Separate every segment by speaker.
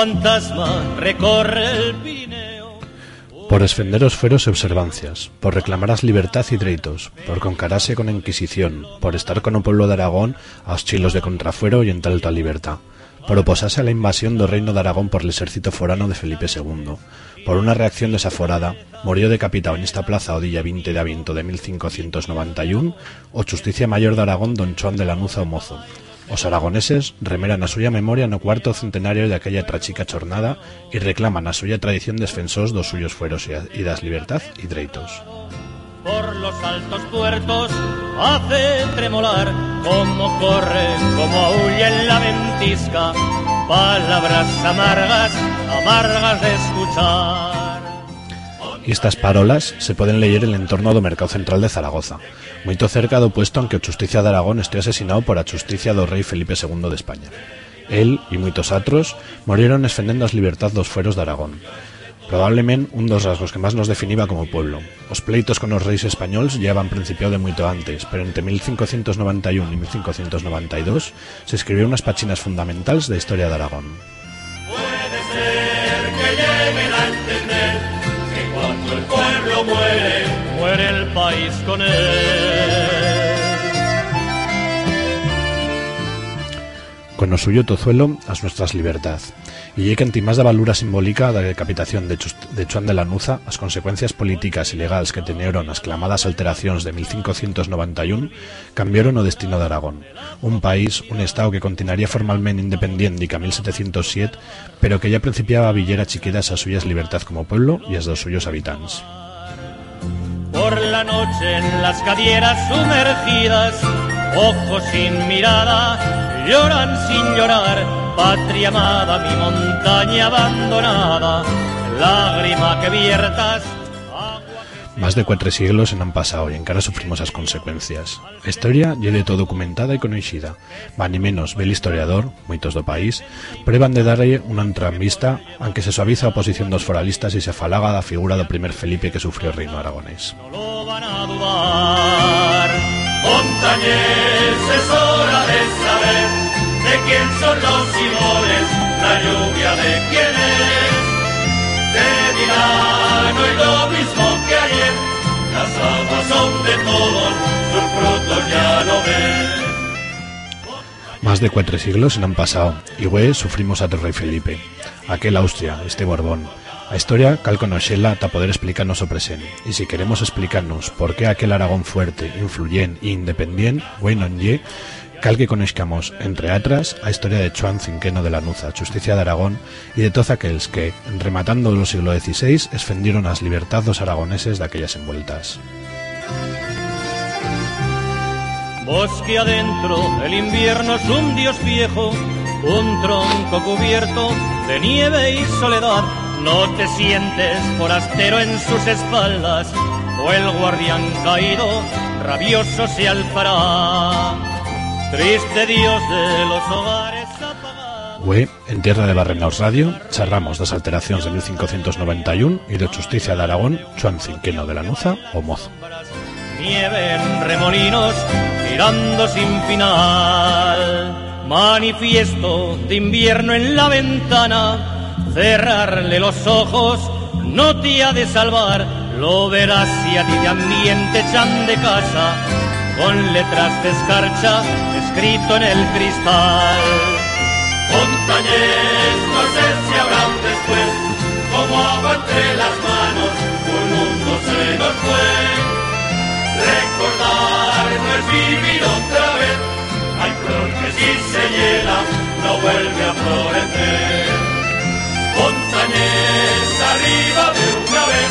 Speaker 1: fantasma recorre el Pirineo.
Speaker 2: Por esfenderos fueros e observancias, por reclamarás libertad y dreitos, por concarase con Inquisición, por estar con o pueblo de Aragón aos chilos de contrafuero y en talto a libertad, por oposarse a la invasión do reino de Aragón por el ejército forano de Felipe II, por una reacción desaforada, murió decapitado en esta plaza o día 20 de aviento de 1591 o Justicia Mayor de Aragón don Juan de Lanuza o Mozo. Os aragoneses remeran a suya memoria no cuarto centenario de aquella trachica chornada y reclaman a suya tradición defensores dos suyos fueros y das libertad y dreitos.
Speaker 1: Por los altos puertos hace tremolar como corre, como aúlla en la ventisca, palabras amargas, amargas de escuchar.
Speaker 2: Y estas parolas se pueden leer en el entorno do Mercado Central de Zaragoza, moito cerca do puesto en que o Justicia de Aragón esté asesinado por a Justicia do rei Felipe II de España. Él y muchos otros murieron esfendendo as libertad dos fueros de Aragón. Probablemente un dos rasgos que más nos definía como pueblo. Os pleitos con los reyes españoles llevan principiado de mucho antes, pero entre 1591 y 1592 se escribió unas páginas fundamentales de historia de Aragón.
Speaker 1: Puede ser con él.
Speaker 2: Con o suyo tozuelo as nuestras libertad. Y que antimás da valura simbólica da decapitación de, de Chuan de Lanuza as consecuencias políticas e legales que teneron as clamadas alteracións de 1591 cambiaron o destino de Aragón, un país, un estado que continuaría formalmente independiente dica 1707, pero que ya principiaba a villera chiquidas a suyas libertad como pueblo y as dos suyos habitantes.
Speaker 1: Por la noche en las cadieras sumergidas, ojos sin mirada, lloran sin llorar, patria amada, mi montaña abandonada, lágrima que viertas.
Speaker 2: Más de cuatro siglos en han pasado y en cara sufrimos las consecuencias. La historia ya de todo documentada y conocida. Va ni menos ve el historiador, muitos do país, prueban de darle una entrevista aunque se suaviza a oposición dos foralistas y se falaga la figura del primer Felipe que sufrió el reino aragonés.
Speaker 1: van a. Montañés, es hora de saber de quién son los la lluvia de quién es. Dirán hoy lo mismo las aguas son de todos, sus frutos ya lo ven.
Speaker 2: Más de cuatro siglos en han pasado y güey sufrimos a rey Felipe, aquel Austria, este Borbón. La historia cal conocerla para poder explicarnos o presente. Y si queremos explicarnos por qué aquel Aragón fuerte, influyente e independiente, güey non cal que conozcamos, entre otras, a historia de Chuan Cinqueno de Lanuza, Justicia de Aragón, y de todos aquellos que, rematando los siglo XVI, esfendieron las libertad dos aragoneses de aquellas envueltas.
Speaker 1: Bosque adentro, el invierno es un dios viejo, un tronco cubierto de nieve y soledad. No te sientes forastero en sus espaldas, o el guardián caído rabioso se alzará. Triste dios de los hogares apagados.
Speaker 2: Güey, en tierra de Barrenaos Radio, charramos das alteracións de 1591 e de Justicia de Aragón, Chuan Cinqueno de Lanuza o Mozo.
Speaker 1: Nieve en remolinos, mirando sin final. Manifiesto de invierno en la ventana. Cerrarle los ojos no te ha de salvar. Lo verás si a ti de ambiente echan de casa. Con letras de escarcha escrito en el cristal. Montañés, no sé si habrá un después. Como agua entre las manos, un mundo se nos fue. Recordar no es vivir otra vez. Hay flor que si se hiela no vuelve a florecer. Montañés arriba de una vez.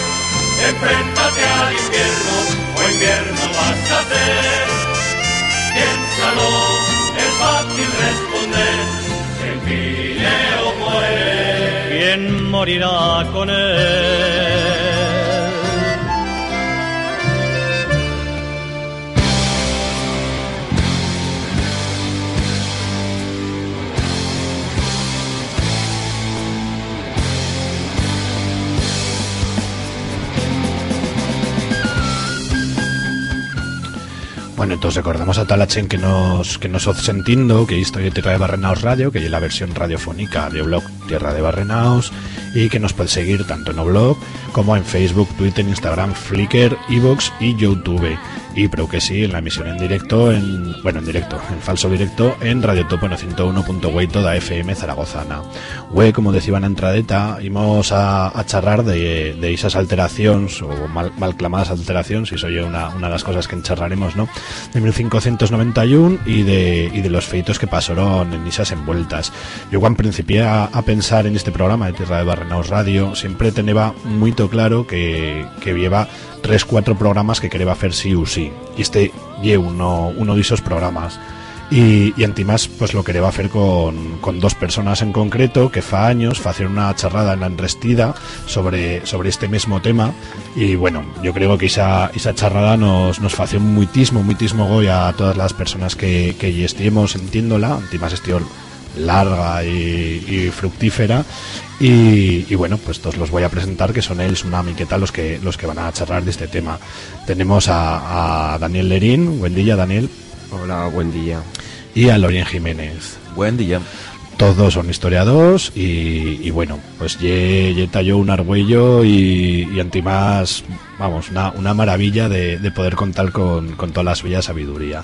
Speaker 1: Enfréntate al invierno o invierno vas a ser. Piénsalo, es fácil responder. El Pirineo muere. ¿Quién morirá con él?
Speaker 2: Bueno, entonces recordamos a toda la que nos que nos sentindo que estoy en Tierra de Barrenaos Radio, que es la versión radiofónica de blog Tierra de Barrenaos y que nos puede seguir tanto en el blog como en Facebook, Twitter, Instagram, Flickr, Evox y YouTube. Y sí, en la emisión en directo, en bueno, en directo, en falso directo, en Radio Topo 101.way toda FM Zaragozana. We, como decían en entradeta, íbamos a, a charrar de, de esas alteraciones o mal, mal clamadas alteraciones, y eso ya una, una de las cosas que encharraremos, ¿no? De 1591 y de, y de los feitos que pasaron en esas envueltas. Yo cuando principié a, a pensar en este programa de Tierra de Barrenaos Radio, siempre tenía muy claro que, que lleva tres, cuatro programas que quería hacer sí o sí. Y este lle uno, uno de esos programas. Y, y antimás pues lo quería hacer con, con dos personas en concreto que fa años hacer una charrada en la enrestida sobre, sobre este mismo tema y bueno, yo creo que esa, esa charrada nos, nos fació muitísimo, muitísimo goy a todas las personas que, que estemos entiéndola, antimás estió larga y, y fructífera y, y, bueno, pues todos los voy a presentar que son él, Tsunami, ¿qué tal? Los que, los que van a charlar de este tema. Tenemos a, a Daniel Lerín, buen día Daniel.
Speaker 3: Hola, buen día.
Speaker 2: Y a Lorien Jiménez.
Speaker 3: Buen día.
Speaker 2: Todos son historiadores y, y bueno, pues ye, ye talló un argüello y, y antimás, vamos, una, una maravilla de, de poder contar con, con toda la suya sabiduría.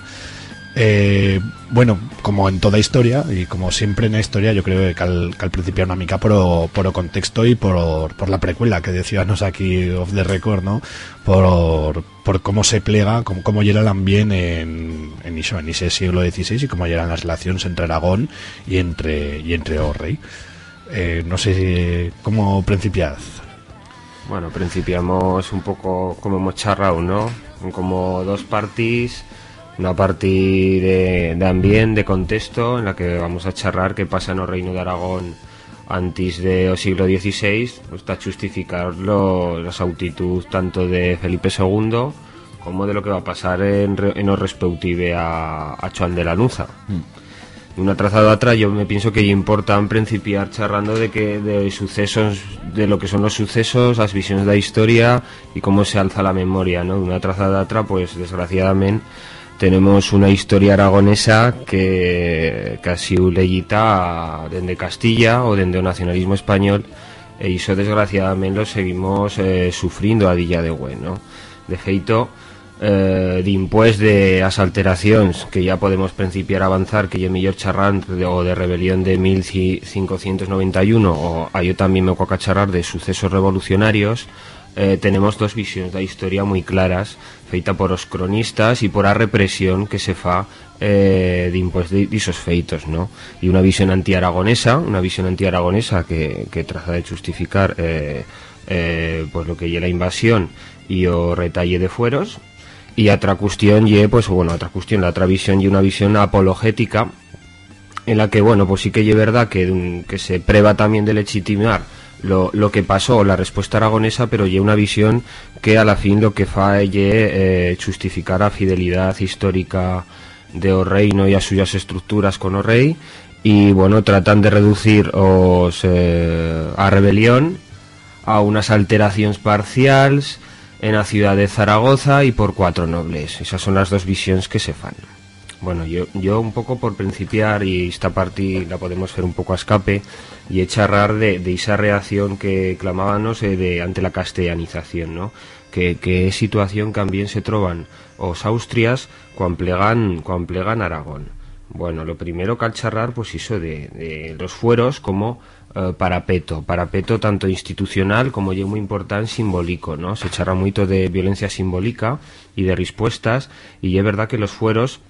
Speaker 2: Eh, bueno, como en toda historia y como siempre en la historia, yo creo que al, que al principio una mica por, por por y por, la precuela que decíamos aquí off the record, ¿no? Por, por cómo se plega, cómo, cómo llega el ambiente en, en, en ese siglo XVI y cómo llegan las relaciones entre Aragón y entre, y entre o rey. Eh, no sé cómo principiad.
Speaker 3: Bueno, principiamos un poco como hemos ¿no? Como dos parties una parte de, de de contexto, en la que vamos a charrar qué pasa en el Reino de Aragón antes del siglo XVI, pues, para justificar la sautitud tanto de Felipe II como de lo que va a pasar en, en lo respective a, a Joan de la Nuza. Mm. Una trazada atrás, yo me pienso que importa principiar charrando de que de sucesos, de lo que son los sucesos, las visiones de la historia y cómo se alza la memoria, ¿no? Una trazada atrás, pues desgraciadamente tenemos una historia aragonesa que, sido leyita desde Castilla o desde el nacionalismo español e iso desgraciadamente lo seguimos eh, a día de hoy, ¿no? De feito, eh, de impues de as alteracións que ya podemos principiar a avanzar que lle mellor charrar o de rebelión de 1591 o a yo también me coca charrar de sucesos revolucionarios eh, tenemos dos visiones da historia moi claras feita por os cronistas e por a represión que se fa eh, de impues de, disos feitos no? e unha visión antiaragonesa unha visión antiaragonesa que, que traza de justificar eh, eh, pues lo que lle la invasión e o retalle de fueros e a otra cuestión lle, pues bueno, a otra cuestión, la otra visión lle unha visión apologética en la que, bueno, pues sí que lle verdad que, que se prueba también de legitimar lo, lo que pasó, la respuesta aragonesa, pero lle una visión que a la fin lo que fa lle eh, justificar a fidelidad histórica de o reino e as suyas estructuras con o rei e, bueno, tratan de reducir os, eh, a rebelión a unas alteracións parciales en a cidade de Zaragoza e por cuatro nobles. Esas son las dos visiones que se fan. Bueno, yo, yo un poco por principiar y esta parte la podemos hacer un poco a escape y echarrar de, de esa reacción que clamábamos eh, de, ante la castellanización, ¿no? Que, que situación también se troban os Austrias cuando plegan, cuando plegan Aragón. Bueno, lo primero que al charrar, pues de, de los fueros como eh, parapeto, parapeto tanto institucional como yo muy importante simbólico, ¿no? Se charra mucho de violencia simbólica y de respuestas y es verdad que los fueros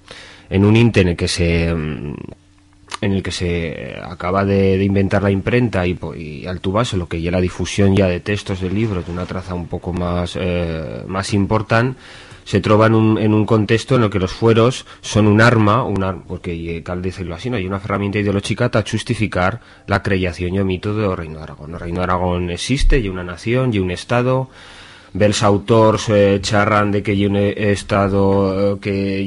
Speaker 3: en un el que se en el que se acaba de, de inventar la imprenta y, y al tubaso lo que ya la difusión ya de textos de libros de una traza un poco más eh, más importante se trova en un, en un contexto en el que los fueros son un arma, un ar porque eh, cal decirlo así, no hay una herramienta ideológica para justificar la creación y o mito del Reino de Aragón. El Reino de Aragón existe, y una nación, y un estado, dels autors eh, charran de que hay un estado eh, que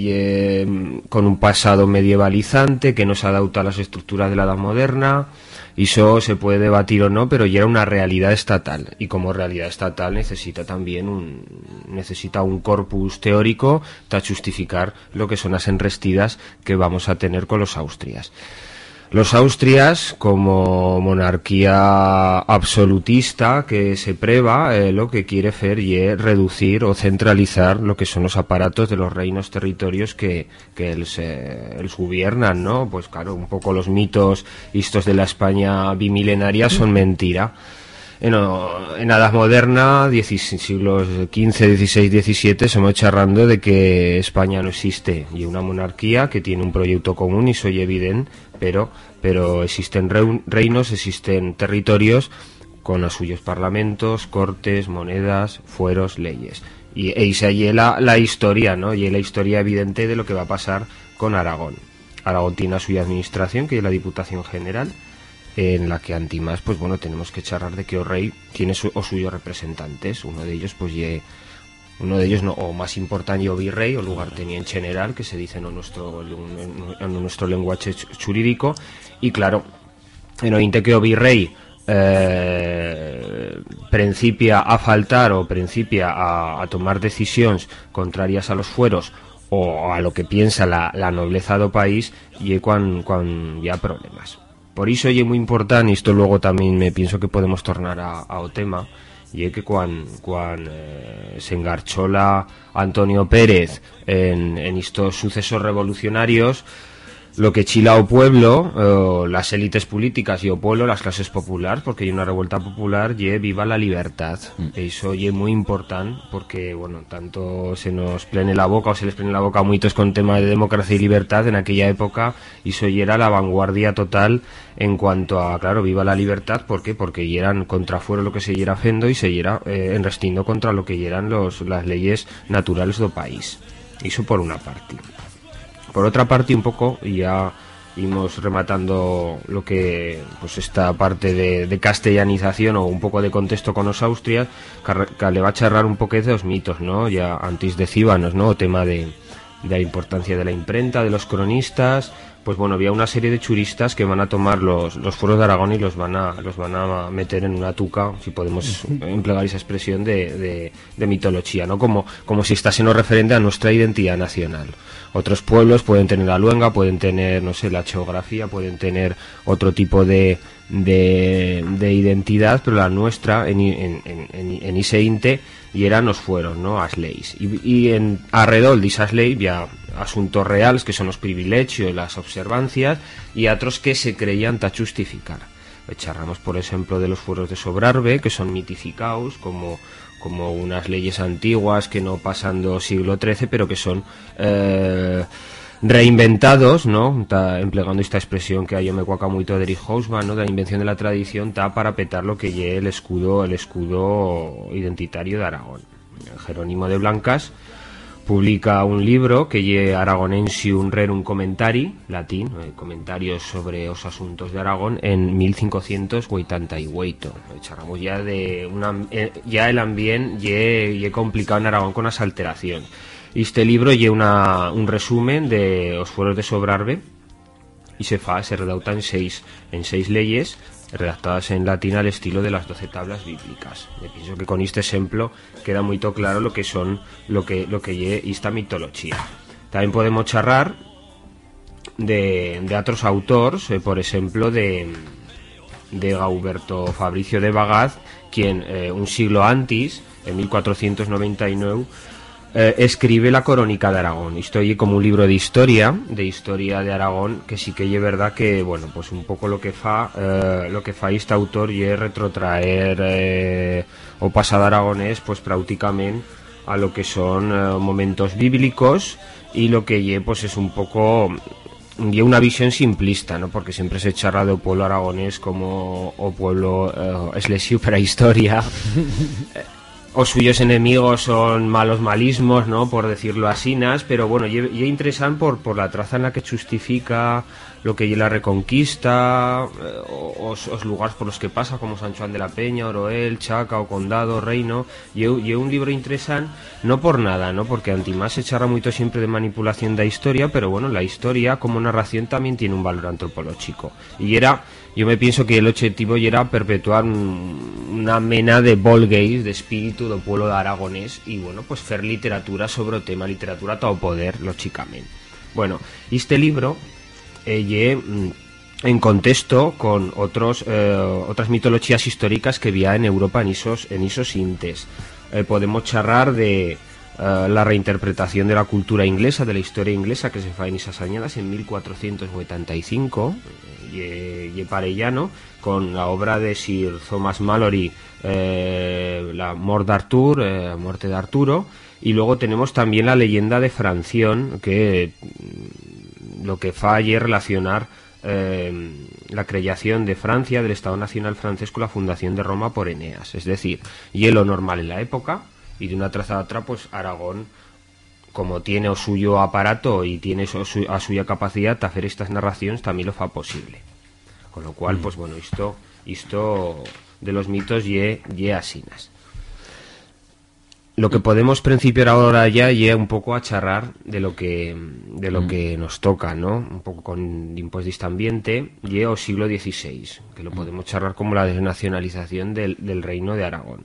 Speaker 3: eh, con un pasado medievalizante que no se adapta a las estructuras de la edad moderna eso se puede debatir o no, pero ya era una realidad estatal. Y como realidad estatal necesita también un, necesita un corpus teórico para justificar lo que son las enrestidas que vamos a tener con los austrias. Los Austrias, como monarquía absolutista que se prueba, eh, lo que quiere hacer es reducir o centralizar lo que son los aparatos de los reinos territorios que, que els, gobiernan, ¿no? Pues claro, un poco los mitos estos de la España bimilenaria son mentira. En, en edad moderna, siglos XV, XVI, XVII, estamos charlando de que España no existe y una monarquía que tiene un proyecto común y soy evidente pero, pero existen reinos, existen territorios con los suyos parlamentos, cortes, monedas, fueros, leyes. Y e se allí la, la historia, ¿no? Y la historia evidente de lo que va a pasar con Aragón. Aragón tiene a suya administración, que es la Diputación General, en la que antimás, pues bueno, tenemos que charlar de que el rey tiene su, o suyos representantes. Uno de ellos, pues, ye, uno de ellos, no, o más importante, o virrey, o lugar en general, que se dice en nuestro, en nuestro lenguaje jurídico, y claro, en ointe que o virrey eh, principia a faltar o principia a, tomar decisiones contrarias a los fueros o a lo que piensa la, nobleza del país y cuando cuan ya problemas. Por eso es muy importante, y esto luego también me pienso que podemos tornar a, a o tema, y es que cuando eh, se engarchola Antonio Pérez en, en estos sucesos revolucionarios lo que chila o pueblo, eh, las élites políticas y o pueblo, las clases populares, porque hay una revuelta popular y viva la libertad. Mm. Eso es muy importante porque, bueno, tanto se nos plene la boca o se les plene la boca a muchos con tema de democracia y libertad en aquella época y eso era la vanguardia total en cuanto a, claro, viva la libertad, ¿por qué? Porque eran contrafuero lo que se iera haciendo y se iera eh, enrestiendo contra lo que eran los, las leyes naturales del país. Eso por una parte. Por otra parte, un poco, y ya íbamos rematando lo que pues esta parte de, castellanización o un poco de contexto con los austrias, que, le va a charrar un poco de los mitos, ¿no? Ya antes decíbanos, ¿no? O tema de, de la importancia de la imprenta, de los cronistas, pues bueno, había una serie de churistas que van a tomar los, los foros de Aragón y los van a los van a meter en una tuca, si podemos emplear esa expresión de, de, mitología, ¿no? Como, como si estase no referente a nuestra identidad nacional. Otros pueblos pueden tener la luenga, pueden tener, no sé, la geografía, pueden tener otro tipo de, de, de identidad, pero la nuestra en, en, en, en ese inte y eran los fueron, ¿no? As leyes. Y, y en alrededor de esas leyes había asuntos reales que son los privilegios, las observancias y otros que se creían ta justificar. Por ejemplo, de los fueros de Sobrarbe, que son mitificados como, como unas leyes antiguas que no pasan do siglo XIII, pero que son eh, reinventados, ¿no? Está empleando esta expresión que yo me cuaca mucho de Hausmann, ¿no? De la invención de la tradición, está para petar lo que lle el escudo, el escudo identitario de Aragón. Jerónimo de Blancas publica un libro que lle Aragonensium Rerum Commentari, latín, eh, comentarios sobre los asuntos de Aragón, en 1588. Charramos ya de una, eh, ya el ambiente ye, complicado en Aragón con las alteraciones este libro lleva un resumen de los fueros de Sobrarbe y se fa, se redacta en seis, en seis leyes redactadas en latín al estilo de las doce tablas bíblicas. Pienso que con este ejemplo queda muy claro lo que son lo que lo que esta mitología. También podemos charrar de, de otros autores, eh, por ejemplo de de Gauberto Fabricio de Bagaz, quien eh, un siglo antes, en 1499, eh, escribe la Crónica de Aragón. Estoy como un libro de historia, de historia de Aragón, que sí que es verdad que, bueno, pues un poco lo que fa, eh, lo que fa este autor y es retrotraer eh, o pasado aragonés, pues prácticamente a lo que son momentos bíblicos y lo que ye, pues es un poco y una visión simplista, ¿no? Porque siempre se charla de pueblo aragonés como o pueblo eh, para historia os suyos enemigos son malos malismos, ¿no? Por decirlo así, pero bueno, y, y interesante por, por la traza en la que justifica lo que la reconquista, eh, os, lugares por los que pasa, como San Juan de la Peña, Oroel, Chaca o Condado, Reino, y, y un libro interesante, no por nada, ¿no? Porque Antimás se charra mucho siempre de manipulación de la historia, pero bueno, la historia como narración también tiene un valor antropológico. Y era yo me pienso que el objetivo era perpetuar una mena de volgueis de espíritu del pueblo de aragonés y bueno, pues hacer literatura sobre el tema, literatura todo poder, lógicamente. Bueno, este libro eh, en contexto con otros eh, otras mitologías históricas que había en Europa en esos en esos intes. Eh, podemos charlar de eh, la reinterpretación de la cultura inglesa, de la historia inglesa que se fue en esas añadas en 1485 y, y parellano con la obra de Sir Thomas Mallory la muerte de Artur, muerte de Arturo y luego tenemos también la leyenda de Franción que mm, lo que falla es relacionar eh, la creación de Francia, del Estado Nacional francés con la fundación de Roma por Eneas. Es decir, hielo normal en la época y de una traza a otra, pues Aragón, como tiene o suyo aparato y tiene a suya capacidad de hacer estas narraciones, también lo fa posible. Con lo cual, mm. pues bueno, esto, esto de los mitos y, y asinas lo que podemos principiar ahora ya y un poco a charrar de lo que de lo mm. que nos toca, ¿no? Un poco con impuestos de este ambiente y o siglo XVI, que lo mm. podemos charrar como la desnacionalización del, del reino de Aragón.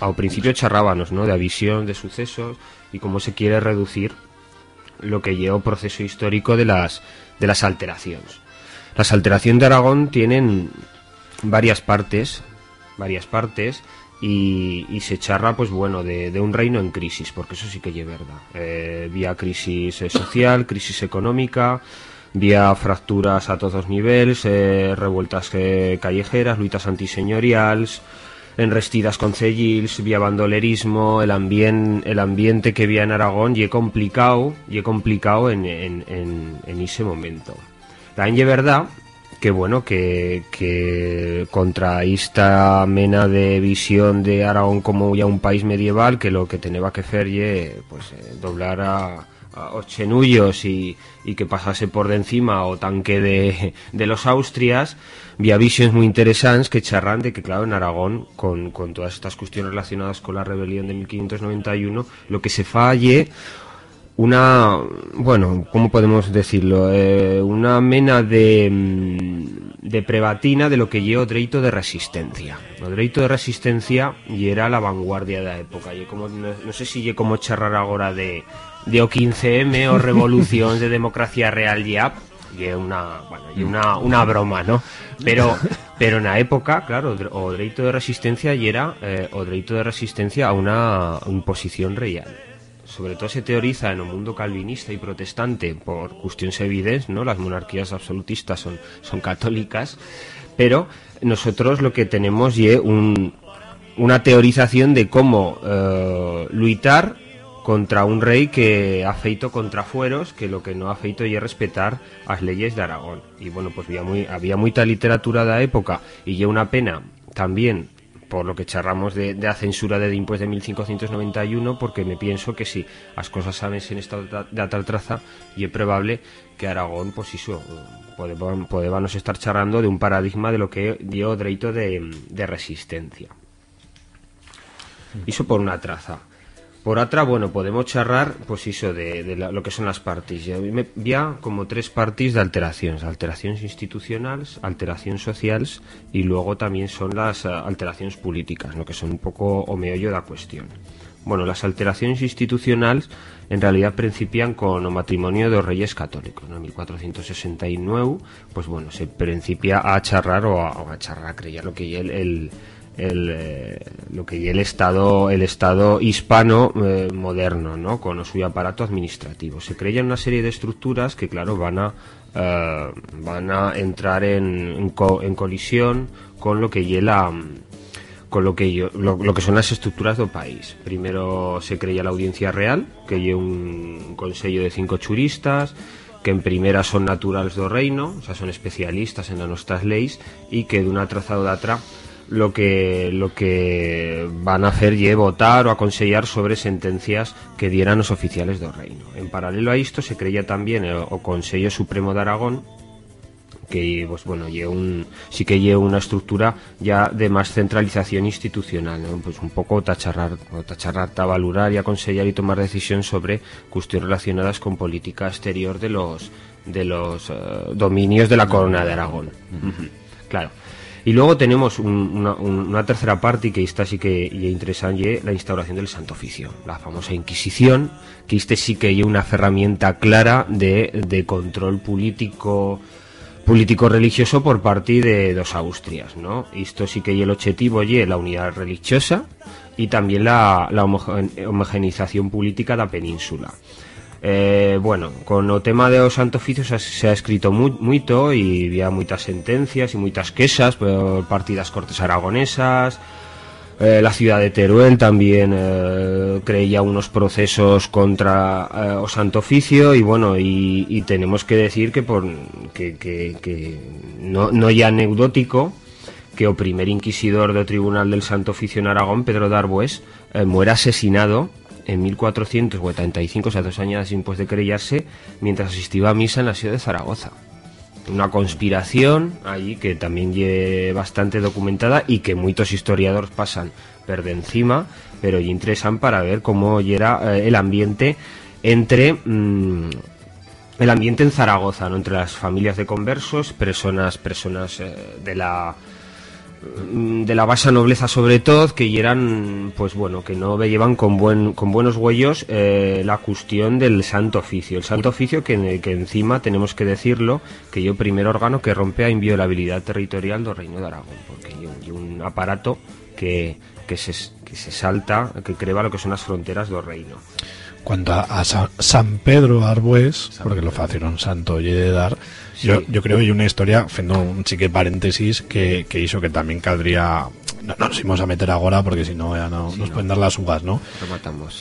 Speaker 3: Al principio charrábamos, ¿no? De visión de sucesos y cómo se quiere reducir lo que lleva proceso histórico de las de las alteraciones. Las alteraciones de Aragón tienen varias partes, varias partes y, se charra pues bueno de, un reino en crisis porque eso sí que es verdad eh, vía crisis eh, social crisis económica vía fracturas a todos niveles eh, revueltas callejeras luitas antiseñoriales enrestidas concejils vía bandolerismo el ambiente el ambiente que había en Aragón y complicado y complicado en, en, en, ese momento. También es verdad que bueno, que, que, contra esta mena de visión de Aragón como ya un país medieval, que lo que tenía que hacer ye, pues eh, doblar a, a os chenullos y, y, que pasase por de encima o tanque de, de los Austrias, vía visiones muy interesantes que charran de que claro en Aragón con, con todas estas cuestiones relacionadas con la rebelión de 1591 lo que se falle una, bueno, ¿cómo podemos decirlo? Eh, una mena de, mm, de prebatina de lo que lleva derecho de resistencia. El derecho de resistencia y era la vanguardia de la época. Y como, no, sé si como charrar ahora de, de o 15M o revolución de democracia real ya, y una, y una, una broma, ¿no? Pero, pero en la época, claro, o derecho de resistencia y era eh, o derecho de resistencia a una imposición real sobre todo se teoriza en el mundo calvinista y protestante por cuestiones evidentes, ¿no? Las monarquías absolutistas son, son católicas, pero nosotros lo que tenemos es un, una teorización de cómo eh, luchar contra un rey que ha feito contrafueros, que lo que no ha feito es respetar las leyes de Aragón. Y bueno, pues había, muy, había mucha literatura de la época y ya una pena también por lo que charramos de, de, censura de impuestos de 1591 porque me pienso que si las cosas saben en estado de tal traza y es probable que Aragón pues eso podemos estar charrando de un paradigma de lo que dio derecho de, de resistencia eso por una traza por otra, bueno, podemos charrar, pues eso, de, lo que son las partes. Me había como tres partes de alteraciones. Alteraciones institucionales, alteraciones sociales y luego también son las eh, alteraciones políticas, lo que son un poco o meollo de la cuestión. Bueno, las alteraciones institucionales en realidad principian con el matrimonio de los reyes católicos. En 1469, pues bueno, se principia a charrar o a, charrar, a creer lo que el el, eh, lo que el Estado el Estado hispano eh, moderno, ¿no? con su aparato administrativo. Se crean una serie de estructuras que, claro, van a eh, van a entrar en, en, colisión con lo que la con lo que lo, que son las estructuras del país. Primero se creía la audiencia real, que lleva un consejo de cinco churistas, que en primera son naturales del reino, o sea, son especialistas en nuestras leyes, y que de una trazada de otra lo que lo que van a hacer es votar o aconsellar sobre sentencias que dieran los oficiales del reino. En paralelo a esto se creía también el, Consejo Supremo de Aragón que pues bueno un, sí que lleva una estructura ya de más centralización institucional pues un poco tacharrar tacharrar valorar y aconsellar y tomar decisión sobre cuestiones relacionadas con política exterior de los de los eh, dominios de la corona de Aragón. Claro y luego tenemos una, tercera parte que está sí que y interesante, la instauración del Santo Oficio, la famosa Inquisición, que este sí que hay una herramienta clara de, de control político político religioso por parte de dos Austrias, ¿no? Esto sí que hay el objetivo y la unidad religiosa y también la, la homogenización política de la península. Eh, bueno, con el tema de los santos oficios se ha escrito mucho y había muchas sentencias y muchas quejas por partidas cortes aragonesas. Eh, la ciudad de Teruel también eh, creía unos procesos contra o Santo Oficio y bueno, y, tenemos que decir que, por, que, no, no ya anecdótico que o primer inquisidor del Tribunal del Santo Oficio en Aragón, Pedro Darbues, muera asesinado en 1485, o sea, dos años después de creyarse, mientras asistía a misa en la ciudad de Zaragoza. Una conspiración allí que también es bastante documentada y que muchos historiadores pasan por encima, pero interesan para ver cómo era eh, el ambiente entre mm, el ambiente en Zaragoza, ¿no? entre las familias de conversos, personas, personas eh, de la de la base nobleza sobre todo que eran pues bueno que no llevan con buen con buenos huellos eh, la cuestión del santo oficio. El santo oficio que, que encima tenemos que decirlo que yo primer órgano que rompe a inviolabilidad territorial del reino de Aragón porque hay un aparato que, que se que se salta que creva lo que son las fronteras del reino.
Speaker 2: Cuando a, San Pedro Arbues, porque lo un santo y de dar, yo, yo creo que hay una historia, haciendo un chique paréntesis, que, que hizo que también caldría no, nos íbamos a meter ahora porque si no ya no, nos pueden dar las uvas, ¿no?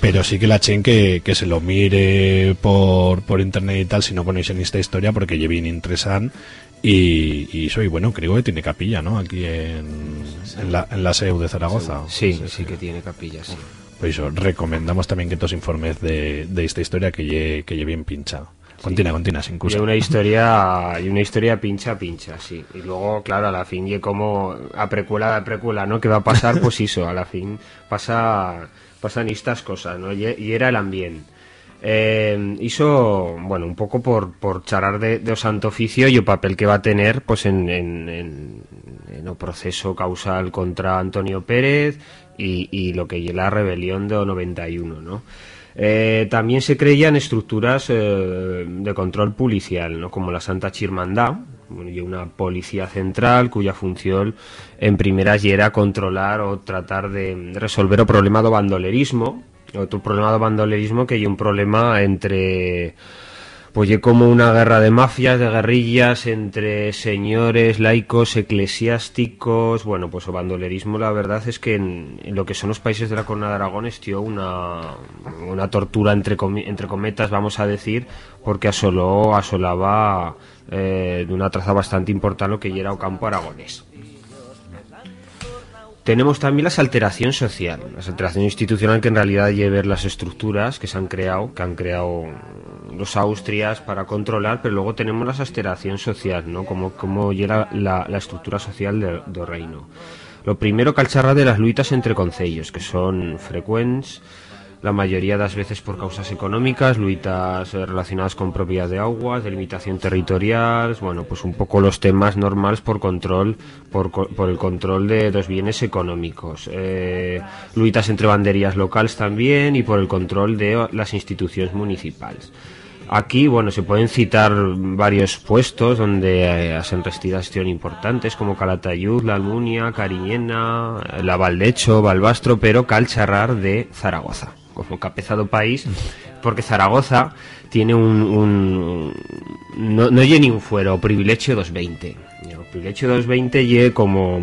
Speaker 2: Pero sí que la chen que, que se lo mire por, por internet y tal si no ponéis en esta historia porque ya bien interesante y, y soy bueno, creo que tiene capilla, ¿no? Aquí en, en, la, en la SEU de Zaragoza.
Speaker 3: Sí, sí, que tiene capilla, sí.
Speaker 2: Pues eso, recomendamos también que todos informes de, de esta historia que lle, que bien pincha. Continúa, continúa, sin
Speaker 3: Y una historia, y una historia pincha, pincha, sí. Y luego, claro, a la fin, y como a precuela, a precuela, ¿no? ¿Qué va a pasar? Pues eso, a la fin pasa, pasan estas cosas, ¿no? Y, era el ambiente. Eh, hizo, bueno, un poco por, por charar de, de Santo Oficio y el papel que va a tener, pues, en, en, en, en proceso causal contra Antonio Pérez y, y lo que es la rebelión de 91, ¿no? Eh, también se creían estructuras eh, de control policial, ¿no? como la Santa Chirmandad, y una policía central cuya función en primeras era controlar o tratar de resolver el problema de bandolerismo, otro problema de bandolerismo que hay un problema entre pues como una guerra de mafias, de guerrillas entre señores, laicos, eclesiásticos. Bueno, pues el bandolerismo, la verdad es que en, lo que son los países de la Corona de Aragón estió una, una tortura entre, entre cometas, vamos a decir, porque asoló, asolaba eh, de una traza bastante importante lo que era el campo aragonés. Tenemos también la alteración social, la alteración institucional que en realidad lleva las estructuras que se han creado, que han creado los austrias para controlar, pero luego tenemos la alteración social, ¿no? Como, como llega la, estructura social del reino. Lo primero calcharra de las luitas entre concellos, que son frecuentes, la mayoría de las veces por causas económicas, luitas eh, relacionadas con propiedad de aguas, delimitación territorial, bueno, pues un poco los temas normales por control, por, por el control de los bienes económicos. Eh, luitas entre banderías locales también y por el control de las instituciones municipales. Aquí, bueno, se pueden citar varios puestos donde eh, hacen restidas importantes como Calatayud, La Almunia, Cariñena, La Valdecho, Balbastro, pero Calcharrar de Zaragoza como capezado país, porque Zaragoza tiene un... no, no ni un fuero, privilegio 220. El privilegio 220 y como...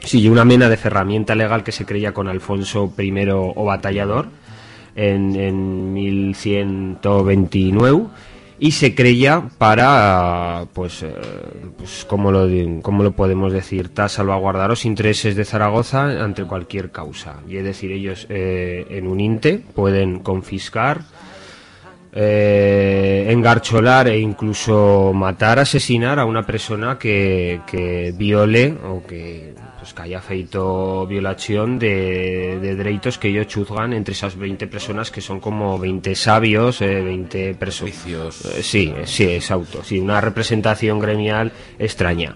Speaker 3: Sí, una mena de ferramienta legal que se creía con Alfonso I o batallador en, en 1129 y se creía para, pues, eh, pues como, lo, como lo podemos decir, salvaguardar los intereses de Zaragoza ante cualquier causa. Y es decir, ellos eh, en un INTE pueden confiscar, eh, engarcholar e incluso matar, asesinar a una persona que, que viole o que pues que haya feito violación de, de derechos que ellos juzgan entre esas 20 personas que son como 20 sabios, eh, 20 personas. Eh, sí, sí, exacto. Sí, una representación gremial extraña.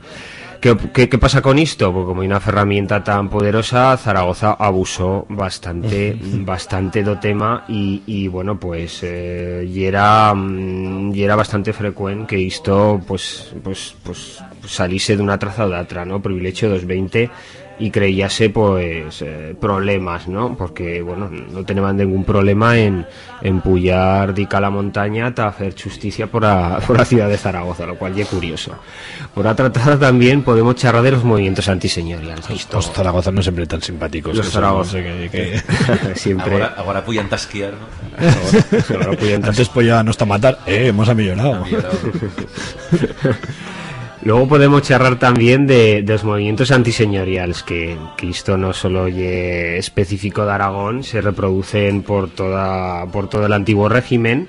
Speaker 3: ¿Qué, qué, qué pasa con esto? Pues como hay una herramienta tan poderosa, Zaragoza abusó bastante, bastante do tema y, y bueno, pues eh, y era, mm, y era bastante frecuente que esto pues, pues, pues salise de una traza de otra, ¿no? Privilegio 220 y creíase pues eh, problemas, ¿no? Porque bueno, no tenían ningún problema en, en pullar dica la montaña hasta hacer justicia por la, por la ciudad de Zaragoza, lo cual es curioso. Por otra tratada también podemos charlar de los movimientos antiseñoriales. Esto-
Speaker 2: Los zaragozanos siempre tan simpáticos.
Speaker 3: Los
Speaker 2: no sé, que- que-
Speaker 3: siempre
Speaker 4: Agora, agora puyan tasquear, ¿no?
Speaker 3: ahora, ahora pullan
Speaker 2: Antes pues ya no está matar, eh, hemos amillonado.
Speaker 3: Luego podemos charlar también de, los movimientos antiseñoriales, que, que esto no solo es específico de Aragón, se reproducen por, toda, por todo el antiguo régimen,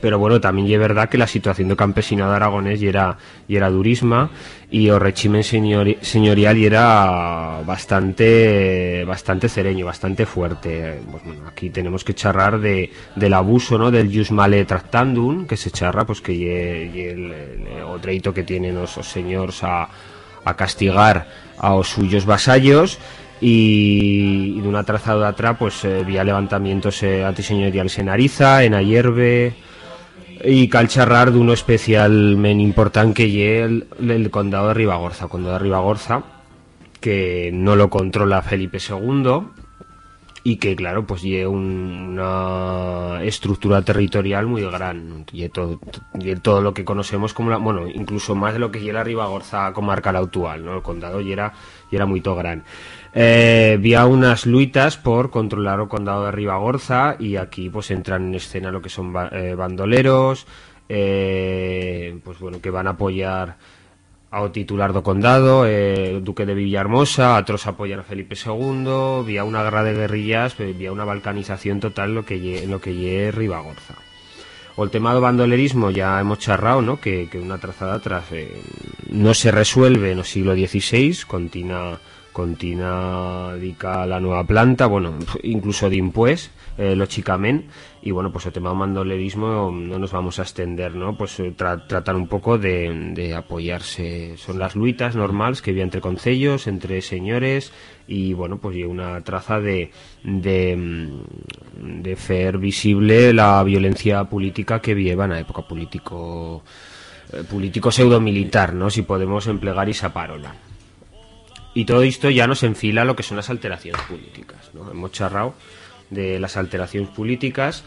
Speaker 3: pero bueno, también es verdad que la situación de campesinado aragonés y era, y era durisma y el régimen señori- señorial y era bastante bastante cereño, bastante fuerte. Pues bueno, aquí tenemos que charrar de, del abuso, ¿no? Del jus male tractandum, que se charra, pues que el, el- o treito que tienen los, señores a, a castigar a los suyos vasallos y de una trazada atrás pues eh, vía levantamientos eh, antiseñoriales en Ariza, en Ayerbe, y cal charrar de uno especialmente importante que lle el, el condado de Ribagorza, condado de Ribagorza, que no lo controla Felipe II y que claro, pues lle un- una estructura territorial muy gran, lle todo, lle todo lo que conocemos como la, bueno, incluso más de lo que lle la Ribagorza comarcal actual, ¿no? El condado lle era, era muy gran. Eh, había unas luitas por controlar el condado de Ribagorza y aquí pues entran en escena lo que son eh, bandoleros, eh, pues bueno, que van a apoyar ao titular do condado, eh, duque de Villahermosa, otros apoyan a Felipe II, había una guerra de guerrillas, había una balcanización total lo que lo que lle Ribagorza. O el tema do bandolerismo ya hemos charrado, ¿no? Que, una trazada atrás no se resuelve en el siglo XVI, continúa continúa dica la nueva planta, bueno, incluso de impues, eh, lógicamente, y bueno, pues el tema mandolerismo no nos vamos a extender, ¿no? Pues eh, tra- tratan un poco de, apoyarse, son las luitas normales que había entre concellos, entre señores, y bueno, pues y una traza de, de, mm, de fer visible la violencia política que vieva en la época político eh, político pseudo-militar, ¿no? Si podemos emplear esa parola. Y todo esto ya nos enfila a lo que son las alteraciones políticas. ¿no? Hemos charrado de las alteraciones políticas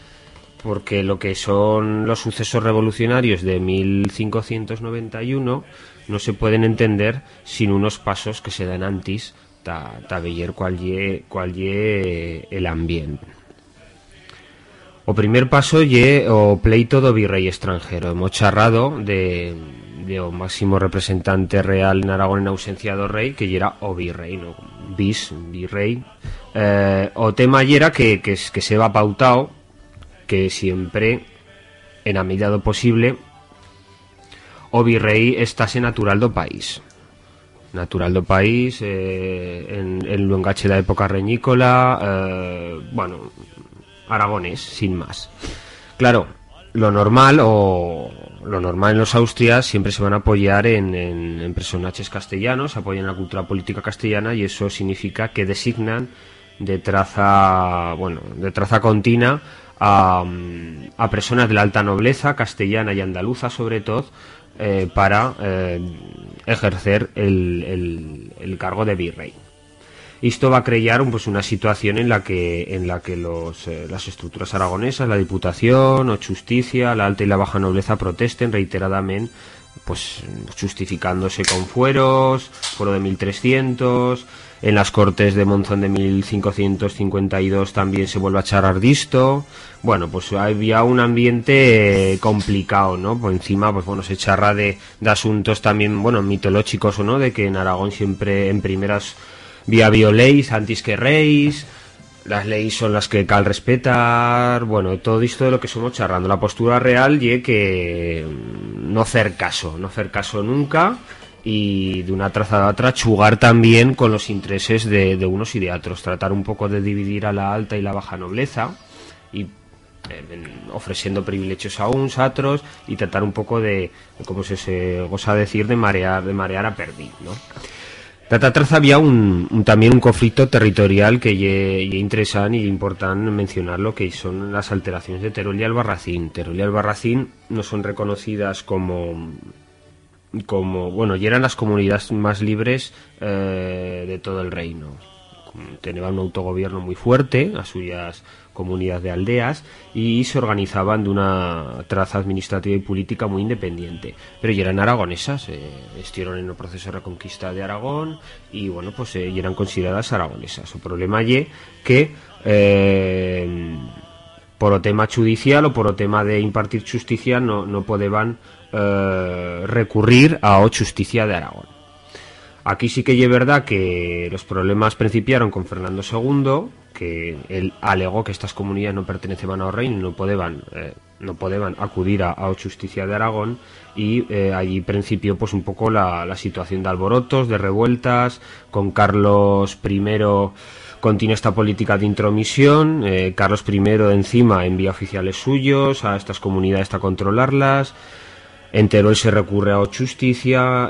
Speaker 3: porque lo que son los sucesos revolucionarios de 1591 no se pueden entender sin unos pasos que se dan antes ta, ta veyer ye, ye el ambiente. O primer paso lle o pleito do virrey extranjero. Hemos charrado de, de máximo representante real en Aragón en ausencia do rei, que era o virrey, no? bis, virrey. Eh, o tema era que, que, se va pautado que siempre, en a medida posible, o virrey estase natural do país natural do país eh, en, en lo engache da época reñícola eh, bueno, aragones, sin más claro, lo normal o lo normal en los Austrias siempre se van a apoyar en, en, personajes castellanos, apoyan la cultura política castellana y eso significa que designan de traza, bueno, de traza continua a, a personas de la alta nobleza castellana y andaluza sobre todo eh, para eh, ejercer el, el cargo de virrey. Esto va a crear pues, una situación en la que, en la que los, eh, las estructuras aragonesas, la Diputación o Justicia, la alta y la baja nobleza protesten reiteradamente, pues justificándose con fueros, fuero de 1300, en las Cortes de Monzón de 1552 también se vuelve a charlar disto. Bueno, pues había un ambiente complicado, ¿no? Por encima, pues bueno, se charra de, de asuntos también, bueno, mitológicos o no, de que en Aragón siempre en primeras vía violéis antes que reis las leyes son las que cal respetar, bueno, todo esto de lo que somos charlando. La postura real y que mm, no hacer caso, no hacer caso nunca y de una trazada a otra chugar también con los intereses de, unos y de otros, tratar un poco de dividir a la alta y la baja nobleza y eh, ofreciendo privilegios a unos a otros y tratar un poco de, como se, se goza decir, de marear, de marear a perdido, ¿no? Traza había un, también un conflicto territorial que es interesante y importante mencionarlo, que son las alteraciones de Teruel y Albarracín. Teruel y Albarracín no son reconocidas como como bueno y eran las comunidades más libres eh, de todo el reino tenían un autogobierno muy fuerte a suyas comunidades de aldeas y se organizaban de una traza administrativa y política muy independiente. Pero ya eran aragonesas eh, estuvieron en el proceso de reconquista de Aragón y bueno pues eh, eran consideradas aragonesas. El problema es que eh, por o tema judicial o por o tema de impartir justicia no, no podían eh, recurrir a justicia de Aragón Aquí sí que es verdad que los problemas principiaron con Fernando II, que él alegó que estas comunidades no pertenecían al reino y no podían, eh, no podían acudir a, a justicia de Aragón. Y eh, allí principió pues un poco la, situación de alborotos, de revueltas, con Carlos I continúa esta política de intromisión, eh, Carlos I encima envía oficiales suyos a estas comunidades a controlarlas, en Teruel se recurre a justicia,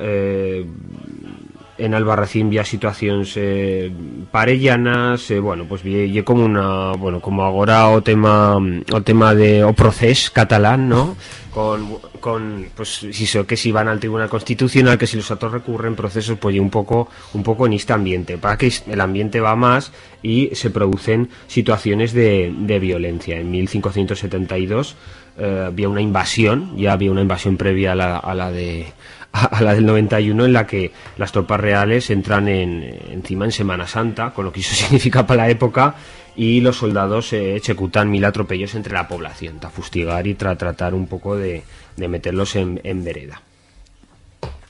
Speaker 3: en Albarracín vía situaciones eh, parellanas, eh, bueno, pues vi, como una, bueno, como ahora o tema o tema de o proceso catalán, ¿no? Con, pues si so, que si van al Tribunal Constitucional, que si los actos recurren procesos, pues un poco un poco en este ambiente, para que el ambiente va más y se producen situaciones de, de violencia. En 1572 eh, había una invasión, ya había una invasión previa a la, a la de a, la del 91 en la que las tropas reales entran en, encima en Semana Santa, con lo que eso significa para la época, y los soldados eh, ejecutan mil atropellos entre la población, para fustigar y tratar un poco de, meterlos en, vereda.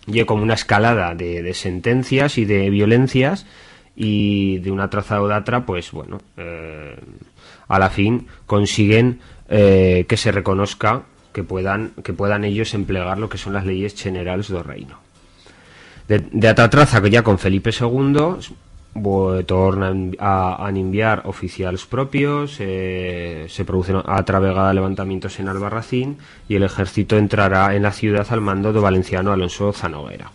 Speaker 3: Y como una escalada de, sentencias y de violencias y de una traza o de otra, pues bueno, eh, a la fin consiguen eh, que se reconozca que puedan, que puedan ellos emplear lo que son las leyes generales del reino. De, de traza que ya con Felipe II tornan a, enviar oficiales propios, eh, se producen a travegada levantamientos en Albarracín y el ejército entrará en la ciudad al mando de Valenciano Alonso Zanoguera.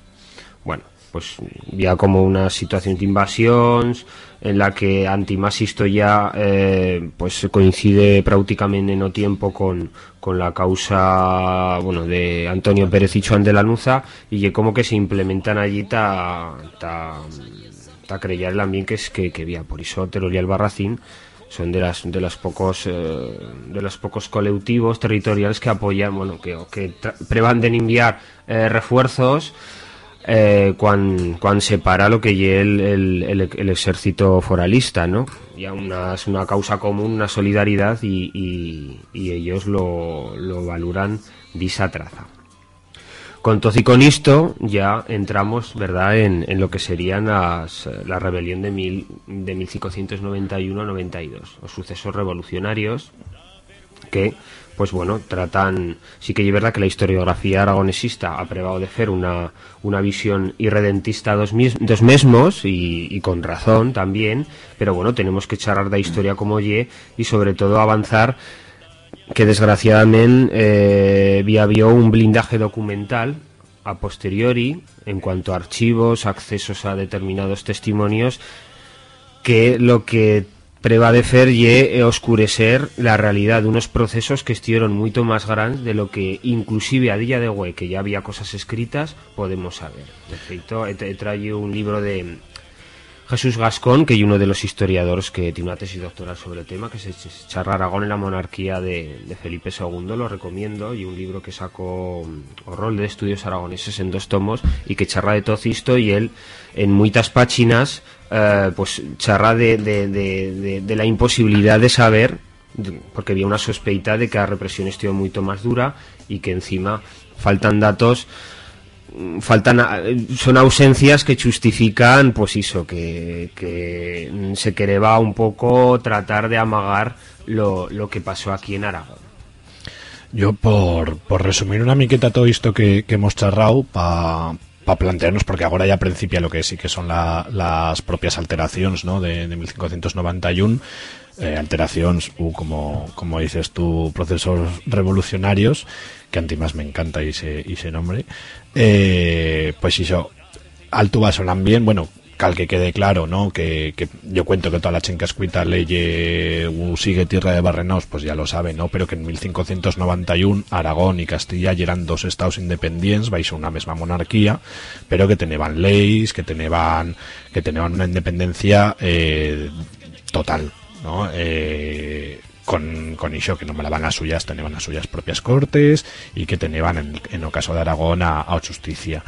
Speaker 3: Bueno, pues ya como una situación de invasión en la que Antimasisto ya eh, pues coincide prácticamente en no tiempo con, la causa bueno de Antonio Pérez y Juan de la Nuza y como que se implementan allí ta, ta, ta el ambiente que es que, que por eso y el Barracín son de las de los pocos eh, de los pocos colectivos territoriales que apoyan bueno que, que prevan de enviar eh, refuerzos eh, cuando, se para lo que es el, el, ejército foralista, ¿no? Ya una, es una causa común, una solidaridad y, ellos lo, lo valoran de esa traza. Con todo y con esto ya entramos, ¿verdad?, en, en lo que serían las, la rebelión de, mil, de 1591-92, los sucesos revolucionarios que pues bueno, tratan, sí que es verdad que la historiografía aragonesista ha probado de hacer una, una visión irredentista dos, dos mismos y, con razón también, pero bueno, tenemos que charlar de historia como ye y sobre todo avanzar que desgraciadamente eh, había un blindaje documental a posteriori en cuanto a archivos, accesos a determinados testimonios, que lo que prevalecer y oscurecer la realidad de unos procesos que estuvieron mucho más grandes de lo que inclusive a día de hoy que ya había cosas escritas podemos saber. De hecho he, traído un libro de Jesús Gascón que es uno de los historiadores que tiene una tesis doctoral sobre el tema que se charra Aragón en la monarquía de, Felipe II lo recomiendo y un libro que sacó o rol de estudios aragoneses en dos tomos y que charra de todo esto y él en muchas páginas eh, pues charra de, de, la imposibilidad de saber porque había una sospeita de que la represión estuvo mucho más dura y que encima faltan datos faltan son ausencias que justifican pues eso que, que se quereba un poco tratar de amagar lo, lo que pasó aquí en Aragón.
Speaker 2: Yo por, por resumir una miqueta todo esto que, que hemos charrado para pa plantearnos, porque ahora ya principia lo que sí que son la, las propias alteraciones ¿no? de, de 1591 eh, alteraciones u como, como dices tú procesos revolucionarios que a ti me encanta ese, ese nombre eh, pues eso alto va sonan bien bueno cal que quede claro, ¿no? Que, yo cuento que toda la chenca escuita leye u sigue tierra de Barrenaos, pues ya lo sabe, ¿no? Pero que en 1591 Aragón y Castilla eran dos estados independientes, vais a una misma monarquía, pero que tenían leyes, que tenían que tenían una independencia eh, total, ¿no? Eh, con, con iso que no me la van a suyas, tenían a suyas propias cortes y que tenían en, en caso de Aragón a justicia.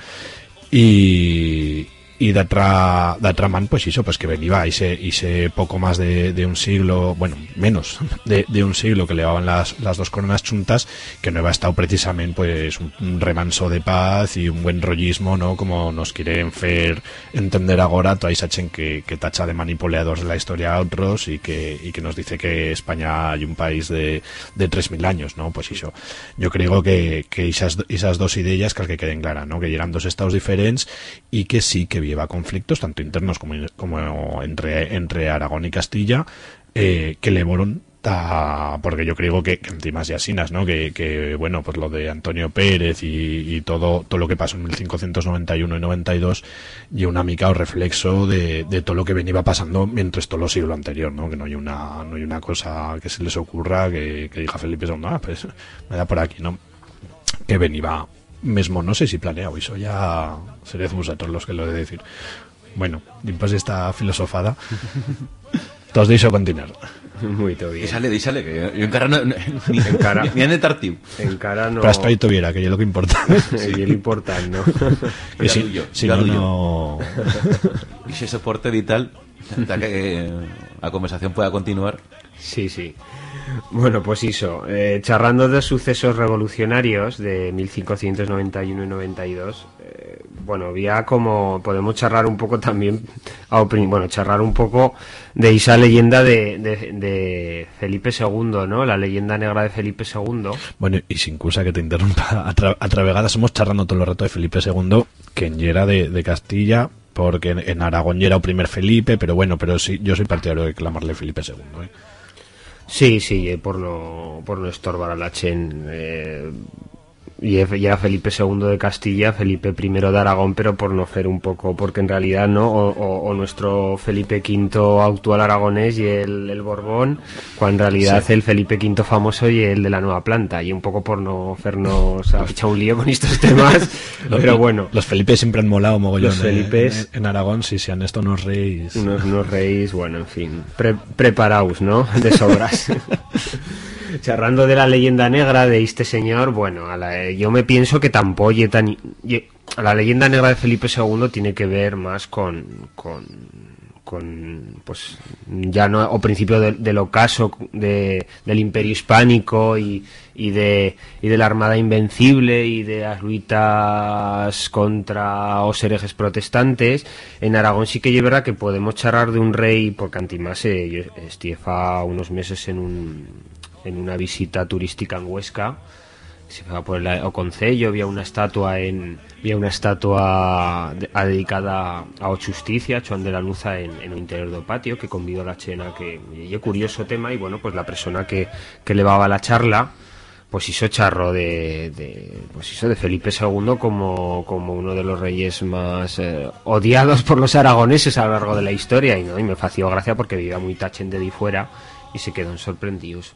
Speaker 2: Y, y d'altra d'altra man pues eso pues que venía ese, ese poco más de, de un siglo bueno menos de, de, un siglo que llevaban las, las dos coronas chuntas que no había estado precisamente pues un, un, remanso de paz y un buen rollismo no como nos quieren hacer entender ahora toda esa chen que, que tacha de manipuladores de la historia a otros y que, y que nos dice que España hay un país de, de 3.000 años no pues eso. Yo creo que, que esas, esas dos ideas que, que queden claras no que eran dos estados diferentes y que sí que lleva conflictos tanto internos como, como entre, entre Aragón y Castilla eh, que le fueron porque yo creo que, encima y asinas, ¿no? Que, que, bueno, pues lo de Antonio Pérez y, todo todo lo que pasó en 1591 y 92 y una mica o reflexo de, de, todo lo que venía pasando mientras todo lo siglo anterior, ¿no? Que no hay una no hay una cosa que se les ocurra que, que diga Felipe II, ah, pues me da por aquí, ¿no? Que venía mismo no sé si planeado eso ya seréis vosotros los que lo de decir. Bueno después de esta filosofada todos deixo continuar.
Speaker 3: Muy bien.
Speaker 4: Dísale, dísale que yo encara no, no, ni, encara, ni en tartiu
Speaker 3: encara no.
Speaker 2: Pero hasta ahí tuviera que yo lo que importa.
Speaker 3: Y el importante. No
Speaker 2: que si, yo, si no, no.
Speaker 4: y ese soporte y tal hasta que eh, la conversación pueda continuar.
Speaker 3: Sí, sí bueno, pues eso, eh, charrando de sucesos revolucionarios de 1591 y 92, eh, bueno, había como, podemos charlar un poco también, bueno, charrar un poco de esa leyenda de, de, Felipe II, ¿no? La leyenda negra de Felipe II.
Speaker 2: Bueno, y sin cosa que te interrumpa, a, tra a travegadas somos charrando todo el rato de Felipe II, quien era de, Castilla, porque en, en Aragón ya era el primer Felipe, pero bueno, pero sí, yo soy partidario de clamarle Felipe II, ¿eh?
Speaker 3: Sí, sí, eh, por no, por no estorbar a la Chen. Eh, y ya Felipe II de Castilla, Felipe I de Aragón, pero por no ser un poco, porque en realidad no, o, o, o nuestro Felipe V actual aragonés y el, el Borbón, cuando en realidad sí. el Felipe V famoso y el de la nueva planta, y un poco por no hacernos ha echado un lío con estos temas, pero bueno.
Speaker 2: Los Felipe siempre han molado mogollón.
Speaker 3: Los Felipes,
Speaker 2: en, en, Aragón, sí, se han esto unos reyes.
Speaker 3: Unos, unos reyes, bueno, en fin, pre, preparaos, ¿no? De sobras. charrando de la leyenda negra de este señor, bueno, a la, yo me pienso que tampoco a la leyenda negra de Felipe II tiene que ver más con, con, con pues ya no o principio de, del ocaso de, del imperio hispánico y, de y de la armada invencible y de las luitas contra los herejes protestantes. En Aragón sí que es verdad que podemos charlar de un rey porque antimás eh, estiefa unos meses en un en una visita turística en Huesca se va por el o Concello había una estatua en había una estatua a, dedicada a justicia Joan de la Nuza en, en interior del patio que convidó a la chena que y curioso tema y bueno pues la persona que, que levaba la charla pues hizo charro de, de pues hizo de Felipe II como, como uno de los reyes más eh, odiados por los aragoneses a lo largo de la historia y no y me fació gracia porque vivía muy tachen de ahí fuera y se quedan sorprendidos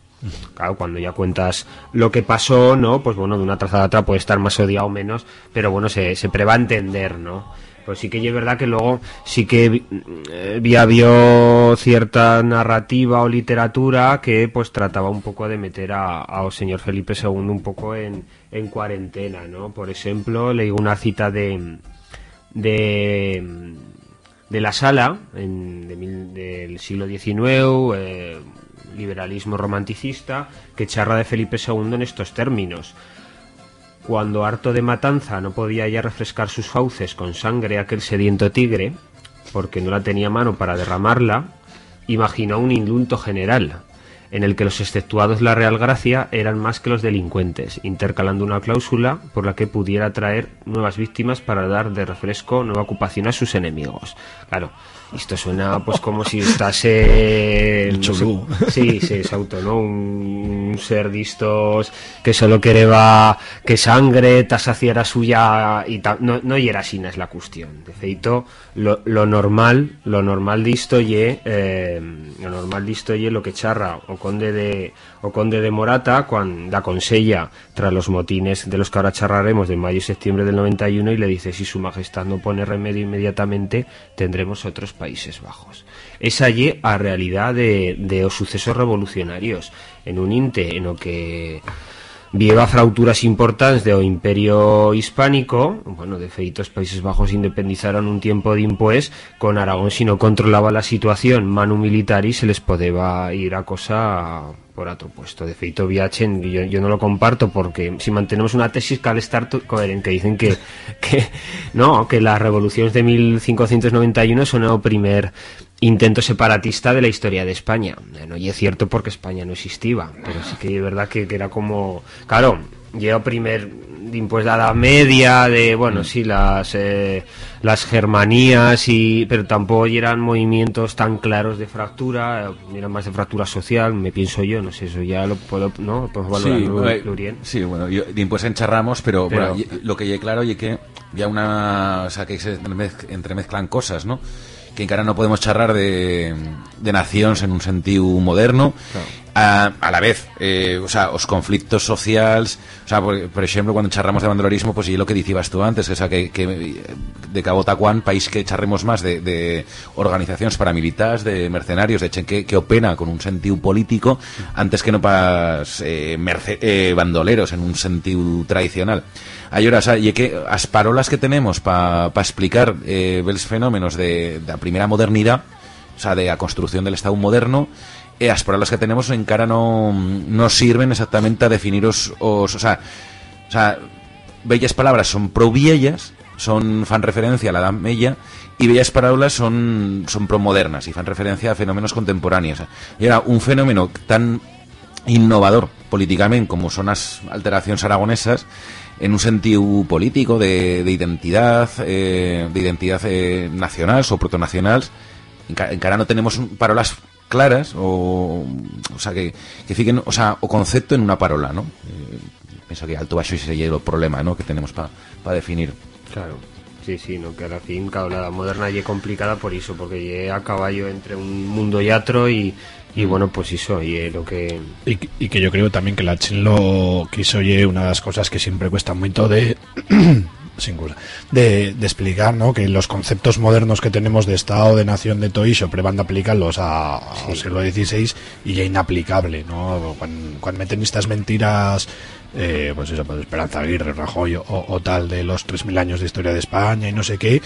Speaker 3: Claro, cuando ya cuentas lo que pasó, ¿no? Pues bueno, de una trazada a otra puede estar más odiado o menos, pero bueno, se, se preva a entender, ¿no? Pues sí que es verdad que luego sí que eh, había cierta narrativa o literatura que pues trataba un poco de meter a, a señor Felipe II un poco en, en cuarentena, ¿no? Por ejemplo, leí una cita de de, de la sala en, de, del siglo XIX, liberalismo romanticista que charra de Felipe II en estos términos. cuando harto de matanza no podía ya refrescar sus fauces con sangre aquel sediento tigre, porque no la tenía mano para derramarla, imaginó un indulto general, en el que los exceptuados la Real Gracia eran más que los delincuentes, intercalando una cláusula por la que pudiera traer nuevas víctimas para dar de refresco nueva ocupación a sus enemigos. Claro, esto suena pues como si estase...
Speaker 2: El cholú.
Speaker 3: sí, sí, exacto, ¿no? Un, un ser distos que solo quereba que sangre tasaciera suya y. No, no y era así, es la cuestión. De feito, lo, lo normal, lo normal disto ye, eh, lo normal disto ye lo que charra o conde de o conde de Morata cuando la consella tras los motines de los que ahora charraremos de mayo y septiembre del 91 y le dice si su majestad no pone remedio inmediatamente tendremos otros Países Bajos. Es allí a realidad de, de os sucesos revolucionarios en un inte en o que vieva frauturas importantes de o imperio hispánico bueno, de feito os Países Bajos independizaron un tiempo de impues con Aragón si no controlaba la situación manu militar se les podeba ir a cosa por otro puesto. De feito, Viachen, yo, yo no lo comparto porque si mantenemos una tesis cal estar to- coherente, que dicen que, que no, que las revoluciones de 1591 son el primer intento separatista de la historia de España. Eh, No y es cierto porque España no existía, pero sí que es verdad que, que era como, claro, llegó primer pues la edad media de bueno sí las eh, las germanías y pero tampoco eran movimientos tan claros de fractura eh, eran más de fractura social me pienso yo no sé eso ya lo puedo no podemos
Speaker 4: Sí,
Speaker 3: valorarlo
Speaker 4: eh,
Speaker 3: Lurien.
Speaker 4: sí, bueno, yo, pues encharramos, pero,
Speaker 3: Pero-
Speaker 4: bueno, lo que llegue claro y que ya una, o sea, que se entremez- entremezclan cosas, ¿no? Que encara no podemos charrar de, de nacións en un sentido moderno, a, a la vez, eh, o sea, os conflictos sociales, o sea, por, por ejemplo, cuando charramos de banderorismo, pues y lo que dicibas tú antes, o sea, que, que de Cabo Tacuán, país que charremos más de, de organizaciones paramilitares, de mercenarios, de chen que, que opena con un sentido político, antes que no pas eh, merce- eh, bandoleros en un sentido tradicional. Horas, y que las parolas que tenemos para explicar eh, fenómenos de, la primera modernidad, o sea, de la construcción del Estado moderno, e as palabras que tenemos en cara no, no sirven exactamente a definir os, os- o sea, o bellas palabras son pro viejas, son fan referencia a la edad media y bellas palabras son son pro modernas y fan referencia a fenómenos contemporáneos. Y era un fenómeno tan innovador políticamente como son las alteraciones aragonesas en un sentido político de, de identidad eh, de identidad eh, nacional o protonacional enca- encara no tenemos parolas claras o o sea que, que fiquen o sea o concepto en una parola no Eh, que alto baixo ese es el problema no que tenemos para definir.
Speaker 3: Claro. Sí, sí, no, que al fin, claro, la moderna y complicada por eso, porque lle a caballo entre un mundo y otro y, y bueno, pues eso, y é lo que...
Speaker 2: Y, y que yo creo también que la Chin lo quiso oye una de las cosas que siempre cuesta mucho de sin cosa, de, de explicar ¿no? que los conceptos modernos que tenemos de Estado, de nación, de todo eso, prevan de aplicarlos a, al siglo XVI y ya inaplicable, ¿no? Cuando, cuando meten estas mentiras eh, pues eso, pues Esperanza Aguirre, Rajoy o, o tal de los 3.000 años de historia de España y no sé qué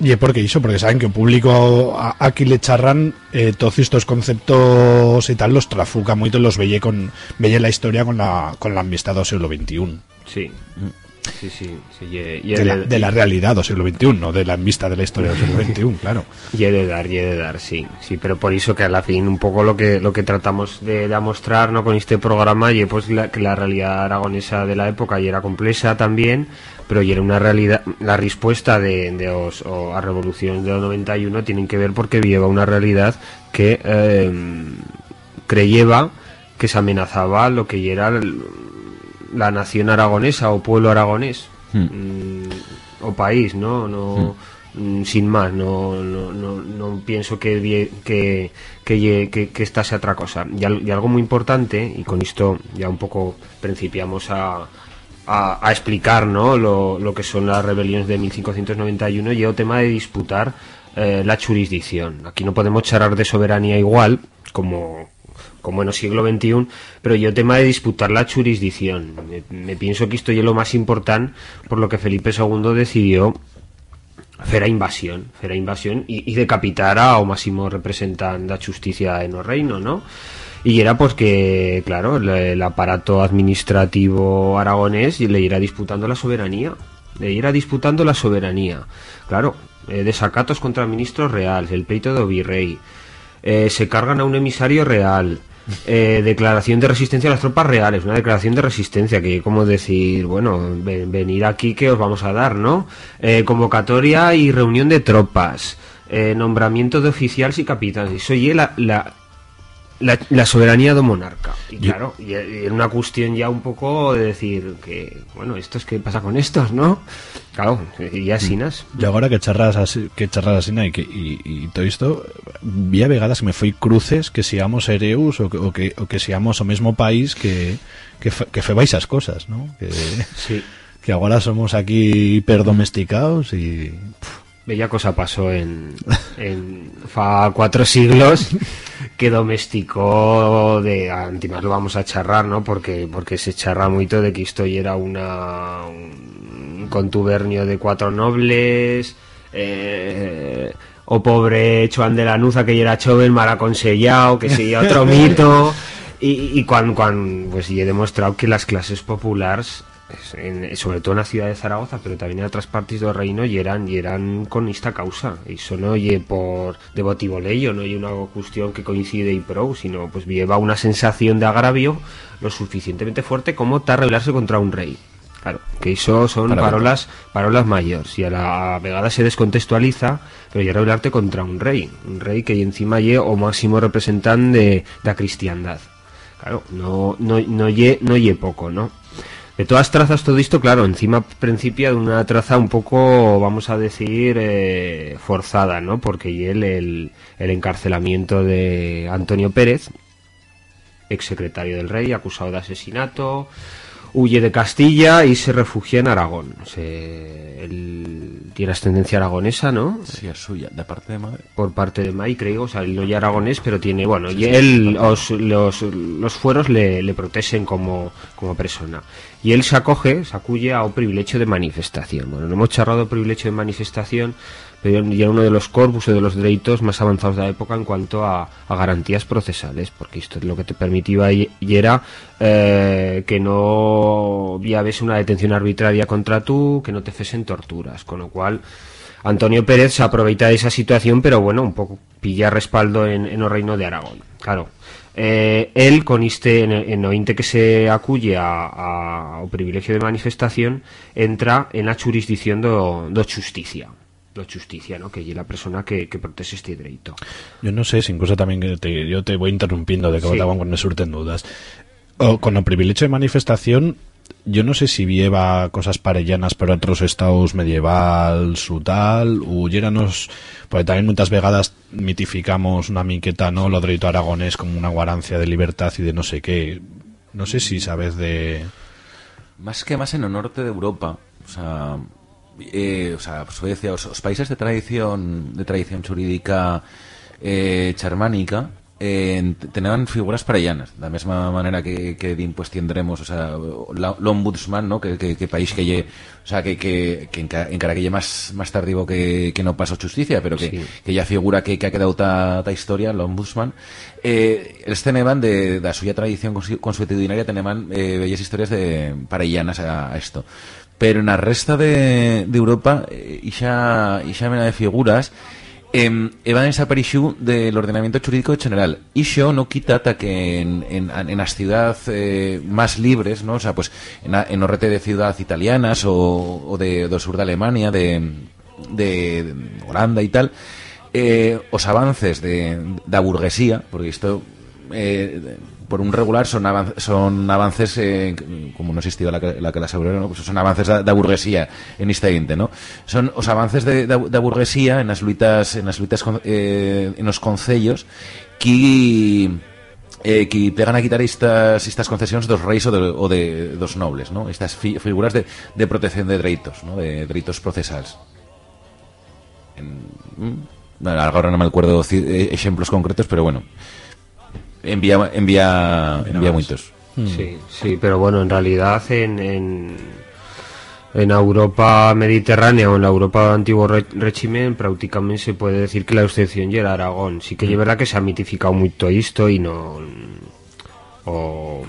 Speaker 2: y es porque hizo, porque saben que el público a- aquí le charran eh, todos estos conceptos y tal, los trafuca mucho, los veía con veía la historia con la con la amistad del siglo XXI.
Speaker 3: Sí, sí, sí, sí,
Speaker 2: De la,
Speaker 3: de-
Speaker 2: de la realidad del siglo XXI, no de la vista de la historia del siglo XXI, claro.
Speaker 3: Y he de dar, y he de dar, sí, sí, pero por eso que a la fin un poco lo que lo que tratamos de demostrar no con este programa y pues la, que la realidad aragonesa de la época y era compleja también, pero y era una realidad la respuesta de, de os, o a revoluciones del 91 tienen que ver porque lleva una realidad que eh, creyeva que se amenazaba lo que era la nación aragonesa o pueblo aragonés Mm, o país, ¿no? no mm, sin más, no, no, no, no pienso que, que, que, que, que esta sea otra cosa. Y, y algo muy importante, y con esto ya un poco principiamos a, a, a explicar ¿no? lo, lo que son las rebeliones de 1591, y el tema de disputar eh, la jurisdicción. Aquí no podemos charlar de soberanía igual, como, como en el siglo XXI, pero yo tema de disputar la jurisdicción. Me, me pienso que esto es lo más importante por lo que Felipe II decidió hacer a invasión, hacer a invasión y, y decapitar a o máximo representant da justicia en el reino, ¿no? Y era pues que, claro, el, aparato administrativo aragonés le irá disputando la soberanía. Le irá disputando la soberanía. Claro, eh, desacatos contra ministros reales, el pleito de virrey. Eh, se cargan a un emisario real. Eh, declaración de resistencia a las tropas reales, una declaración de resistencia que como decir, bueno, ven- venir aquí que os vamos a dar, ¿no? Eh, convocatoria y reunión de tropas, eh, nombramiento de oficiales y capitanes. Eso y la, la, la, la soberanía do monarca. Y
Speaker 2: Yo-
Speaker 3: claro, y, y era una cuestión ya un poco de decir que, bueno, ¿estos qué pasa con estos, no? Claro, y así, nas.
Speaker 2: Yo ahora que charras así, que charras así y, que, y, y todo esto, vi a vegadas que me fui cruces que seamos hereus o que, o que, o que seamos o mismo país que, que, fe, que febais esas cosas, ¿no? Que,
Speaker 3: Sí.
Speaker 2: que ahora somos aquí hiperdomesticados y...
Speaker 3: Bella cosa pasó en, en fa cuatro siglos que domesticó de antimás lo vamos a charrar, ¿no? Porque porque se charra mucho de que esto era una un contubernio de cuatro nobles eh, o pobre Chuan de la Nuza que ya era joven mal aconsellado, que seguía otro mito y, y cuando, cuando pues y he demostrado que las clases populares es en- sobre todo en la ciudad de Zaragoza, pero también en otras partes del reino, y eran, y eran con esta causa. Y eso no oye por devotivo ley, no oye una cuestión que coincide y pro, sino pues lleva una sensación de agravio lo suficientemente fuerte como tal rebelarse contra un rey. Claro, que eso son
Speaker 4: Para
Speaker 3: parolas, parolas mayores y a la vegada se descontextualiza, pero ya rebelarte contra un rey, un rey que encima lle o máximo representante de la cristiandad. Claro, no no no lle, no lle poco, ¿no? De todas trazas todo esto, claro, encima principia de una traza un poco, vamos a decir, eh, forzada, ¿no? Porque él, el, el encarcelamiento de Antonio Pérez, exsecretario del rey, acusado de asesinato, huye de Castilla y se refugia en Aragón. Se, él tiene ascendencia aragonesa, ¿no?
Speaker 4: Sí, es suya, de parte de madre.
Speaker 3: por parte de Mai, creo, o sea, él no ya aragonés, pero tiene, bueno, y él, os- los, los fueros le, le protegen como, como persona. Y él se acoge, se acuye a un privilegio de manifestación. Bueno, no hemos charrado de privilegio de manifestación, ya era uno de los corpus o de los derechos más avanzados de la época en cuanto a, garantías procesales, porque esto es lo que te permitía y, y era eh, que no viaves una detención arbitraria contra tú, que no te fesen torturas, con lo cual Antonio Pérez se aprovecha de esa situación, pero bueno, un poco pilla respaldo en, el reino de Aragón. Claro. Eh, él, con este, en, en o inte que se acuye a, privilegio de manifestación, entra en la jurisdicción do justicia. Do justicia, ¿no? Que es la persona que, que protege este derecho.
Speaker 2: Yo no sé, sin cosa también que te, yo te voy interrumpiendo de que
Speaker 3: Sí.
Speaker 2: cuando me surten dudas. O, con el privilegio de manifestación, yo no sé si lleva cosas parellanas para otros estados medieval, su tal, o yéranos, porque también muchas vegadas mitificamos una miqueta, ¿no? Lo derecho aragonés como una guarancia de libertad y de no sé qué. No sé si sabes de...
Speaker 4: Más que más en el norte de Europa. O sea, eh, o sea Suecia, os, os países de tradición de tradición jurídica eh, charmánica eh, tenían figuras parellanas, de la misma manera que, que din, pues tendremos, o sea, l'ombudsman, ¿no? Que, que, que país que lle, o sea, que, que, que enca- encara que lle más, más tardivo que, que no pasó justicia, pero que,
Speaker 3: Sí.
Speaker 4: que ya figura que, que ha quedado ta, ta historia, l'ombudsman, eh, els teneban de, de la suya tradición consu- consuetudinaria teneban eh, bellas historias de parellanas a, a esto. Pero en la resta de, de Europa, eh, ixa, ixa mena de figuras, eh, van desaparecido del ordenamiento jurídico general. Y eso no quita ta que en, en, en las ciudades eh, más libres, ¿no? O sea, pues en, a- en orrete de ciudades italianas o, o de, del sur de Alemania, de, de, de Holanda y tal, eh, os avances de, da burguesía, porque esto eh, por un regular son, avan- son avances eh, como no existía la, la aseguradora, ¿no? pues son avances da burguesía en este ínte, ¿no? Son os avances de, da, burguesía en las luitas en las luitas eh, en los concellos que eh, que pegan a quitar estas estas concesiones dos reis o de, de dos nobles, ¿no? Estas fi- figuras de, de protección de derechos, ¿no? De derechos procesales. En- mm, bueno, me acuerdo eh, ejemplos concretos, pero bueno. Envía envía envía muchos.
Speaker 3: Sí, sí, pero bueno, en realidad en, en, en Europa mediterránea o en la Europa antiguo régimen prácticamente se puede decir que la excepción ya era Aragón. Sí que es verdad que se ha mitificado mucho esto y no o,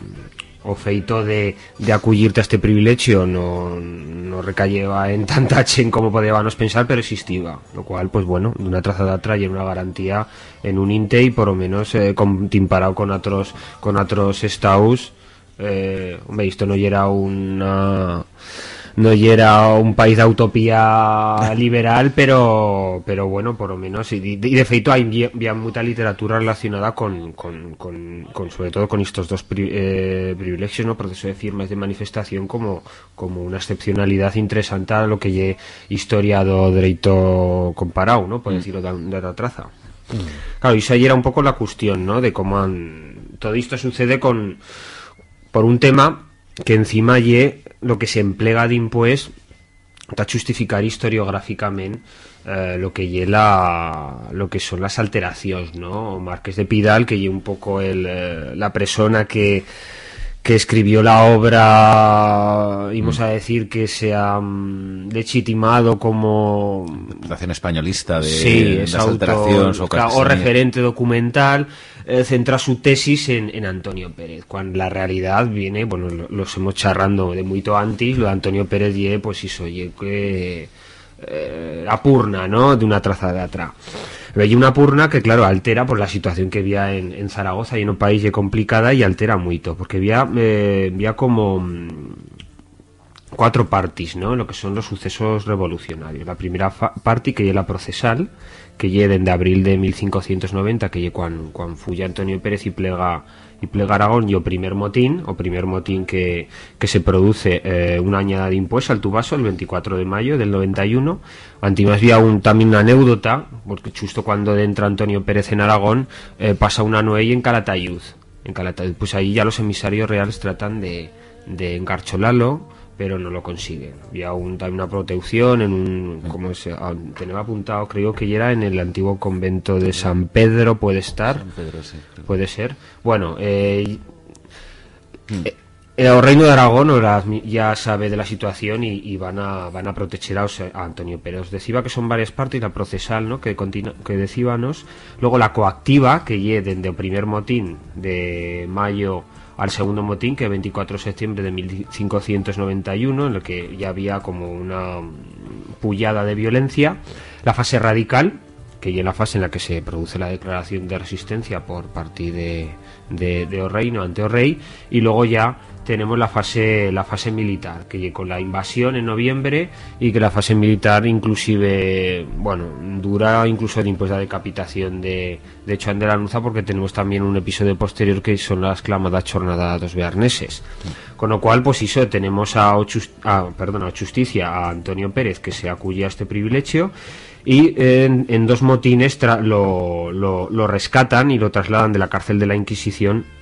Speaker 3: o feito de, de acullirte a este privilegio no, no recayeba en tanta chen como podíamos pensar, pero existía. Lo cual, pues bueno, de una trazada trae una garantía en un inte y por lo menos eh, con otros con otros estados eh, hombre, esto no era una no era un país de utopía liberal, pero pero bueno, por lo menos, y, de, y de feito hay había mucha literatura relacionada con, con, con, con, sobre todo con estos dos pri, eh, privilegios, no proceso de firmas de manifestación como, como una excepcionalidad interesante a lo que lle historia do derecho comparado, ¿no? por mm. decirlo de, de la traza. Mm. Claro, y esa era un poco la cuestión, ¿no? De cómo han, todo esto sucede con por un tema que encima lle lo que se emplega de justificar historiográficamente eh, lo que la, lo que son las alteraciones, ¿no? Marqués de Pidal, que lle un poco el, eh, la persona que que escribió la obra, íbamos mm. a decir que se ha um, legitimado como
Speaker 4: interpretación españolista de,
Speaker 3: sí,
Speaker 4: las alteraciones
Speaker 3: o, o, referente documental eh, centra su tesis en, Antonio Pérez cuando la realidad viene, bueno, lo, los hemos charrando de muy antes, lo de Antonio Pérez y pues hizo ye que eh, purna, ¿no? de una traza de atrás Pero hay una purna que, claro, altera por la situación que había en, Zaragoza y en un país ya complicada y altera mucho, porque había, eh, había como mm, cuatro partis, ¿no? Lo que son los sucesos revolucionarios. La primera party que es la procesal, que lle de abril de 1590, que lle cuan fuya Antonio Pérez y plega y plega Aragón y o primer motín, o primer motín que, que se produce eh, una añada de impuesto al Tubaso el 24 de mayo del 91. Antimás había un, también una anécdota, porque justo cuando entra Antonio Pérez en Aragón, eh, pasa una noche en Calatayud. En Calatayud, pues ahí ya los emisarios reales tratan de, de encarcholarlo, pero no lo consiguen. Había un, una protección en un, como se tenía apuntado, creo que ya era en el antiguo convento de San Pedro, puede estar.
Speaker 4: San Pedro, sí,
Speaker 3: puede ser. Bueno, eh, hmm. eh, el reino de Aragón ahora ya sabe de la situación y, y van a van a proteger a, a, Antonio Pérez. Os decía que son varias partes, la procesal, ¿no? que continua, que decíbanos, luego la coactiva, que lle desde el primer motín de mayo al segundo motín, que 24 de septiembre de 1591, en el que ya había como una pullada de violencia, la fase radical, que ya es la fase en la que se produce la declaración de resistencia por parte de, de, de Orreino ante Orrey, y luego ya tenemos la fase la fase militar que con la invasión en noviembre y que la fase militar inclusive bueno dura incluso después de decapitación de, de Joan de la Nuza porque tenemos también un episodio posterior que son las clamadas jornadas dos bearneses. Con lo cual pues eso tenemos a, Ochust a perdón a Justicia a Antonio Pérez que se acuye a este privilegio y en, dos motines lo, lo rescatan y lo trasladan de la cárcel de la Inquisición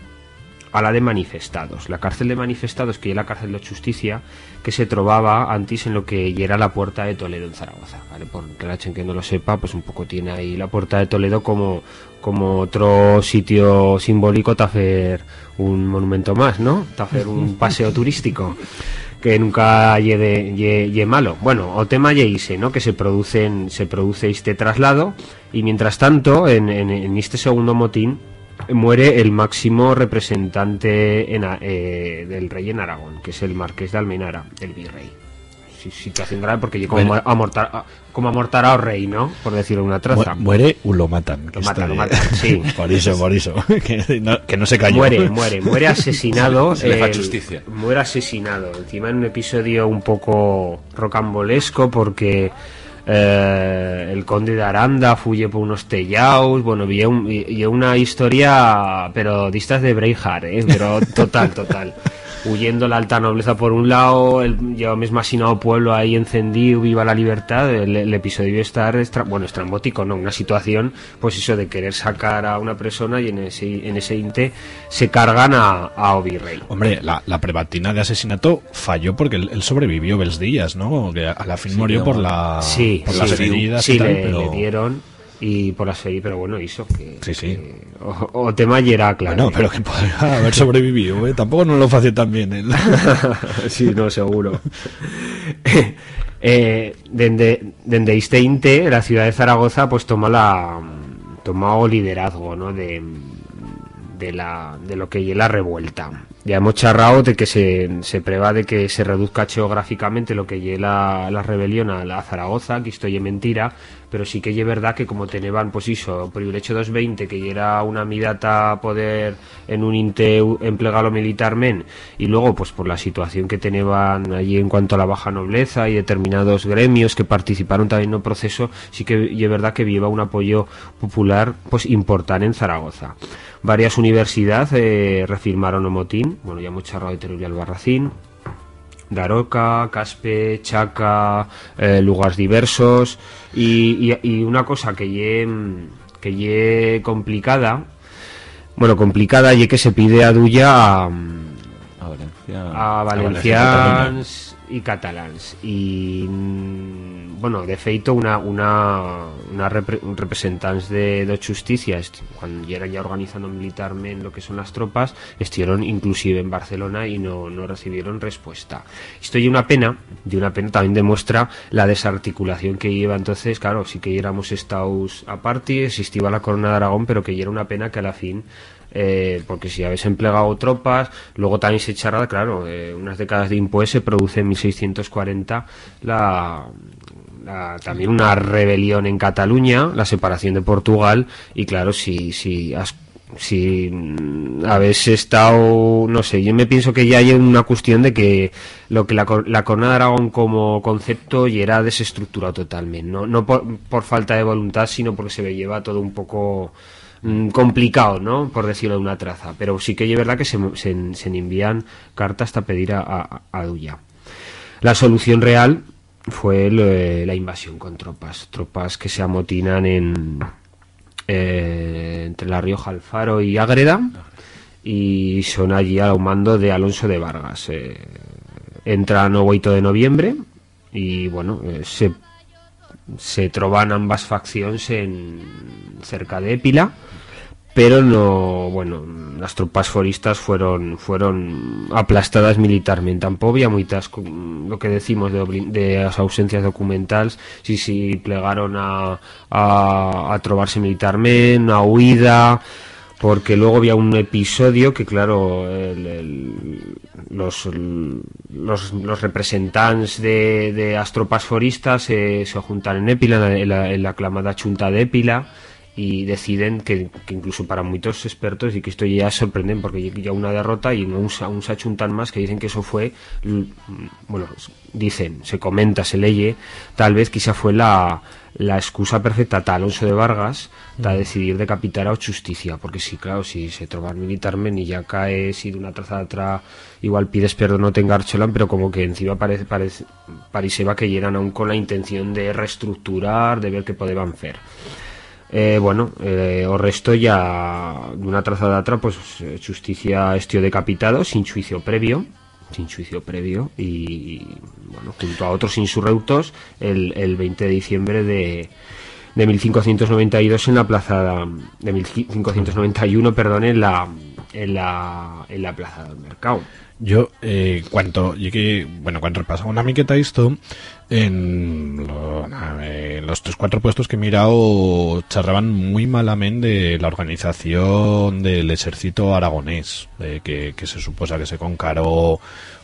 Speaker 3: a la de manifestados. La cárcel de manifestados, que es la cárcel de justicia, que se trovaba antes en lo que era la puerta de Toledo en Zaragoza. ¿vale? Por la que no lo sepa, pues un poco tiene ahí la puerta de Toledo como, como otro sitio simbólico, hacer un monumento más, ¿no? hacer un paseo turístico que nunca llegue malo. Bueno, o tema ise, ¿no? Que se producen, se produce este traslado y mientras tanto, en, en, en este segundo motín, muere el máximo representante en, eh, del rey en Aragón, que es el marqués de Almenara, el virrey. Situación grave porque como, bueno. amortar, como amortará al rey, ¿no? Por decirlo una traza.
Speaker 2: Muere o lo matan.
Speaker 3: Lo matan, lo matan, sí.
Speaker 2: por eso, por eso. que, no, que no se cayó.
Speaker 3: Muere, muere, muere asesinado.
Speaker 4: se le fa justicia.
Speaker 3: Muere asesinado. Encima en un episodio un poco rocambolesco porque eh, el conde de Aranda fuye por unos tellaos, bueno, vi, un, una historia, pero distas de Braveheart, ¿eh? pero total, total. huyendo la alta nobleza por un lado, el yo mismo asinado pueblo ahí encendido, viva la libertad, el, el episodio debe estar, estra, bueno, estrambótico, ¿no? Una situación, pues eso de querer sacar a una persona y en ese, en ese inte se cargan a, a Ovirrey.
Speaker 2: Hombre, la, la prebatina de asesinato falló porque él, él sobrevivió Bels días, ¿no? Que a la fin sí, murió por la
Speaker 3: sí,
Speaker 2: por
Speaker 3: sí,
Speaker 2: las heridas
Speaker 3: sí,
Speaker 2: y tal,
Speaker 3: le,
Speaker 2: pero...
Speaker 3: le dieron y por la serie, pero bueno, hizo que,
Speaker 2: sí, sí.
Speaker 3: que o, o, tema y era claro.
Speaker 2: Bueno, pero que podría haber sobrevivido, ¿eh? tampoco no lo hacía tan bien él.
Speaker 3: sí, no, seguro. eh, dende, dende este inte, la ciudad de Zaragoza, pues toma la tomó liderazgo, ¿no? De, de, la, de lo que es la revuelta. Ya hemos charrado de que se, se preva de que se reduzca geográficamente lo que es la, la rebelión a la Zaragoza, que esto es mentira, pero sí que es verdad que como tenían, pues eso, privilegio 220, que era una midata poder en un inte emplearlo militarmente, y luego pues por la situación que tenían allí en cuanto a la baja nobleza y determinados gremios que participaron también en el proceso, sí que es verdad que lleva un apoyo popular pues importante en Zaragoza. Varias universidades eh, refirmaron motín, bueno, ya hemos charlado de Teruel y Albarracín, Daroca, Caspe, Chaca, eh, lugares diversos. Y, una cosa que ye, que ye complicada, bueno, complicada y que se pide a Duya a, a, valencians y catalans. Y bueno, de feito una, una, una de, de justicia cuando ya eran ya organizando militarmente lo que son las tropas estuvieron inclusive en Barcelona y no, no recibieron respuesta. Esto y una pena de una pena también demuestra la desarticulación que lleva. Entonces claro sí que éramos estados aparte existía la corona de Aragón pero que ya era una pena que a la fin eh, porque si habéis empleado tropas, luego también se echará, claro, eh, unas décadas de impuestos se produce en 1640 la, también una rebelión en Cataluña, la separación de Portugal, y claro, si, si si habéis estado, no sé, yo me pienso que ya hay una cuestión de que lo que la, la Corona de Aragón como concepto ya era desestructurado totalmente, no, no por, falta de voluntad, sino porque se ve lleva todo un poco mm, complicado, ¿no? Por decirlo de una traza, pero sí que es verdad que se, se, envían cartas hasta pedir a, a, a Duya. La solución real fue la invasión con tropas, tropas que se amotinan en eh, entre La Rioja, Alfaro y Ágreda y son allí al mando de Alonso de Vargas. Eh, entra no 8 de noviembre y bueno, eh, se, se troban ambas facciones en cerca de Épila pero no, bueno, las tropas foristas fueron fueron aplastadas militarmente. Tampoco había muchas, lo que decimos de, las ausencias documentales, sí, sí, plegaron a, a, a trobarse militarmente, a huida, porque luego había un episodio que, claro, los, los, representantes de, de las tropas foristas se, se juntan en Épila, en la, en la aclamada Chunta de Épila, y deciden que, incluso para muchos expertos y que esto ya sorprenden porque ya una derrota y un, un tan más que dicen que eso fue bueno dicen se comenta se leye tal vez quizá fue la, la excusa perfecta tal Alonso de Vargas para mm. decidir decapitar a justicia porque si claro si se troban militarmente y ya cae si de una traza a otra igual pides perdón no te engarcholan pero como que encima parece, parece pareceba que llegan aún con la intención de reestructurar de ver qué podían hacer eh, bueno, eh, o resto ya de una trazada otra pues eh, justicia estió decapitado sin juicio previo sin juicio previo y, bueno, junto a otros insurrectos el, el 20 de diciembre de, de 1592 en la plaza de 1591, perdón, en la en la en la plaza del mercado.
Speaker 2: Yo, eh, cuanto bueno, cuando repasaba una miqueta esto, en, los tres cuatro puestos que he mirado charraban muy malamente de la organización del ejército aragonés, de que, se suposa que se concaró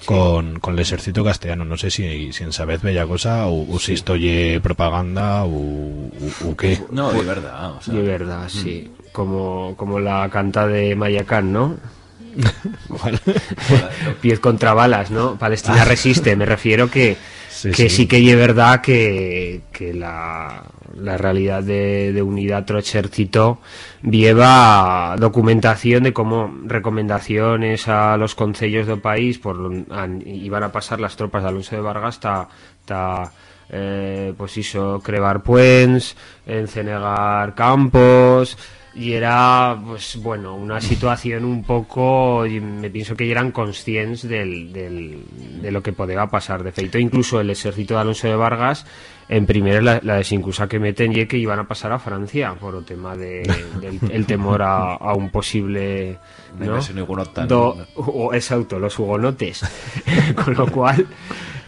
Speaker 2: con, con el ejército castellano. No sé si, si en sabed bella cosa o, si esto ye propaganda o, qué.
Speaker 4: No, de verdad.
Speaker 3: de verdad, sí. Como, como la canta de Mayacán, ¿no? Pies contra balas, ¿no? Palestina resiste, me refiero que sí, que sí. que es verdad que, la, la, realidad de, unidad otro ejército lleva documentación de cómo recomendaciones a los concellos del país por iban a pasar las tropas de Alonso de Vargas hasta eh, pues hizo crevar puentes, encenegar campos, y era pues bueno una situación un poco me pienso que eran conscientes del, del, de lo que podía pasar. De feito incluso el ejército de Alonso de Vargas en primera la, la desincusa que meten y que iban a pasar a Francia por el tema de, del el temor a, a, un posible
Speaker 4: ¿no?
Speaker 3: Do, o, exacto los hugonotes. Con lo cual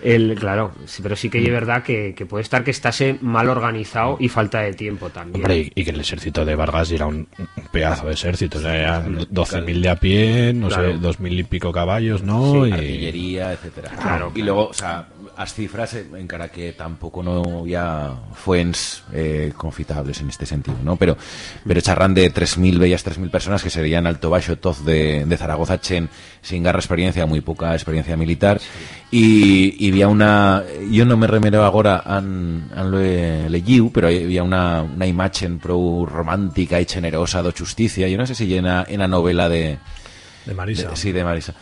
Speaker 3: El, claro, pero sí que es verdad que, puede estar que estase mal organizado y falta de tiempo también.
Speaker 2: y, que el ejército de Vargas era un, pedazo de ejército, o sea, eran 12.000 de a pie, no sé, 2.000 y pico caballos, ¿no?
Speaker 4: y... Artillería, etcétera. Claro. Y luego, o sea, las cifras eh, encara que tampoco no había fuens eh, confitables en este sentido, ¿no? Pero pero charran de 3.000 bellas 3.000 personas que serían alto baixo toz de, de Zaragoza chen sin garra experiencia, muy poca experiencia militar y, y había una yo no me remero ahora an, an lo leído, pero había una, una imagen pro romántica y generosa de justicia, yo no sé si llena en la novela de
Speaker 2: de Marisa.
Speaker 4: sí, de Marisa.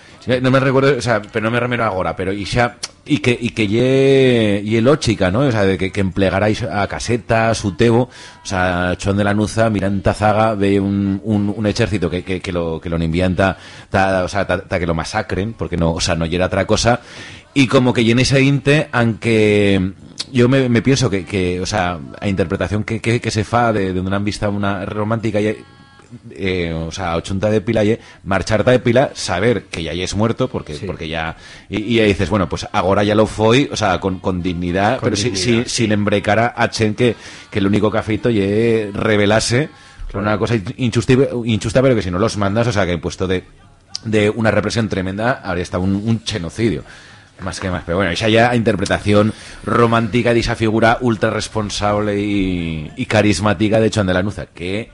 Speaker 4: No me recuerdo, o sea, pero no me remero ahora, pero y xa, y que y que y el chica, ¿no? O sea, de que, que emplegarais a caseta, su tebo, o sea, Chon de la Nuza, Miranta Zaga ve un, un, un ejército que, que, que, lo que lo envían o sea, ta, que lo masacren, porque no, o sea, no llega otra cosa y como que llene ese inte, aunque yo me, me pienso que, que, o sea, a interpretación que, que, que se fa de, de una vista una romántica y eh, o sea, ochunta de pila, y marcharta de pila, saber que ya es muerto, porque, porque ya, y, y dices, bueno, pues ahora ya lo fue, o sea, con, con dignidad, pero sin embrecar a Chen que, que el único cafito ye revelase una cosa injusta, injusta, pero que si no los mandas, o sea, que en puesto de, de una represión tremenda, habría estado un, un genocidio. Más que más, pero bueno, esa ya interpretación romántica de esa figura ultra responsable y, y carismática de Juan de la Nuza, que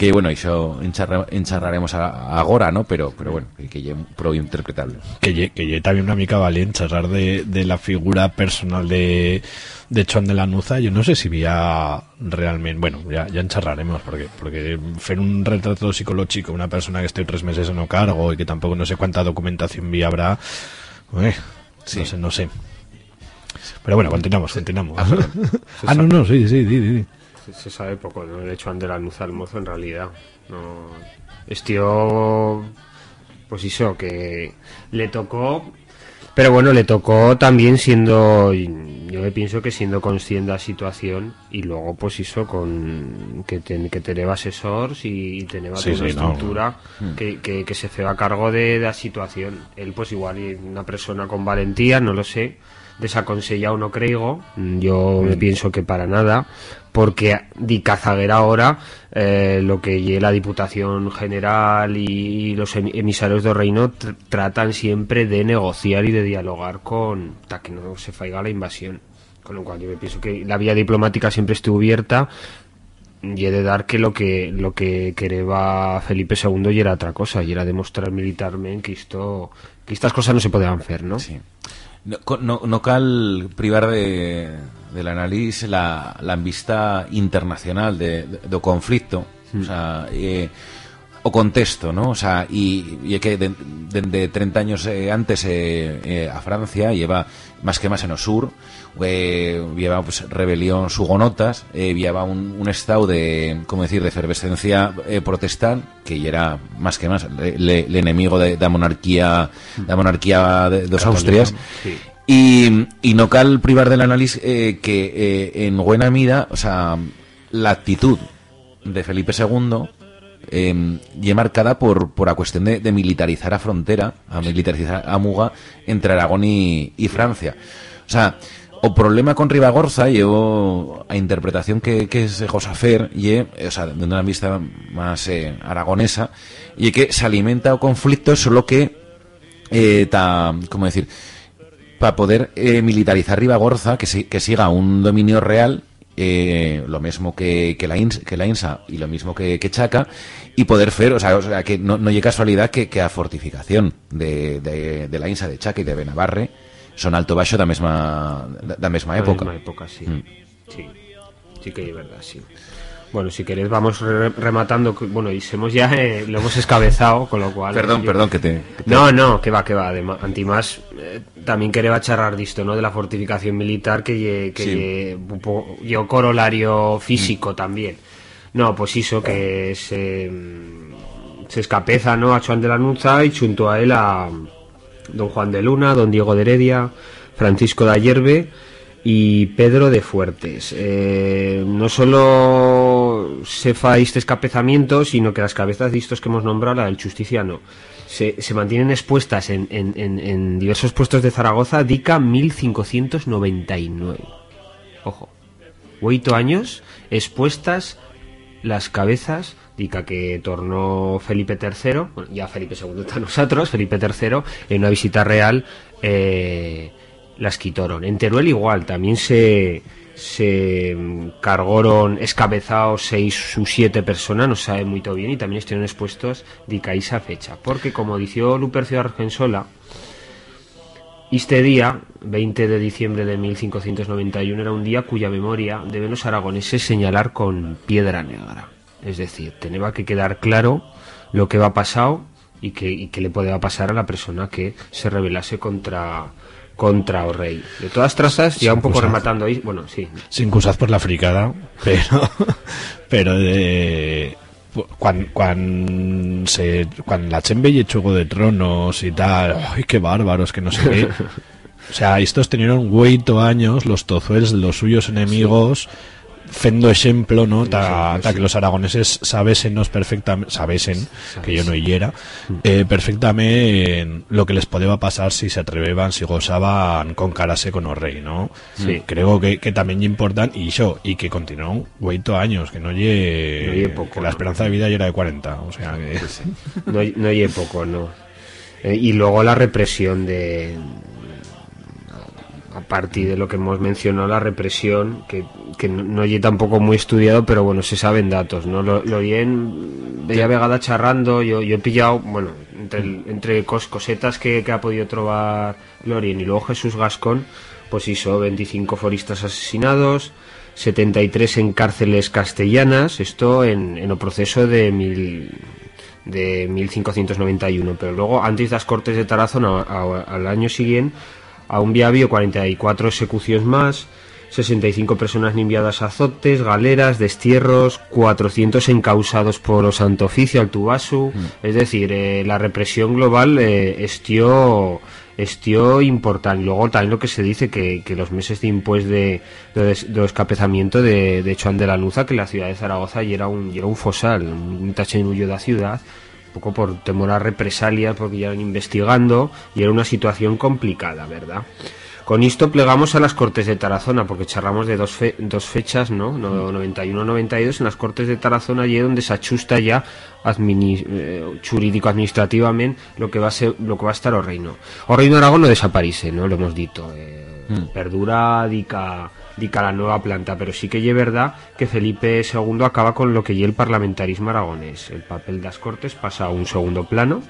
Speaker 4: que bueno, eso encharraremos ahora, ¿no? Pero pero bueno, que lle pro interpretable.
Speaker 2: Que lle, que también una mica vale encharrar de, de la figura personal de de Chon de la Nuza, yo no sé si había realmente, bueno, ya, ya encharraremos, porque, porque hacer un retrato psicológico, una persona que esté tres meses en o cargo y que tampoco no sé cuánta documentación vi habrá, eh, no sé, no sé. Pero bueno, continuamos, continuamos. Ah, ah no, no, sí, sí, sí, sí
Speaker 3: se sabe poco, ¿no? De hecho, ande la luz al mozo en realidad. No. Estío, pues hizo que le tocó, pero bueno, le tocó también siendo, yo me pienso que siendo consciente de la situación y luego pues hizo con que, que tener asesores y tener una estructura mm. que, que, se fue a cargo de, la situación. Él pues igual una persona con valentía, no lo sé, desaconsellado no creo, yo me mm. pienso que para nada, porque di Cazaguera ahora eh, lo que la Diputación General y, los emisarios del reino tratan siempre de negociar y de dialogar con hasta que no se faiga la invasión con lo cual yo me pienso que la vía diplomática siempre estuvo abierta y he de dar que lo que lo que quería Felipe II y era otra cosa y era demostrar militarmente que esto que estas cosas no se podían hacer ¿no?
Speaker 4: Sí. No, no, no cal privar de, del análisis la, la vista internacional de, do conflicto mm. o sea, eh, o contexto, ¿no? O sea, y, y que de, de, de 30 años eh, antes eh, eh, a Francia lleva más que más en el sur lleva pues rebelión sugonotas lleva un, un estado de como decir de efervescencia protestante que era más que más el enemigo de, la monarquía la monarquía de, dos Austrias sí. Y, y, no cal privar del análisis que en buena medida, o sea, la actitud de Felipe II eh, y marcada por, por la cuestión de, militarizar a frontera, a militarizar a Muga entre Aragón y, Francia. O sea, o problema con Ribagorza o a interpretación que, que es Josafer y o sea, de una vista más eh, aragonesa y que se alimenta o conflicto solo que eh, ta, como decir para poder eh, militarizar Ribagorza, que, si, que siga un dominio real, eh, lo mismo que, que, la INSA, que la INSA y lo mismo que, que Chaca, y poder hacer, o sea, o sea que no, no hay casualidad que, que a fortificación de, de, de la INSA de Chaca y de Benavarre son alto baixo da mesma da mesma época.
Speaker 3: Da mesma época, sí. Mm. Sí. Sí que é verdad, sí. Bueno, si queréis vamos re rematando, bueno, y hemos ya eh, lo hemos escabezado, con lo cual...
Speaker 4: Perdón, yo... perdón, que te,
Speaker 3: que te, No, no, que va, que va, además, antimás eh, también quería charrar disto, ¿no? De la fortificación militar que lle, que sí. lle, lle corolario físico mm. también. No, pues hizo que se se escapeza, ¿no? A Juan de la Nuza y junto a él a don Juan de Luna, don Diego de Heredia, Francisco de Ayerbe y Pedro de Fuertes. Eh, no solo se fa este escapezamiento, sino que las cabezas de estos que hemos nombrado, la del justiciano, se, se mantienen expuestas en, en, en, en diversos puestos de Zaragoza, dica 1599. Ojo, ocho años expuestas las cabezas dica que tornó Felipe III, bueno, ya Felipe II está nosotros, Felipe III, en una visita real eh, las quitaron. En Teruel igual, también se se cargaron escabezados seis u siete personas, no sabe muy bien, y también estuvieron expuestos dica esa fecha. Porque como dijo Lupercio Argensola, este día, 20 de diciembre de 1591, era un día cuya memoria deben los aragoneses señalar con piedra negra. Es decir, tenía que quedar claro lo que va pasado y que, y que le podía pasar a la persona que se rebelase contra contra o rey. De todas trazas, ya un poco rematando ahí, bueno, sí.
Speaker 2: sin cusas por la fricada, pero pero de cuando cuando se cuando la veía Juego de Tronos y tal, ay qué bárbaros, que no sé qué. O sea, estos tenieron oito años los tozuels de los suyos enemigos fendo ejemplo, ¿no? Ta, ta que los aragoneses sabesenos perfectamente, sabesen, que yo no yera, eh, perfectamente lo que les podía pasar si se atreveban, si gozaban con carase con el rey, ¿no?
Speaker 3: Sí.
Speaker 2: Creo que, que también es importante, y yo, y que continuó oito años, que no lle,
Speaker 3: No poco,
Speaker 2: que la esperanza de vida ya era de 40, o sea que...
Speaker 3: No, no poco, no. Eh, y luego la represión de. A partir de lo que hemos mencionado, la represión, que, que no, hay tampoco muy estudiado, pero bueno, se saben datos, ¿no? Lo, lo bien, veía vegada charrando, yo, yo he pillado, bueno, entre, el- entre cos- cosetas que, que ha podido trobar Lorien y luego Jesús Gascón, pues hizo 25 foristas asesinados, 73 en cárceles castellanas, esto en, en el proceso de mil, de 1591, pero luego antes de las Cortes de Tarazona al año siguiente aún había habido 44 ejecuciones más, 65 personas enviadas a azotes, galeras, destierros, 400 encausados por o Santo Oficio al Tubasu, es decir, eh, la represión global eh, estió estió importante. Luego también lo que se dice que, que los meses de impuesto de, de, des- de escapezamiento de, de Joan de la Nuza, que la ciudad de Zaragoza ya era un, era un fosal, un tachenullo de la ciudad, un poco por temor a represalias, porque ya iban investigando, y era una situación complicada, ¿verdad? Con esto plegamos a las Cortes de Tarazona, porque charramos de dos, fe- dos fechas, ¿no? No- 91-92, en las Cortes de Tarazona, allí donde se achusta ya admini- eh, jurídico-administrativamente lo que va a ser, lo que va a estar o reino. O reino de Aragón no desaparece, ¿no? Lo hemos dicho. eh, Perdura, dica, la nueva planta, pero sí que es verdad que Felipe II acaba con lo que y el parlamentarismo aragonés. El papel de las Cortes pasa a un segundo plano.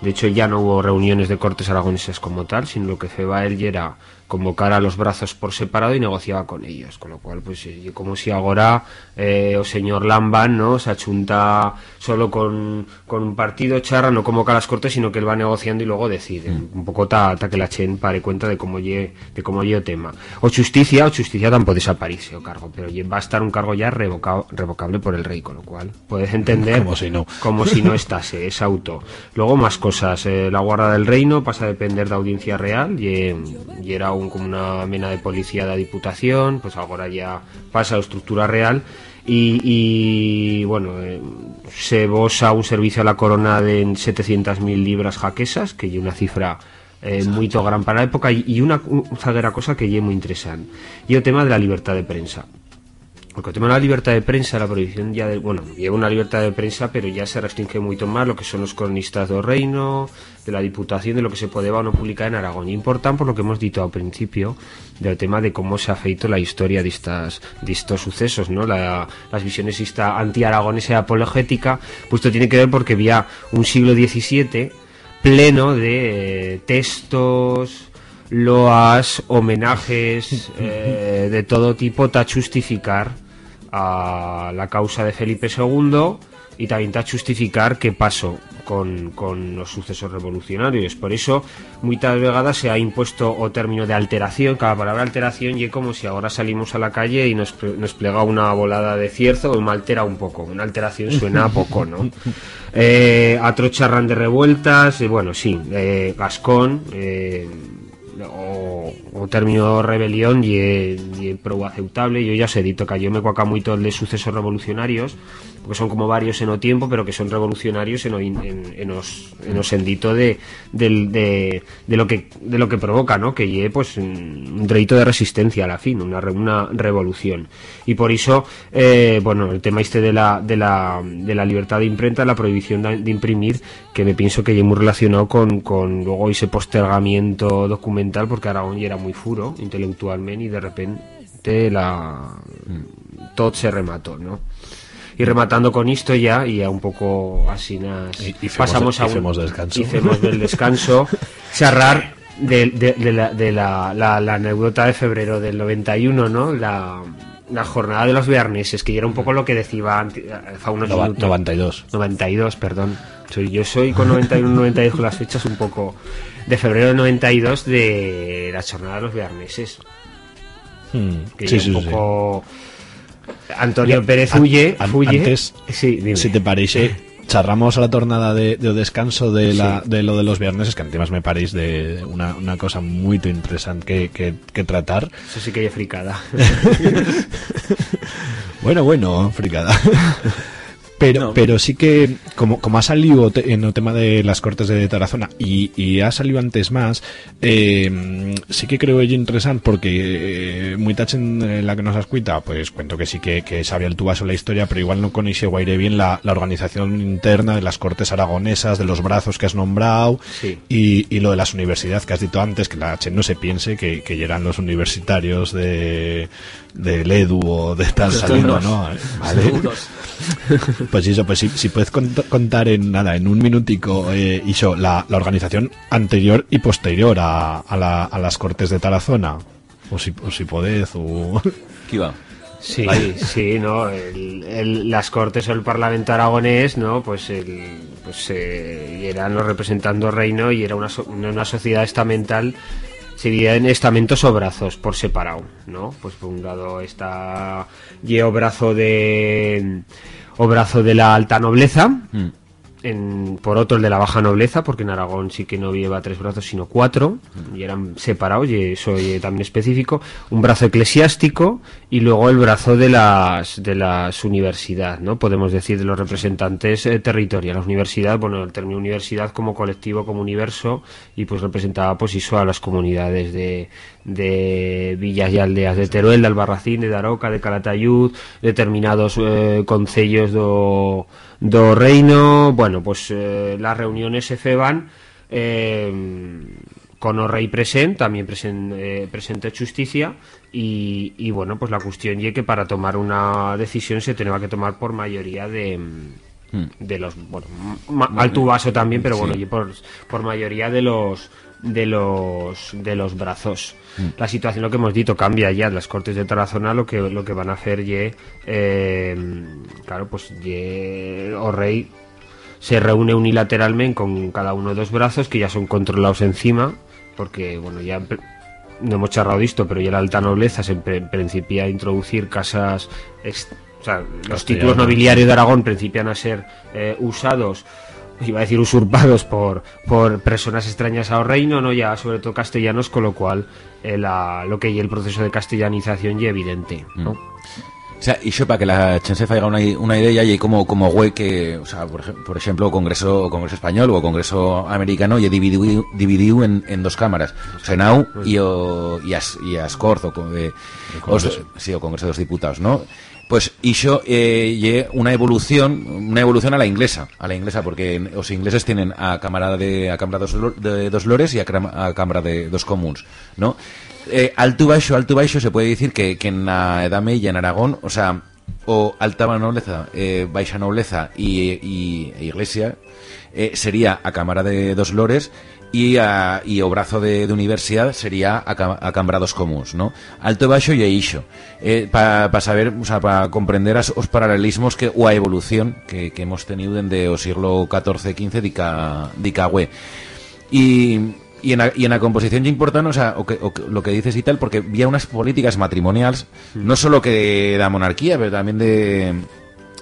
Speaker 3: De hecho, ya no hubo reuniones de cortes aragoneses como tal, sino lo que hacía él ya era convocar a los brazos por separado y negociaba con ellos. Con lo cual, pues, eh, como si ahora eh, o señor Lamban, ¿no? Se achunta solo con, con un partido, charra, no convoca a las cortes, sino que él va negociando y luego decide. Un poco ta, ta que la Chen pare cuenta de cómo lle, de cómo lle o tema. O justicia, o justicia tampoco desaparece o cargo, pero va a estar un cargo ya revoca- revocable por el rey, con lo cual puedes entender
Speaker 2: Como si no.
Speaker 3: como si no estase, es auto. Luego más cosas, eh, la Guarda del Reino pasa a depender de Audiencia Real y, y era como una mena de policía de Diputación, pues ahora ya pasa a estructura real. Y, bueno, eh, se bosa un servicio a la corona de 700.000 libras jaquesas, que es una cifra eh, muy to gran para la época y, una, un- zaguera cosa que es muy interesante, y el tema de la libertad de prensa. Porque el tema de la libertad de prensa, la prohibición ya de, bueno, lleva una libertad de prensa, pero ya se restringe mucho más lo que son los cronistas do reino, de la diputación, de lo que se podía o no publicar en Aragón. Y importante por lo que hemos dicho al principio, del tema de cómo se ha feito la historia de, estas, de estos sucesos, ¿no? La, las visiones esta anti-aragonesa y apologética, pues esto tiene que ver porque había un siglo XVII pleno de eh, textos, loas, homenajes eh, de todo tipo para justificar a la causa de Felipe II y también para justificar qué pasó con, con los sucesos revolucionarios. Por eso, muchas vegadas se ha impuesto o término de alteración. Cada palabra alteración y es como si ahora salimos a la calle y nos, nos plega una volada de cierzo o me altera un poco. Una alteración suena a poco, ¿no? Eh, atro charran de revueltas, eh, bueno, sí, eh, Gascón, eh, o, o término rebelión e, e aceptable. Yo ya se dito que cayóme coa moito de sucesos revolucionarios porque son como varios en o tiempo, pero que son revolucionarios en, o en, en os, en o sendito de, del- de, de lo que de lo que provoca, ¿no? Que lle pues un derecho de resistencia a la fin, una, una revolución. Y por eso, eh, bueno, el tema este de la, de la, de la libertad de imprenta, la prohibición de, imprimir, que me pienso que ya muy relacionado con, con luego ese postergamiento documental, porque Aragón ya era muy furo intelectualmente y de repente la todo se remató, ¿no? Y rematando con esto ya, y ya un poco así nas-
Speaker 2: Y- y
Speaker 3: pasamos a un,
Speaker 2: femos descanso.
Speaker 3: y femos del descanso, cerrar de, de- de la, de la, la- la anécdota de febrero del 91, ¿no? La, la jornada de los vierneses, que era un poco lo que decía antes, fa unos
Speaker 2: Nova-
Speaker 3: minutos.
Speaker 2: 92.
Speaker 3: 92, perdón. Soy, yo soy con 91, 92 con las fechas un poco de febrero del 92 de la jornada de los vierneses.
Speaker 2: Hmm,
Speaker 3: Que
Speaker 2: sí, sí,
Speaker 3: un
Speaker 2: sí.
Speaker 3: Antonio Pérez huye,
Speaker 2: an-
Speaker 3: huye.
Speaker 2: antes,
Speaker 3: sí, dime.
Speaker 2: Si te parece, charramos a la tornada de, de descanso de, la,
Speaker 3: Sí.
Speaker 2: de lo de los viernes, que además me parece de una, una cosa muy interesante que, que, que tratar.
Speaker 3: Eso sí que hay fricada.
Speaker 2: Bueno, bueno, fricada. Pero, pero sí que, como, como ha salido te- en el tema de las Cortes de Tarazona y, y ha salido antes más, eh, sí que creo ello interesante porque eh, muy tachen eh, la que nos has cuita, pues cuento que sí que, que sabía el tubaso la historia, pero igual no conoce guaire bien la, la organización interna de las Cortes aragonesas, de los brazos que has nombrado
Speaker 3: Sí.
Speaker 2: y, y lo de las universidades que has dicho antes, que la H no se piense que, que eran los universitarios de del EDU o de tal saliendo, ¿no? Vale. Pues eso, pues si, si puedes cont- contar en nada, en un minutico, eh, Iso, la, la organización anterior y posterior a, a, la- a las Cortes de Tarazona. O si, o si podés, o...
Speaker 4: ¿Qué va?
Speaker 3: Sí, sí, ¿no? El- el- las Cortes o el Parlamento aragonés, ¿no? Pues, el, pues eh, eran los representando reino y era una, una sociedad estamental se dividía en estamentos o brazos por separado, ¿no? Pues por un lado está y o brazo de o brazo de la alta nobleza,
Speaker 4: Mm.
Speaker 3: en, por otro el de la baja nobleza, porque en Aragón sí que no lleva tres brazos sino cuatro, y eran separados, y eso también específico, un brazo eclesiástico y luego el brazo de las de las universidades, ¿no? Podemos decir de los representantes eh, territoriales. La universidad, bueno, el término universidad como colectivo, como universo, y pues representaba pues eso a las comunidades de, de villas y aldeas de Teruel, de Albarracín, de Daroca, de Calatayud, determinados eh, concellos do, do reino, bueno, pues eh, las reuniones se feban eh, con o rei presente, también presen, eh, presente justicia y, y bueno, pues la cuestión y que para tomar una decisión se tenía que tomar por mayoría de de los bueno alto vaso también pero bueno y por, por mayoría de los de los de los brazos. La situación lo que hemos dicho cambia ya. Las cortes de Tarazona lo que lo que van a hacer ye, eh, claro pues ye, o rey se reúne unilateralmente con cada uno de los brazos que ya son controlados encima porque bueno ya no hemos charlado de esto pero ya la alta nobleza se principia a introducir casas o sea, los títulos nobiliarios de Aragón principian a ser eh, usados iba a decir usurpados por, por personas extrañas al reino, no ya sobre todo castellanos, con lo cual eh, la- lo que y el proceso de castellanización ya evidente, ¿no?
Speaker 4: O sea, y yo para que la chance haga una, una idea y como como güey que, o sea, por, ej- por ejemplo, Congreso Congreso español o Congreso americano y dividido, dividido en, en dos cámaras, Senau y o, y as, y Ascorz o, co- de- os- sí, o Congreso de los Diputados, ¿no? Pues iso eh, una evolución, una evolución a la inglesa, a la inglesa porque los ingleses tienen a cámara de a cámara dos, de dos lores y a cámara de dos comuns, ¿no? Eh, alto baixo, alto baixo se puede decir que, que en la Edad Media en Aragón, o sea, o alta nobleza, eh, baixa nobleza y, e iglesia eh, sería a cámara de dos lores y, a, y o brazo de, universidad sería a, a cámara dos comuns, ¿no? Alto baixo y eixo. Para saber, o sea, para comprender as, os paralelismos que o a evolución que, hemos tenido desde o siglo XIV-XV dica, y, en la, y en la composición ya importante, o sea, o que, o que- lo que dices y tal, porque había unas políticas matrimoniales, no solo que de la monarquía, pero también de,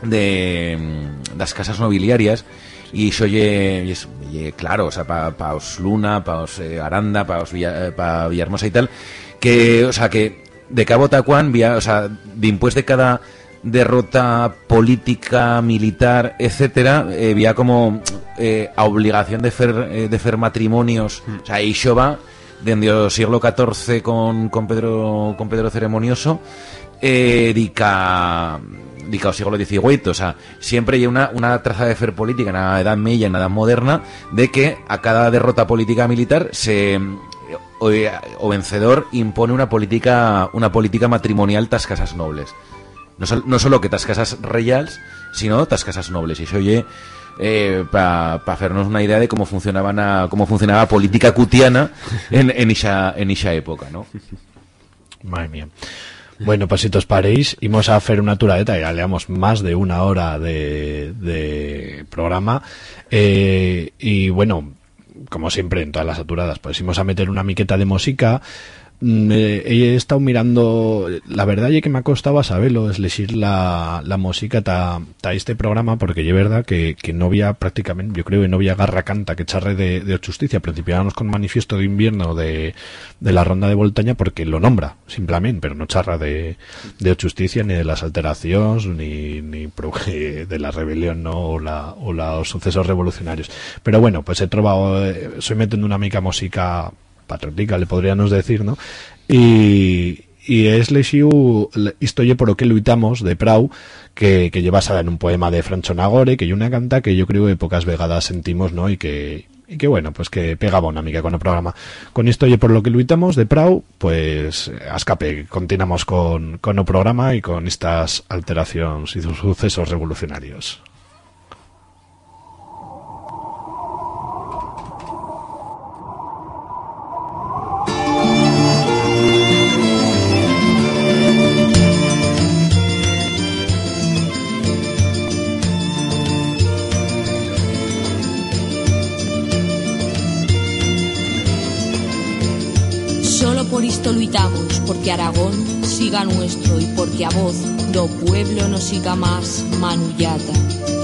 Speaker 4: de mm, las casas nobiliarias, y eso ye, ye- ye claro, o sea, para pa os Luna, para os eh, Aranda, para os Villa- eh, pa Villahermosa y tal, que, o sea, que de Cabo Tacuán, vía, o sea, de de cada derrota política, militar, etcétera, eh, había como eh, a obligación de hacer eh, de hacer matrimonios, mm. o sea, el siglo XIV con, con Pedro con Pedro Ceremonioso, eh, dica dica o siglo XVIII, o sea, siempre hay una, una traza de fer política en la edad media, en la edad moderna, de que a cada derrota política militar se o, vencedor impone una política una política matrimonial tas casas nobles. No, solo que tas casas reales, sino tas casas nobles. Y eso oye eh, para hacernos una idea de cómo cómo funcionaba política cutiana en, en, esa, en esa época, ¿no?
Speaker 2: Madre mía. Bueno, pasitos paréis, íbamos a hacer una turadeta, ya leamos más de una hora de, de programa. Eh, y bueno, como siempre en todas las aturadas, pues íbamos a meter una miqueta de música Mm, eh, he estado mirando, la verdad es que me ha costado saberlo, es elegir la, la música ta, este programa, porque es verdad que, que no había prácticamente, yo creo que no había garra canta que charre de, de justicia. Principiábamos con manifiesto de invierno de, de la ronda de Voltaña porque lo nombra, simplemente, pero no charra de, de justicia ni de las alteraciones, ni, ni de la rebelión, ¿no? O, la, o los sucesos revolucionarios. Pero bueno, pues he trovado, eh, soy metiendo una mica música patriótica, le podríamos decir, ¿no? Y, y es lexiu historia por lo que luitamos de Prau que, que en un poema de Francho Nagore que hay una canta que yo creo que pocas vegadas sentimos no y que y que bueno pues que pegaba una amiga con el programa. Con esto por lo que luitamos de Prau pues a escape continuamos con, con el programa y con estas alteraciones y sucesos revolucionarios
Speaker 5: por esto luitamos, porque Aragón siga nuestro y porque a voz do pueblo no siga más manullata.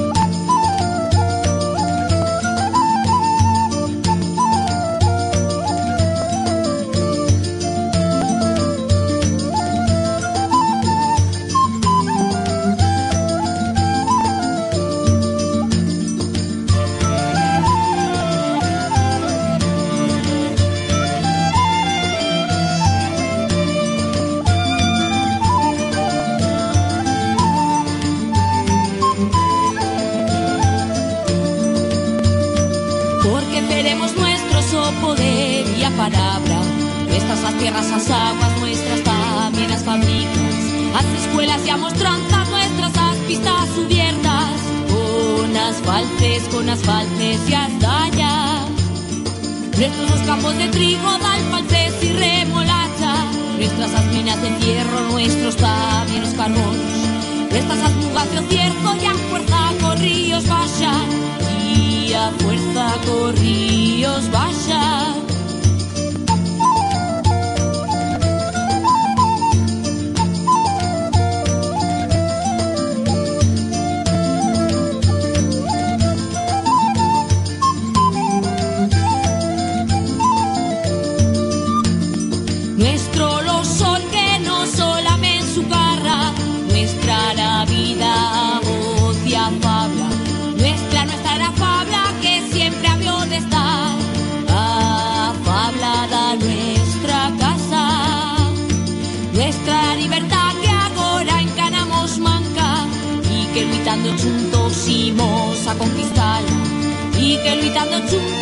Speaker 6: las tierras, las aguas nuestras, también las fábricas, las escuelas y amostranzas nuestras, las pistas cubiertas, con asfaltes, con asfaltes y hasta allá. Nuestros campos de trigo, de alfalces y remolacha, nuestras as minas de hierro, nuestros también los carbones, nuestras as mugas de cierto y a fuerza con ríos vaya, y a fuerza con ríos vaya. che lui t'hanno giunto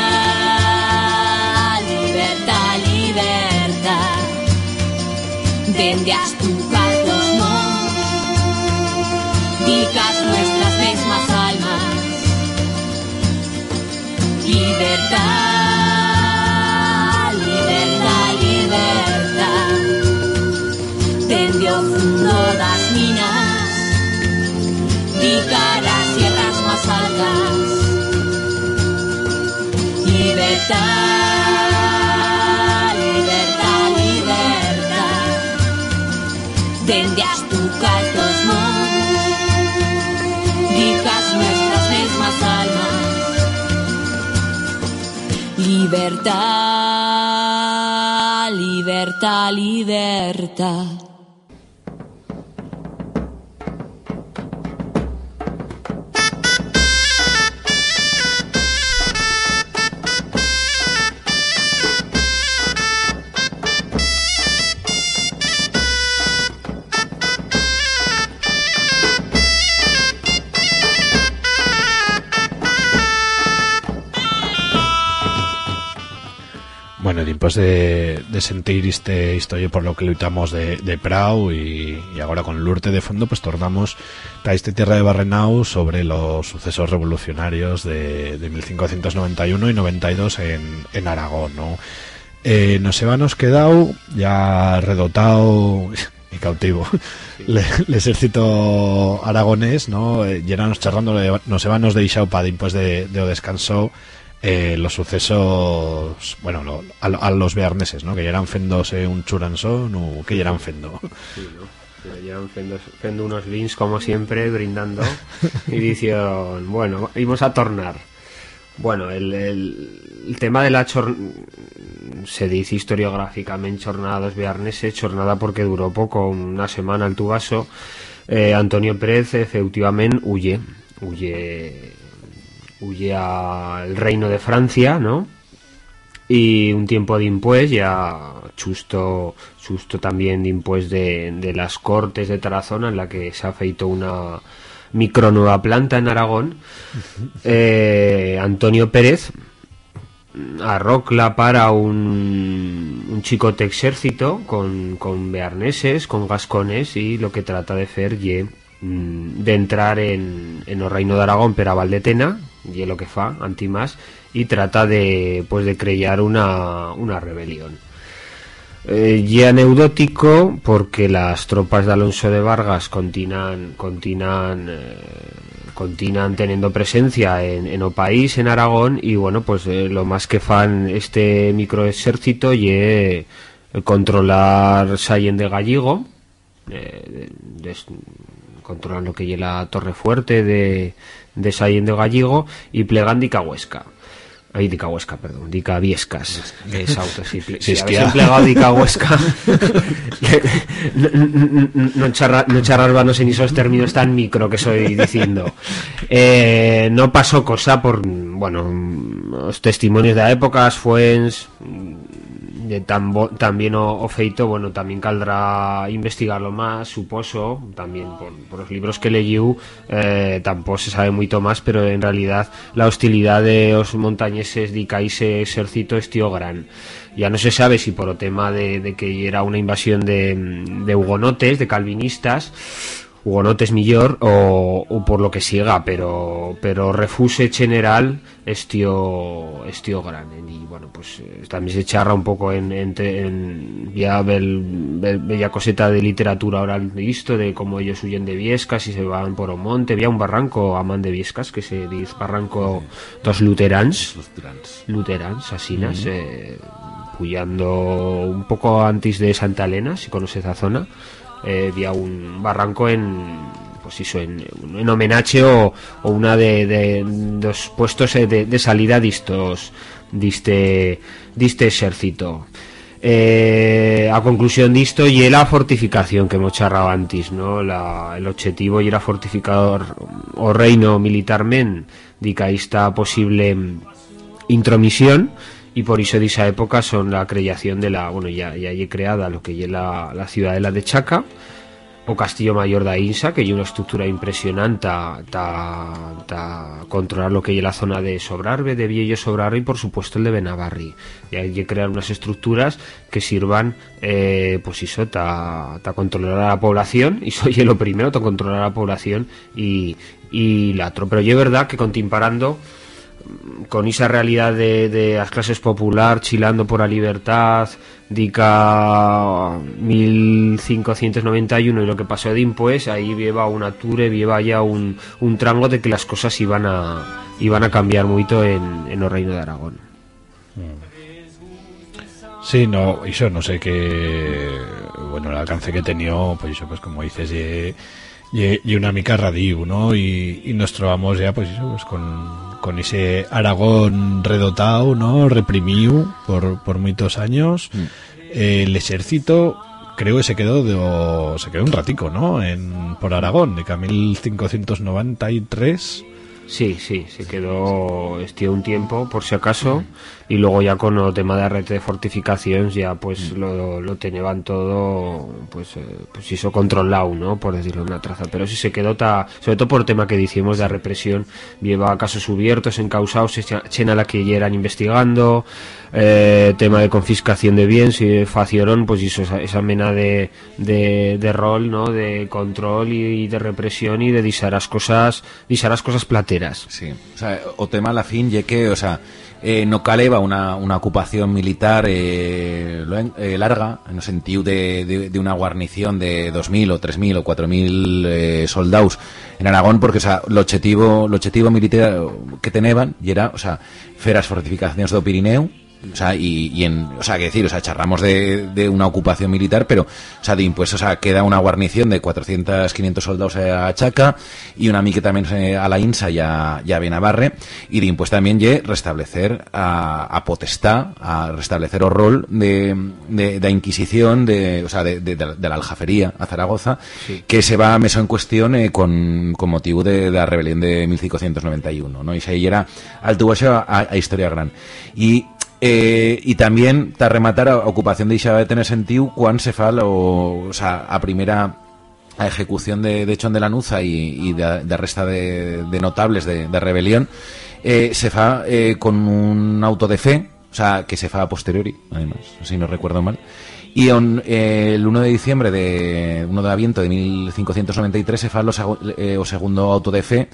Speaker 6: Dende as tucas dos. Mons Dicas nuestras mismas almas. Libertad, Libertad, libertad,
Speaker 2: libertad. De, de sentir este historia por lo que luchamos de, de Prau y, y ahora con Lurte de fondo, pues tornamos a este tierra de Barrenau sobre los sucesos revolucionarios de, de 1591 y 92 en, en Aragón, ¿no? Eh, nos hemos quedado ya redotado y cautivo el ejército aragonés, ¿no? Eh, charlando, de- nos hemos deixado para después de, de o descanso eh, los sucesos, bueno, lo- a, a los bearneses, ¿no? Que ya eran fendose un churanzón o que ya eran fendo.
Speaker 3: Sí, ¿no? Llevan fendo, fendo unos vins como siempre, brindando y dicen, bueno, íbamos a tornar. Bueno, el, el, el tema de la chor... se dice historiográficamente jornada dos viernes, jornada porque duró poco, una semana el tubaso. Eh, Antonio Pérez efectivamente huye, huye, huye al reino de Francia, ¿no? y un tiempo de impues ya justo justo también de impues de, de las cortes de Tarazona en la que se ha feito una micro nueva planta en Aragón eh, Antonio Pérez arrocla para un, un chicote ejército con, con bearneses, con gascones y lo que trata de hacer ye mm, de entrar en, en el reino de Aragón pero a Valdetena y lo que fa, antimás y trata de pues de crear una, una rebelión. Eh, y anecdótico porque las tropas de Alonso de Vargas continúan continúan eh, teniendo presencia en, en o país en Aragón y bueno pues eh, lo más que fan este microexército y controlar Sayen de Gallego eh, controlan lo que es la torre fuerte de, de Sayen de Gallego y plegan dica Huesca Ay, dica Huesca, perdón, dica Viescas. Exacto, sí.
Speaker 2: Si
Speaker 3: si
Speaker 2: es que
Speaker 3: empleado dica Huesca, no, no, no, no charra- no charrarvanos en esos términos tan micro que estoy diciendo. Eh, no pasó cosa por, bueno, los testimonios de la época, fuens, tan bo- también o, o feito, bueno, también caldrá investigarlo más, suposo, también por, por los libros que leí, eh, tampoco se sabe mucho más, pero en realidad la hostilidad de los montañeses de ese ejército es tío gran. Ya no se sabe si por el tema de, que era una invasión de hugonotes, de calvinistas, hugonotes millor o, o por lo que siga, pero pero refuse general es tío, es tío gran y bueno pues eh, también se charra un poco en, en, en ya bel, bel- bella coseta de literatura oral de cómo ellos huyen de Viescas y se van por un monte había un barranco a man de Viescas que se dice barranco dos luterans.
Speaker 4: Los tirans.
Speaker 3: luterans, asinas, eh, puyando un poco antes de Santa Elena, si conoces esa zona, eh, había un barranco en pues en, en homenaje o, una de, de los puestos eh, de, salida de estos de este, este ejército. Eh, a conclusión de esto y la fortificación que hemos charrado antes, ¿no? La, el objetivo y era fortificador o reino militarmente de que ahí está posible intromisión y por eso de esa época son la creación de la, bueno, ya, ya hay creada lo que es la, la ciudadela de Chaca, o Castillo Mayor de Insa, que hay una estructura impresionante para controlar lo que hay la zona de Sobrarbe, de Viejo Sobrarbe y por supuesto el de Benavarri. Y hay que crear unas estructuras que sirvan, eh, pues eso, para controlar a la población, y soy lo primero, para controlar a la población y, y la otro. Pero yo es verdad que continuando con esa realidad de, las clases popular chilando por la libertad dica 1591 y lo que pasó de pues ahí lleva una ture lleva ya un, un trango de que las cosas iban a iban a cambiar mucho en, en el reino de Aragón
Speaker 2: Sí, no, eso no sé qué bueno, el alcance que tenido, pues eso, pues como dices, y, una mica radiu, ¿no? Y, nos trovamos ya, pues eso, pues con, con ese Aragón redotado, ¿no? Reprimido por, por muchos años. Mm. el ejército creo que se quedó de, se quedó un ratico, ¿no? En, por Aragón, de 1593
Speaker 3: Sí, sí, se quedó este un tiempo por si acaso y luego ya con el tema de red de fortificaciones ya pues mm. lo, lo tenían todo pues eh, pues hizo controlado, ¿no? Por decirlo de una traza, pero sí se quedó ta, sobre todo por el tema que decimos de la represión, lleva casos abiertos, encausados, chena la que ya eran investigando, eh, tema de confiscación de bienes y facieron pues hizo esa, esa mena de, de, rol, ¿no? De control y, de represión y de disar las cosas, disar las cosas plateras
Speaker 4: Sí, o sea, o tema la fin ya que, o sea, eh, no caleva una, una ocupación militar eh, eh, larga, en el sentido de, de, una guarnición de 2.000 o 3.000 o 4.000 eh, soldados en Aragón, porque o sea, el objetivo, el objetivo militar que tenían era, o sea, feras fortificaciones do Pirineo, o sea, y, en, o sea, que decir, o sea, charramos de, de, una ocupación militar, pero, o sea, de impuestos, o sea, queda una guarnición de 400, 500 soldados a Chaca y una mique también eh, a la INSA y a, y a Benavarre, y de impuestos también ye restablecer a, a potestad, a restablecer el rol de, de, de Inquisición, de, o sea, de, de, de la aljafería a Zaragoza, que se va a meso en cuestión eh, con, con motivo de, la rebelión de 1591, ¿no? Y se era al a, a historia gran. Y eh, y también te rematar a ocupación de Isabel de tener sentido cuando se fa o sea, a primera ejecución de, de Chon de la Nuza y, de, de resta de, notables de, rebelión eh, se fa eh, con un auto de fe o sea, que se fa a posteriori, además, si no recuerdo mal. Y el 1 de diciembre de 1 de aviento de 1593 se fa o segundo auto de fe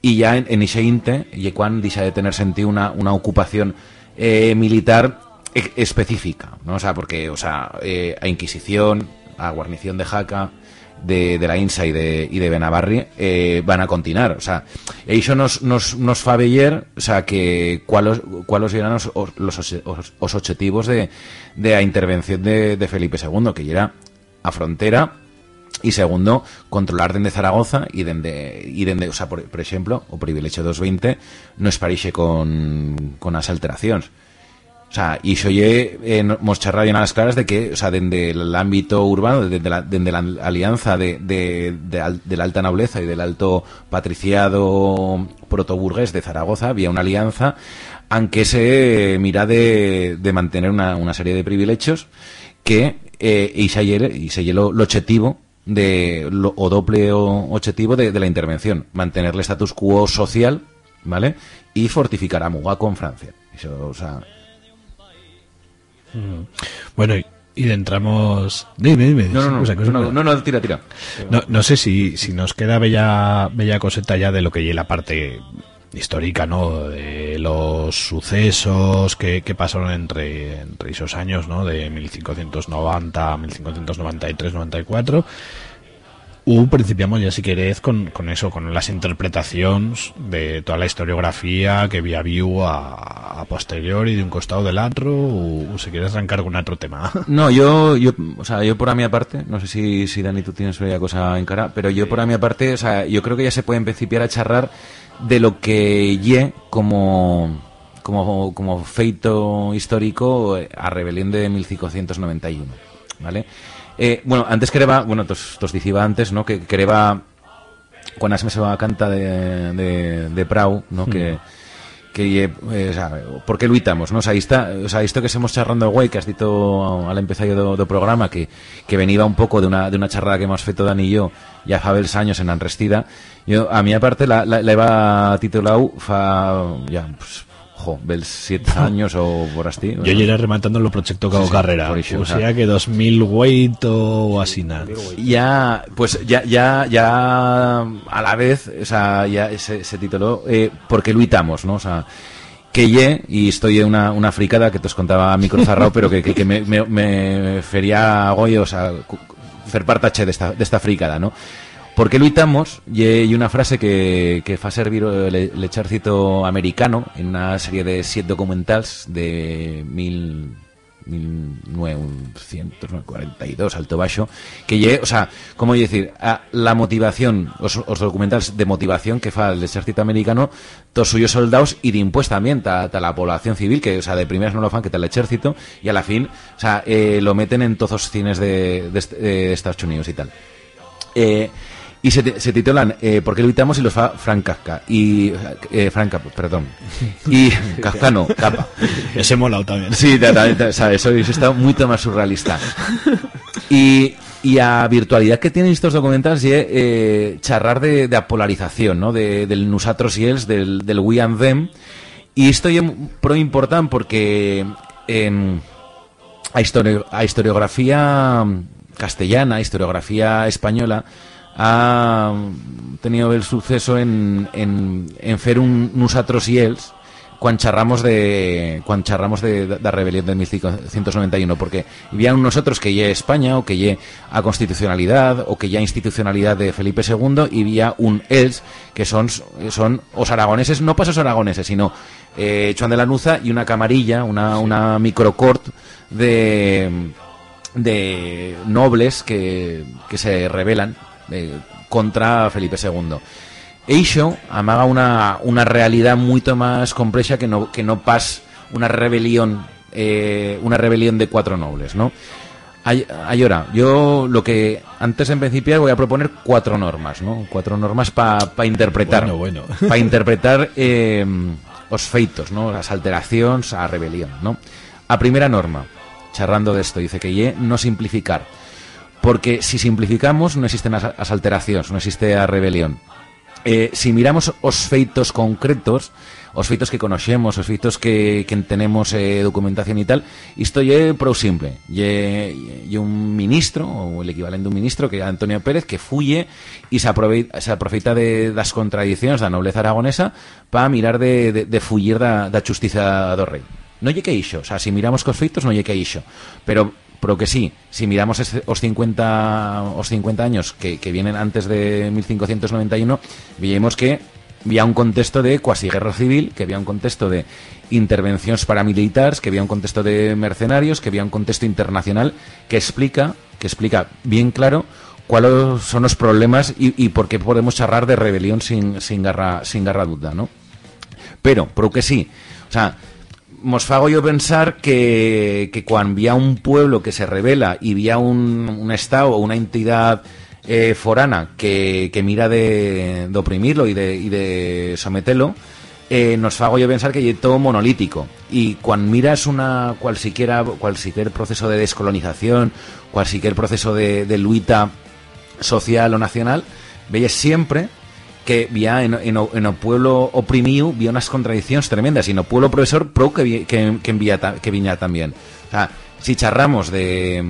Speaker 4: y ya en, en ese inte y cuando dice de tener sentido una, una ocupación eh, militar e-, específica, ¿no? O sea, porque, o sea, eh, a Inquisición, a guarnición de Jaca, de, de la INSA y de, y de Benavarri eh, van a continuar. O sea, eso nos, nos, nos fa o sea, que cuáles eran los, los, los objetivos de, de la intervención de, de Felipe II, que era a frontera y segundo, controlar desde Zaragoza y desde, y dende, o sea, por, por ejemplo, o privilegio 220 no es parixe con, con las alteraciones. O sea, y se oye, eh, hemos charlado en las claras de que, o sea, desde el ámbito urbano, desde la, la alianza de, de, de, la alta nobleza y del alto patriciado protoburgués de Zaragoza, había una alianza, aunque se mira de, de mantener una, una serie de privilegios que, eh, y se y se lo, lo objetivo de o doble objetivo de, la intervención, mantener el status quo social, ¿vale? Y fortificar a Muga con Francia. Eso, o sea...
Speaker 2: Mm. Bueno, y, entramos... Dime, dime.
Speaker 4: No, no, no, no, no, tira, tira.
Speaker 2: No, no sé si, si nos queda bella, bella coseta ya de lo que lleva la parte histórica, ¿no? De los sucesos que, que pasaron entre, entre esos años, ¿no? De 1590 1593, 94. U principiamos ya si queréis con, con eso, con las interpretaciones de toda la historiografía que había visto a, a posteriori de un costado del otro, o, si quieres arrancar con otro tema.
Speaker 4: No, yo, yo, o sea, yo por a mi parte, no sé si, si Dani tú tienes una cosa en cara, pero yo por a mi parte, o sea, yo creo que ya se puede principiar a charrar de lo que ye como como, como feito histórico a rebelión de 1591, ¿vale? Eh, bueno, antes quereba, bueno, tos, tos diciba antes, ¿no? Que quereba cuando se me va canta de, de, de Prau, ¿no? Que, que eh, o sea, por qué luitamos, ¿no? O sea, está, o sea, esto que estamos charrando güey, que has dicho al empezar do, do programa que, que venía un poco de una, de una charrada que hemos feito Dani y yo ya fa bels años en Anrestida yo a mi aparte la, la, la iba titulado fa ya pues, jo, bels siete años o por así
Speaker 2: Yo llegué rematando lo proyecto Cao
Speaker 4: Sí, sí,
Speaker 2: Carrera. o
Speaker 4: sea.
Speaker 2: que 2008 o así nada.
Speaker 4: ya pues ya ya ya a la vez o sea ya se, se tituló eh, porque luitamos no o sea que ye y estoy en una, una fricada que te os contaba a micro cerrado pero que, que, que me, me, me fería goyo o sea fer partache de esta, de esta fricada no porque luitamos y hay una frase que, que fa servir el, el ejército americano en una serie de siete documentals de mil 1942 alto baixo que lle, o sea, como decir a la motivación, os, os documentales de motivación que fa el ejército americano todos suyos soldados y de impuesto también ta, la población civil que, o sea, de primeras no lo fan que tal el ejército y a la fin, o sea, eh, lo meten en todos los cines de, de Estados Unidos y tal. Eh, y se, te- se titulan eh, ¿Por qué luitamos? y los fa Frank Kafka y eh, Frank perdón y Kafka no, Capa
Speaker 2: Ese molado también.
Speaker 4: Sí, sabes, soy está mucho más surrealista. Y, y a virtualidad que tienen estos documentales y eh, charrar de, de a polarización, ¿no? De, del nosotros y ells, del, del we and them. Y esto es pro importante porque em, a, historio- a historiografía castellana, a historiografía española, ha tenido el suceso en, en, en fer un nosotros y ells quan charramos de quan charramos de, de, de rebelión de 1591 porque había un nosotros que ya España o que ya a constitucionalidad o que ya institucionalidad de Felipe II y había un els que son son os aragoneses no pasos aragoneses sino eh, Juan de la Nuza y una camarilla una, una microcort de de nobles que, que se rebelan eh, contra Felipe II. Eixo amaga una, una realidad mucho más compleja que no, que no pas una rebelión eh, una rebelión de cuatro nobles, ¿no? Ay- ay, ahora, yo lo que antes en principio voy a proponer cuatro normas, ¿no? Cuatro normas para interpretar
Speaker 2: Bueno, bueno.
Speaker 4: para interpretar eh, os feitos, ¿no? Las alteraciones a rebelión, ¿no? A primera norma, charrando de esto, dice que ye no simplificar. Porque si simplificamos no existen as, as alteracións, existe a rebelión. Eh, si miramos os feitos concretos, os feitos que conocemos, os feitos que, que tenemos eh, documentación e tal, isto lle pro simple. Lle, lle un ministro, ou el equivalente un ministro, que é Antonio Pérez, que fuye e se, aprove, se aproveita de, das da nobleza aragonesa para mirar de, de, de fugir da, da justicia do rei. No lle que ixo, o sea, si miramos cos feitos non lle que ixo, pero pero que sí, si miramos ese- os 50 os 50 años que, que vienen antes de 1591, veíamos que había un contexto de cuasi guerra civil, que había un contexto de intervenciones paramilitares, que había un contexto de mercenarios, que había un contexto internacional que explica, que explica bien claro cuáles son los problemas y, y por qué podemos charlar de rebelión sin, sin, garra, sin garra duda, ¿no? Pero, pero que sí, o sea, mos fago yo pensar que, que cuando había un pueblo que se revela y había un, un estado o una entidad eh, forana que, que mira de, de oprimirlo y de, y de someterlo, eh, nos fago yo pensar que es todo monolítico. Y cuando miras una cualsiquiera, cualquier proceso de descolonización, cualquier proceso de, de luita social o nacional, veis siempre que vía en, en, en pueblo oprimido vía unas contradicciones tremendas y en o pueblo profesor pro que, que, que, envía que viña también. Si charramos de,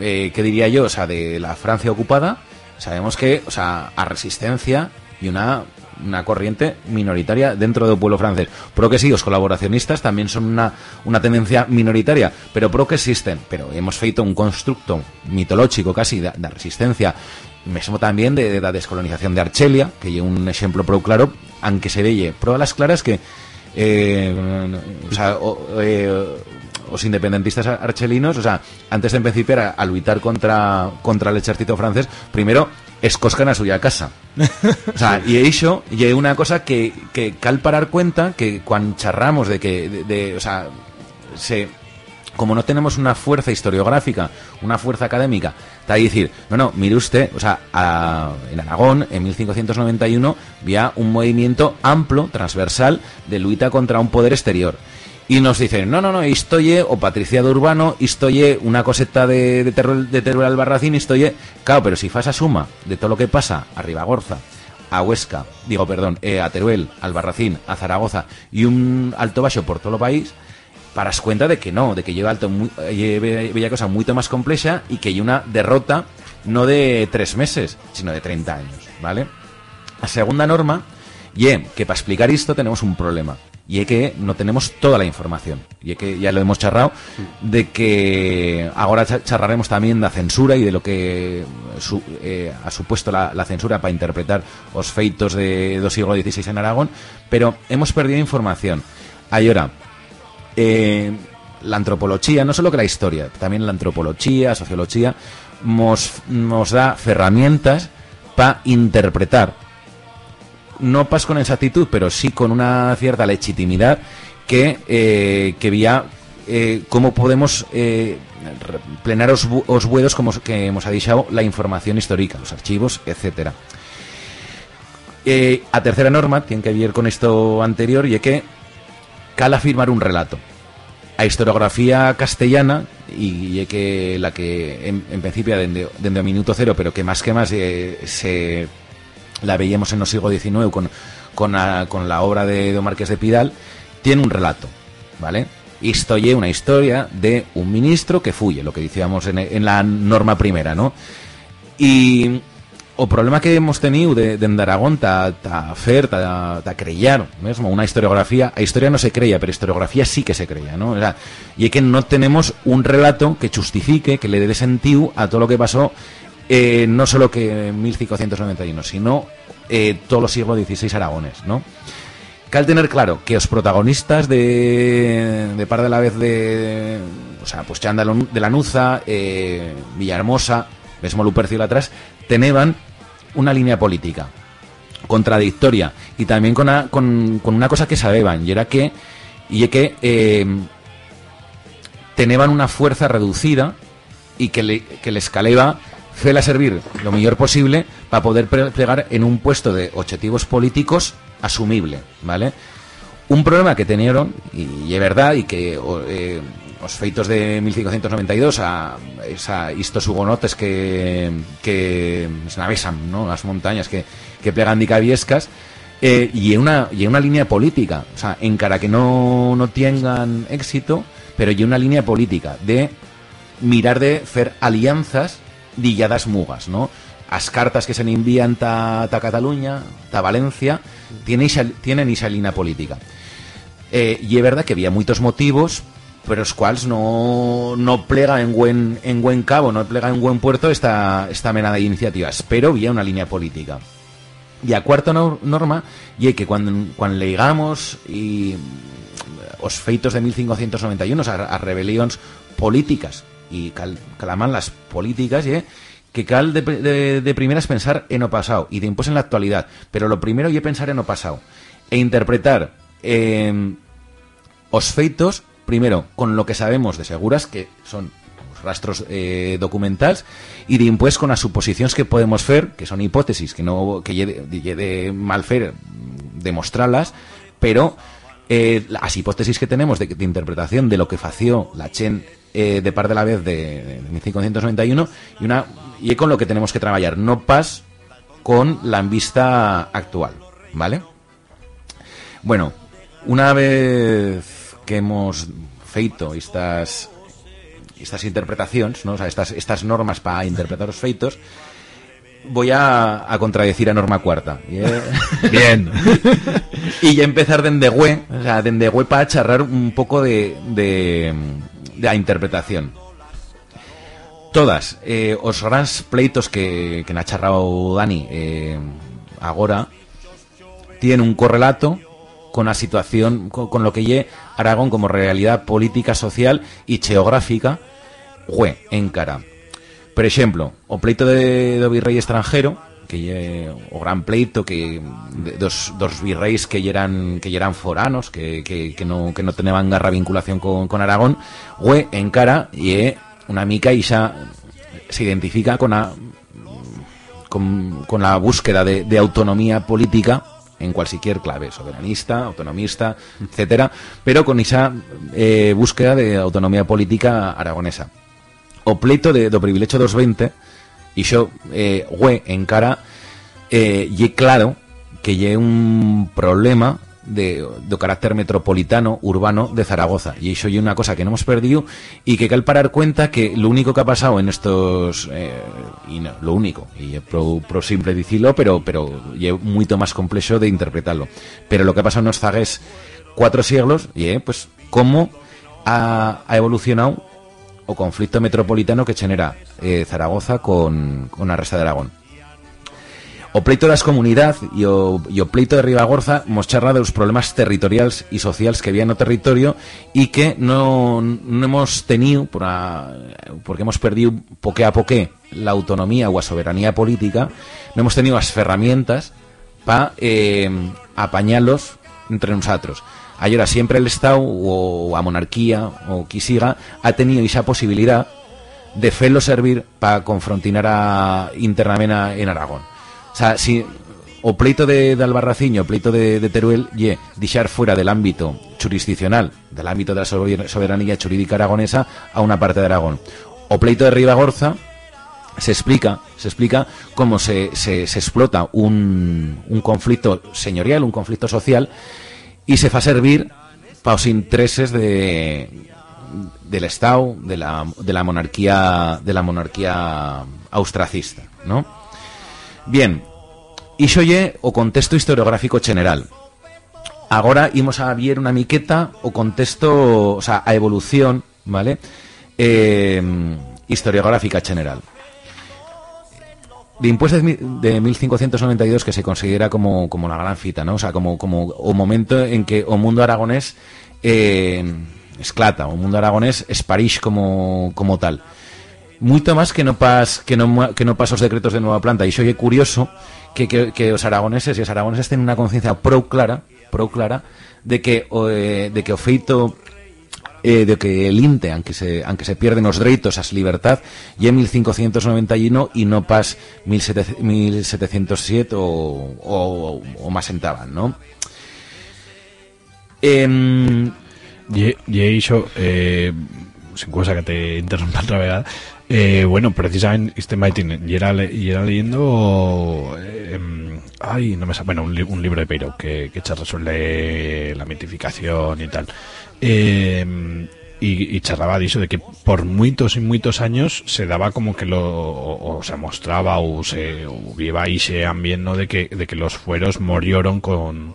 Speaker 4: eh, ¿qué diría yo? O sea, de la Francia ocupada, sabemos que, o sea, a resistencia y una, una corriente minoritaria dentro del pueblo francés. Pro que sí, los colaboracionistas también son una, una tendencia minoritaria, pero pro que existen. Pero hemos feito un constructo mitológico casi de resistencia mesmo también de, de la descolonización de Archelia, que es un ejemplo pro claro, aunque se veye pro a las claras que eh, o sea, eh, independentistas archelinos, o sea, antes de empezar a, a luchar contra, contra el ejército francés, primero escoscan a suya casa. O sea, y eso y es una cosa que, que cal parar cuenta que cuando charramos de que, de- o sea, se, como no tenemos una fuerza historiográfica, una fuerza académica Está a decir, no, no, mire usted, o sea, en Aragón, en 1591, había un movimiento amplio, transversal, de lucha contra un poder exterior. Y nos dicen, no, no, no, estoy o Patricia de Urbano, estoy una coseta de, de, Teruel, de Teruel Albarracín, estoy claro, pero si fas a suma de todo lo que pasa a Ribagorza, a Huesca, digo, perdón, eh, a Teruel, Albarracín, a Zaragoza y un alto bajo por todo el país, paras cuenta de que no, de que lleva alto muy, cosa mucho más compleja y que hay una derrota no de tres meses, sino de 30 años, ¿vale? La segunda norma, y que para explicar esto tenemos un problema y es que no tenemos toda la información. Y es que ya lo hemos charrado de que ahora charraremos también la censura y de lo que eh, ha supuesto la, censura para interpretar los feitos de dos siglo XVI en Aragón, pero hemos perdido información. Ahora, eh, la antropología, no solo que la historia, también la antropología, sociología, nos, nos da herramientas para interpretar no pas con exactitud, pero sí con una cierta legitimidad que, eh, que vía eh, cómo podemos eh, plenar os, os como que hemos dicho la información histórica, los archivos, etcétera. Eh, a tercera norma tiene que ver con esto anterior y es que cal afirmar un relato. A historiografía castellana y, que la que en, principio desde, desde minuto cero, pero que más que más se la veíamos en el siglo XIX con, con, con la obra de Don Marqués de Pidal, tiene un relato, ¿vale? Una historia de un ministro que fuye, lo que decíamos en, en la norma primera, ¿no? Y o problema que hemos tenido de, de Aragón ta, ta fer, ta, mesmo una historiografía, a historia no se creía, pero historiografía sí que se creía, ¿no? Y es que no tenemos un relato que justifique, que le dé sentido a todo lo que pasó eh, no solo que en 1591, sino eh, todos los siglos XVI aragones, ¿no? Cal tener claro que los protagonistas de, de par de la vez de, o sea, pues Chanda de la Nuza, eh, Villahermosa, mesmo Lupercio atrás, tenían una línea política contradictoria y también con una, con, una cosa que sabían y era que y que eh, tenían una fuerza reducida y que, le, que les caleba fela servir lo mejor posible para poder plegar en un puesto de objetivos políticos asumible, ¿vale? Un problema que tenieron, y es verdad, y que eh, los feitos de 1592 a esa, estos hugonotes que, que se navesan, ¿no? las montañas que, que plegan dicaviescas, eh, y, en una, y una línea política, o sea, en cara que no, no tengan éxito, pero y una línea política de mirar de hacer alianzas dilladas mugas, ¿no? Las cartas que se envían ta Cataluña, ta Valencia, tienen esa, tienen esa línea política. Eh, y es verdad que había muchos motivos pero los cuales no, no plega en buen, en buen cabo, no plega en buen puerto esta, esta mena de iniciativas, pero había una línea política. Y a cuarta norma, y que cuando, cuando leigamos y os feitos de 1591, a, a políticas y calaman las políticas y que cal de, de, primeras pensar en lo pasado y de en la actualidad pero lo primero es pensar en lo pasado e interpretar eh, os feitos primero con lo que sabemos de seguras que son rastros eh, documentales y de impuestos con las suposiciones que podemos hacer que son hipótesis que no que de mal fer demostrarlas pero eh, las hipótesis que tenemos de, de, interpretación de lo que fació la Chen eh, de par de la vez de, 1591 y una y con lo que tenemos que trabajar no pas con la vista actual vale bueno una vez que hemos feito estas estas interpretaciones ¿no? o sea, estas, estas normas para interpretar los feitos voy a, a contradecir a norma cuarta.
Speaker 2: Bien.
Speaker 4: y ya empezar de hue, o sea, para charrar un poco de, de, de la interpretación. Todas, eh, os grandes pleitos que, que ha charrado Dani eh, ahora tienen un correlato con la situación, con, lo que lle Aragón como realidad política, social y geográfica, en cara. Por ejemplo, o pleito de, do virrey extranjero, que o gran pleito que dos, dos virreis que eran que eran foranos, que, que, no que no garra vinculación con, con Aragón, hue en cara y una mica y se identifica con la, con, con la búsqueda de, de autonomía política en cualquier clave, soberanista, autonomista, etcétera, pero con esa eh, búsqueda de autonomía política aragonesa. O pleito de, do privilegio 220, y yo, eh, hue encara, eh, y claro que lle un problema de, carácter metropolitano, urbano de Zaragoza. Y eso es una cosa que no hemos perdido y que cal parar cuenta que lo único que ha pasado en estos... Eh, y no, lo único, y es pro, pro simple decirlo, pero, pero es mucho más complejo de interpretarlo. Pero lo que ha pasado en los zagues cuatro siglos, y eh, pues cómo ha, evolucionado o conflicto metropolitano que genera eh, Zaragoza con, con la de Aragón. O pleito das comunidades e o, e o pleito de Ribagorza problemas territoriais e sociais que había no territorio e que non, non hemos tenido por porque hemos perdido poque a poque la autonomía ou a soberanía política non hemos tenido as ferramientas para eh, apañalos entre nosotros Ahora siempre el Estado o a monarquía o qui siga ha tenido esa posibilidad de felo servir para confrontar a internamente en Aragón. O sea, o pleito de, de o pleito de, Teruel, ye, dixar fuera del ámbito jurisdiccional, del ámbito de la soberanía jurídica aragonesa, a una parte de Aragón. O pleito de Ribagorza, se explica, se explica cómo se, se, explota un, un conflicto señorial, un conflicto social, y se fa servir para los intereses de, del Estado, de la, de la monarquía, de la monarquía austracista, ¿no? Bien, iso lle o contexto historiográfico general. Agora imos a ver una miqueta o contexto, o sea, a evolución, ¿vale? Eh, historiográfica general. De impuestos de 1592 que se considera como, como la gran fita, ¿no? O sea, como, como o momento en que o mundo aragonés eh, esclata, o mundo aragonés es París como, como tal. Mucho más que no pas que no que no pas os decretos de nueva planta y soy curioso que, que, que aragoneses e os aragoneses ten unha conciencia pro clara, de que eh, de que o eh, de que el INTE, aunque se, aunque se pierden os dereitos as libertad, e en 1591 e no pas 1707 o, o, o más entaban, ¿no? Eh,
Speaker 2: Y, y iso, eh, sin cosa que te interrumpa otra vez, eh, bueno, precisamente este Maitin, y era, y era leyendo, eh, em, ay, no me sa- bueno, un, li- un libro de Peiro que, que sobre la mitificación y tal. Eh, y, charraba de eso, de que por muchos y muchos años se daba como que lo, o, o se mostraba o se o ahí ese ambiente ¿no? de que, de que los fueros murieron con,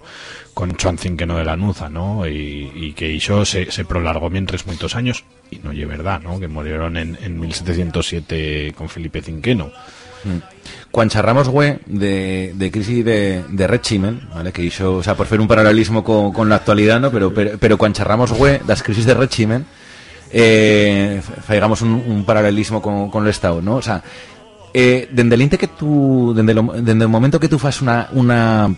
Speaker 2: con Chuan Cinqueno de la Nuza, ¿no? Y, que eso se, se prolargó mientras muchos años, y no es verdad, ¿no? Que murieron en, en 1707 con Felipe Cinqueno.
Speaker 4: Cuando charramos, güey, de, crisis de, de régimen, ¿vale? Que hizo, o sea, por hacer un paralelismo con, con la actualidad, ¿no? Pero, pero, pero cuando charramos, las crisis de régimen, eh, un, paralelismo con, con el Estado, ¿no? O sea, eh, desde el que tú, desde, el momento que tú fas una, una,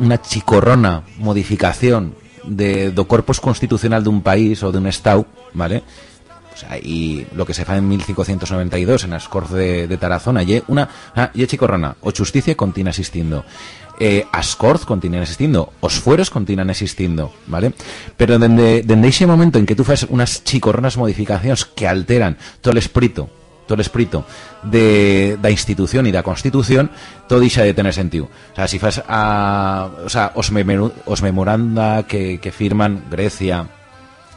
Speaker 4: una chicorrona modificación de, do corpus constitucional de un país o de un Estado, ¿vale? Y lo que se fa en 1592 en las Corts de, de Tarazona, y una, ah, chicorrona, o justicia continúa existiendo. Eh, as Corts continúan existiendo, os fueros continúan existiendo, ¿vale? Pero desde, desde ese momento en que tú fas unas chicorronas modificaciones que alteran todo el espíritu todo el espíritu de da institución y da constitución todo deixa de tener sentido o sea, si fas a, o sea, os, memeru- os memoranda que, que firman Grecia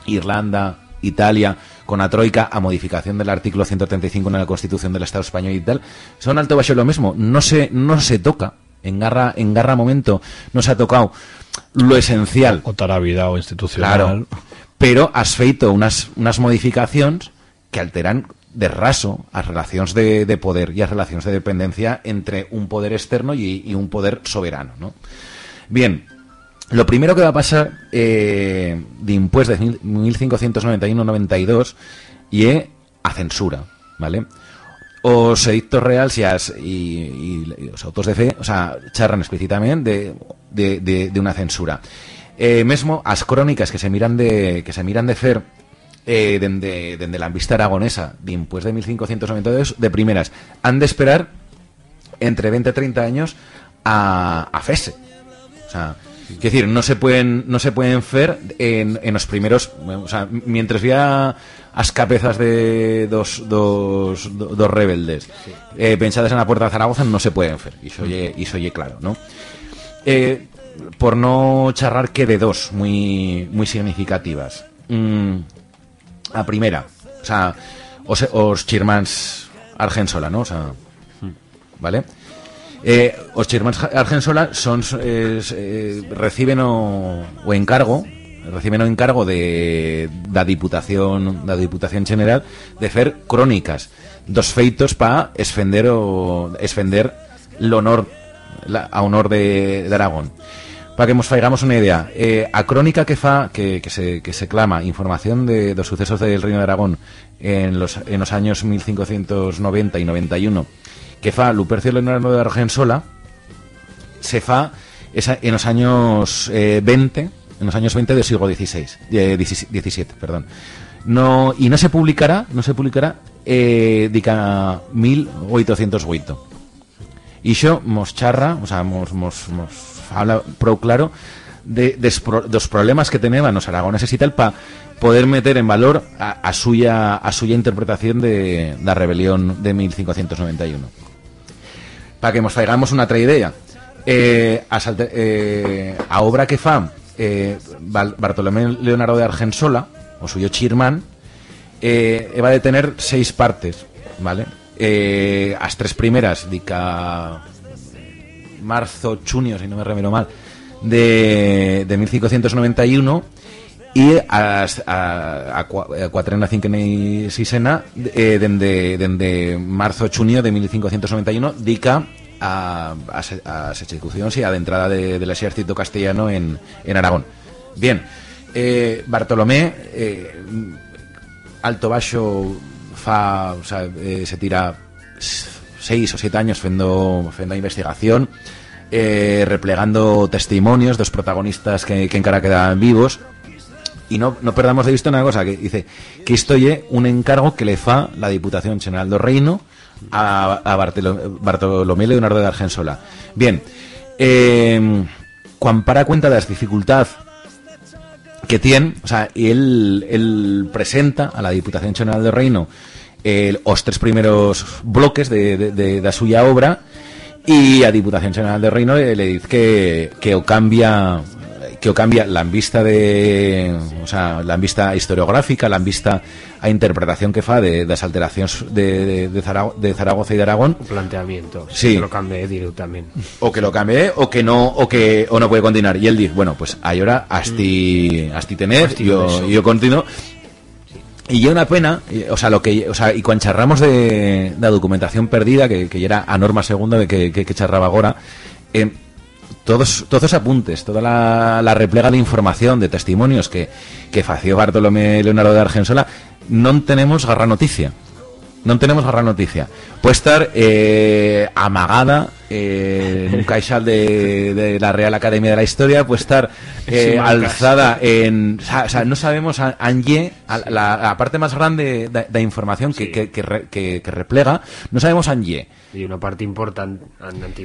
Speaker 4: Irlanda, Italia, con la Troika a modificación del artículo 135 en la Constitución del Estado español y tal, son alto baixo lo mismo, no se, no se toca, en garra, en garra momento no se ha tocado lo esencial
Speaker 2: Otra vida o institucional.
Speaker 4: Claro. Pero has feito unas, unas modificaciones que alteran de raso as relacións de, de poder e as relacións de dependencia entre un poder externo y, y un poder soberano, ¿no? Bien, lo primero que va a pasar eh, de impuestos de 1591-92 y a censura, ¿vale? Os edictos reales e, as, e, e os autos de fe, o sea, charran explícitamente de, de, de, de una censura. Eh, mesmo as crónicas que se miran de que se miran de fer eh, dende, dende la vista aragonesa de impuesto de 1592 de primeras han de esperar entre 20 y 30 años a, a fese o sea es decir, no se pueden no se pueden fer en, en los primeros, o sea, mientras vía as cabezas de dos, dos, do- dos rebeldes eh, pensadas en la puerta de Zaragoza no se pueden fer, y soy, y soy claro, ¿no? Eh, por no charrar que de dos muy, muy significativas. Mm, a primera, o sea, os, os chirmans Argensola, ¿no? O sea, ¿vale? Eh, os chirmans Argensola son eh, eh, reciben o, o encargo reciben o encargo de da Diputación da Diputación General de fer crónicas dos feitos para esfender o esfender lo honor la, a honor de, de Aragón para que nos faigamos una idea. Eh, a crónica que fa que, que, se, que se clama información de los sucesos del Reino de Aragón en los, en los años 1590 y 91 que fa Lupercio Leonardo de Argensola se fa esa, en los años eh, 20 en los años 20 del siglo XVI eh, 17 perdón. No y no se publicará no se publicará eh, dica 1808 y yo mos charra o sea mos, mos, mos habla pro claro de, des dos problemas que tenían los aragoneses y tal para poder meter en valor a, a suya a suya interpretación de la rebelión de 1591 para que nos faigamos una otra idea. Eh, a, eh, a obra que fa eh, Bartolomé Leonardo de Argensola o suyo Chirman va de tener seis partes vale eh, as tres primeras dica marzo, junio, si no me remero mal, de, de 1591 y a, a, a, a cuatrena, cinquena sisena eh, dende, dende marzo, junio de 1591 dica a, a, a se ejecucións y a de entrada de, del ejército castellano en, en Aragón. Bien, eh, Bartolomé eh, alto baixo fa, o sea, eh, se tira seis o siete años fendo a investigación eh, replegando testimonios dos protagonistas que, que encara quedaban vivos. Y no, no perdamos de vista una cosa que dice que esto ye un encargo que le fa la Diputación General do Reino a, a Bartolo- Bartolomé Leonardo de Argensola. Bien eh, para cuenta de las dificultades que tiene, o sea, él, él presenta a la Diputación General del Reino el, los tres primeros bloques de, de, de, da obra y a Diputación General del Reino le, le dice que, que o cambia que o cambia la vista de o sea, la vista historiográfica, la vista a interpretación que fa de las alteraciones de, de, de, Zarago- de Zaragoza y de Aragón
Speaker 3: Un planteamiento.
Speaker 4: Sí.
Speaker 3: Que lo cambie directamente.
Speaker 4: o que lo cambie o que no o que o no puede continuar y él dice bueno pues ahora asti asti tener
Speaker 3: Asti
Speaker 4: yo
Speaker 3: eso.
Speaker 4: yo continuo y ya una pena y- o sea lo que o sea y cuando charramos de la documentación perdida que, que era a norma segunda de que, que, charraba ahora eh, todos todos los apuntes toda la, la replega de información de testimonios que que fació Bartolomé Leonardo de Argensola no tenemos garra noticia no tenemos garra noticia. Puede estar eh, amagada eh, un caixal de, de la Real Academia de la Historia, puede estar eh, alzada en... O sea, no sabemos a, anye, a la, la parte más grande de, de información que,
Speaker 3: Sí.
Speaker 4: que, que, re- que- que replega, no sabemos anye.
Speaker 3: Y una parte importante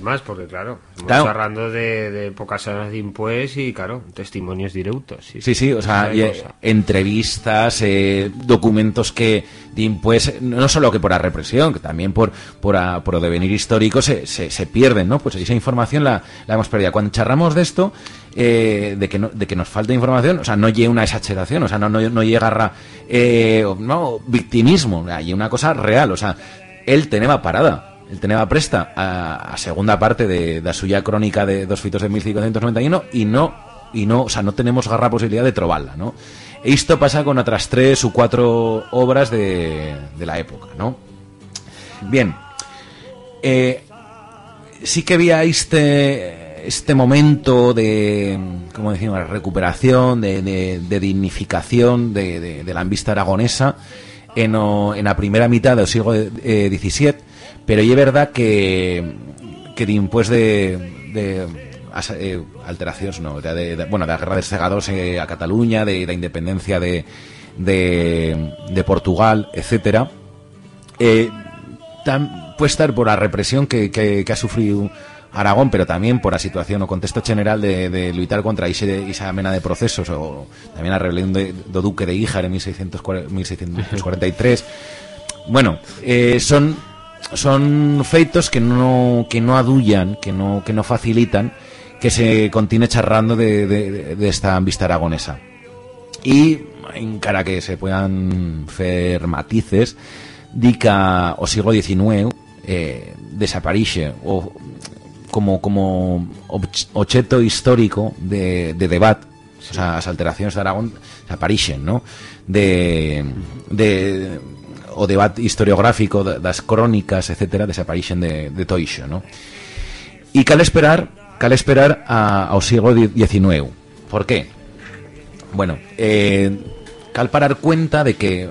Speaker 3: más, porque claro, estamos
Speaker 4: Claro.
Speaker 3: hablando de, de pocas horas de impuestos y claro, testimonios directos.
Speaker 4: Sí, sí, o sea, y, eh, entrevistas, eh, documentos que, pues, no solo que por la represión, que también por por, a- por devenir histórico se, se, se pierden, ¿no? Pues esa información la, la hemos perdido. Cuando charramos de esto, eh, de, que no, de que nos falta información, o sea, no llega una exageración, o sea, no, no, no llega eh, no, victimismo, hay una cosa real, o sea, él tenía parada. Él tenía presta a, a segunda parte de, de suya crónica de dos fitos de 1591 y no y no, o sea, no tenemos garra posibilidad de trobarla, ¿no? Esto pasa con otras tres u cuatro obras de, la época, ¿no? Bien, eh, sí que había este, este momento de, como decimos, recuperación, de, dignificación de, la vista aragonesa en, o- en la primera mitad del siglo eh, XVII, pero y es verdad que, que después de, de eh, alteraciones, no, de, de- de- bueno, de la guerra de segados eh, a Cataluña, de la independencia de, de, de Portugal, etcétera, eh, puede estar por la represión que, ha sufrido Aragón, pero también por la situación o contexto general de, de luchar contra esa mena de procesos o también la rebelión de, do Duque de Híjar en 1640, 1643. bueno, eh, son son feitos que no que no adullan, que no que no facilitan que se continúe charrando de, de, esta vista aragonesa. Y en cara que se puedan hacer matices, dica o siglo XIX eh, desaparece o como como objeto histórico de, de debate o sea, las alteraciones de Aragón desaparecen, ¿no? De, de o debate historiográfico das crónicas, etcétera, desaparecen de, de todo iso, ¿no? Y cal esperar, cal esperar a, ao siglo XIX. Por qué? Bueno, eh, cal parar cuenta de que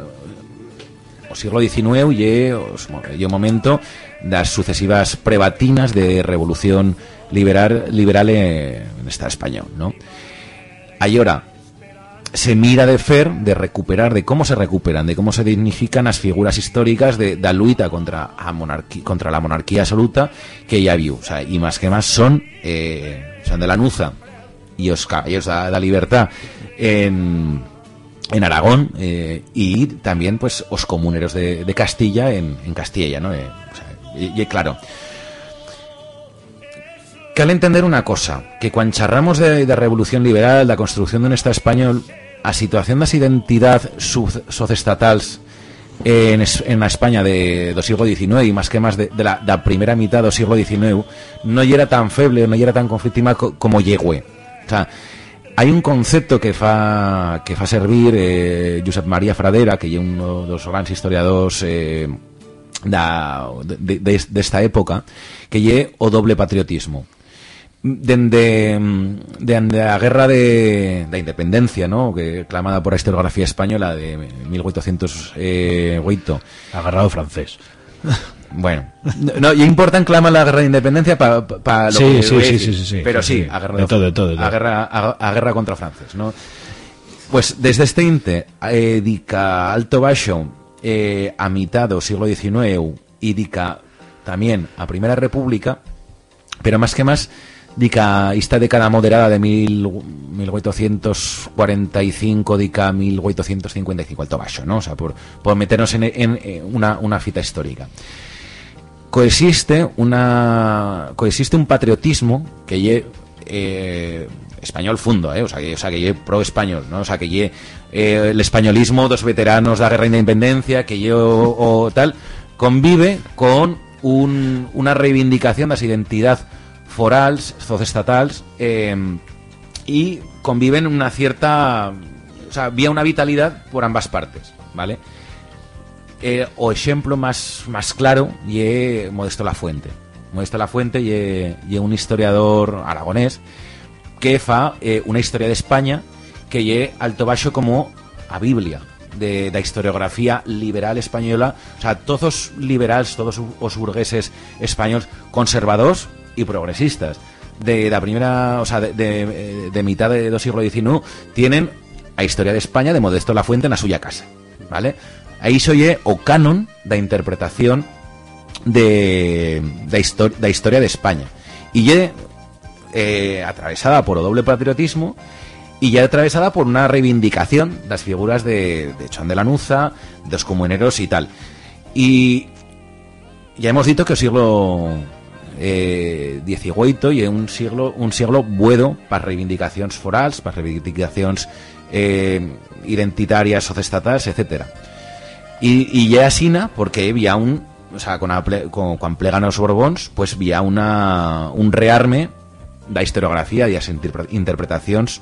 Speaker 4: o siglo XIX lle, lle o momento das sucesivas prebatinas de revolución liberal, liberal en Estado español, ¿no? Ayora, se mira de fer, de recuperar, de cómo se recuperan, de cómo se dignifican las figuras históricas de da luita contra a contra la monarquía absoluta que ya vio, o sea, y más que más son eh, de la Nuza y os caballeros da, da libertad en en Aragón eh, y también pues os comuneros de, de Castilla en, en Castilla, ¿no? Eh, y, y claro, cal entender una cosa, que cuando charramos de, de revolución liberal, da construcción dun Estado español, a situación das identidad sociestatals en, es- en la España de, siglo XIX y más que más de, de la primera mitad do siglo XIX no era tan feble, no era tan conflictiva co- como llegüe. O sea, hay un concepto que fa que fa servir eh, Josep María Fradera, que é uno dos grandes historiadores eh, de, de, de esta época, que lle o doble patriotismo dende, dende a guerra de, da independencia, ¿no? que clamada por a historiografía española de 1808
Speaker 2: Agarrado francés.
Speaker 4: Bueno, no, y importan clama la guerra de independencia para pa, lo
Speaker 2: Sí,
Speaker 4: que
Speaker 2: sí, sí, sí, sí, sí.
Speaker 4: Pero
Speaker 2: Sí,
Speaker 4: a guerra
Speaker 2: De todo, de todo, de todo.
Speaker 4: A guerra, a, a guerra contra Francés, ¿no? Pues desde este inte, eh, dica alto baixo eh, a mitad do siglo XIX y dica también a Primera República, pero más que más dica esta década moderada de mil, 1845 dica 1855 alto baixo, ¿no? O sea, por, meternos en, una, una fita histórica coexiste una coexiste un patriotismo que lle eh, español fundo, eh, o sea que o sea pro español, ¿no? O sea que lle eh, el españolismo dos veteranos da guerra de independencia, que lle o, tal convive con un, una reivindicación das identidad forals, sociestatals eh, y conviven una cierta o sea, había una vitalidad por ambas partes, ¿vale? eh, o exemplo máis máis claro lle Modesto La Fuente. Modesto La Fuente lle, lle un historiador aragonés que fa eh, unha historia de España que lle alto baixo como a Biblia de, da historiografía liberal española, o sea, todos os liberales, todos os burgueses españoles conservadores e progresistas de da primeira, o sea, de, de, de mitad de, do siglo XIX tienen a historia de España de Modesto La Fuente na suya casa, ¿vale? Aí soye o canon da interpretación de da, histor da historia de España. E lle eh, atravesada por o doble patriotismo e ya atravesada por una reivindicación das figuras de, de Juan de Lanuza, dos comuneros y tal. Y ya hemos dicho que o siglo eh, y un siglo un siglo buedo para reivindicacións forals, para reivindicacións eh, identitarias sociestatales, etcétera. Y, y ya asina porque había un o sea, con, aple, con, plegan los Borbons pues había una, un rearme da historiografía y las interpre- interpretacións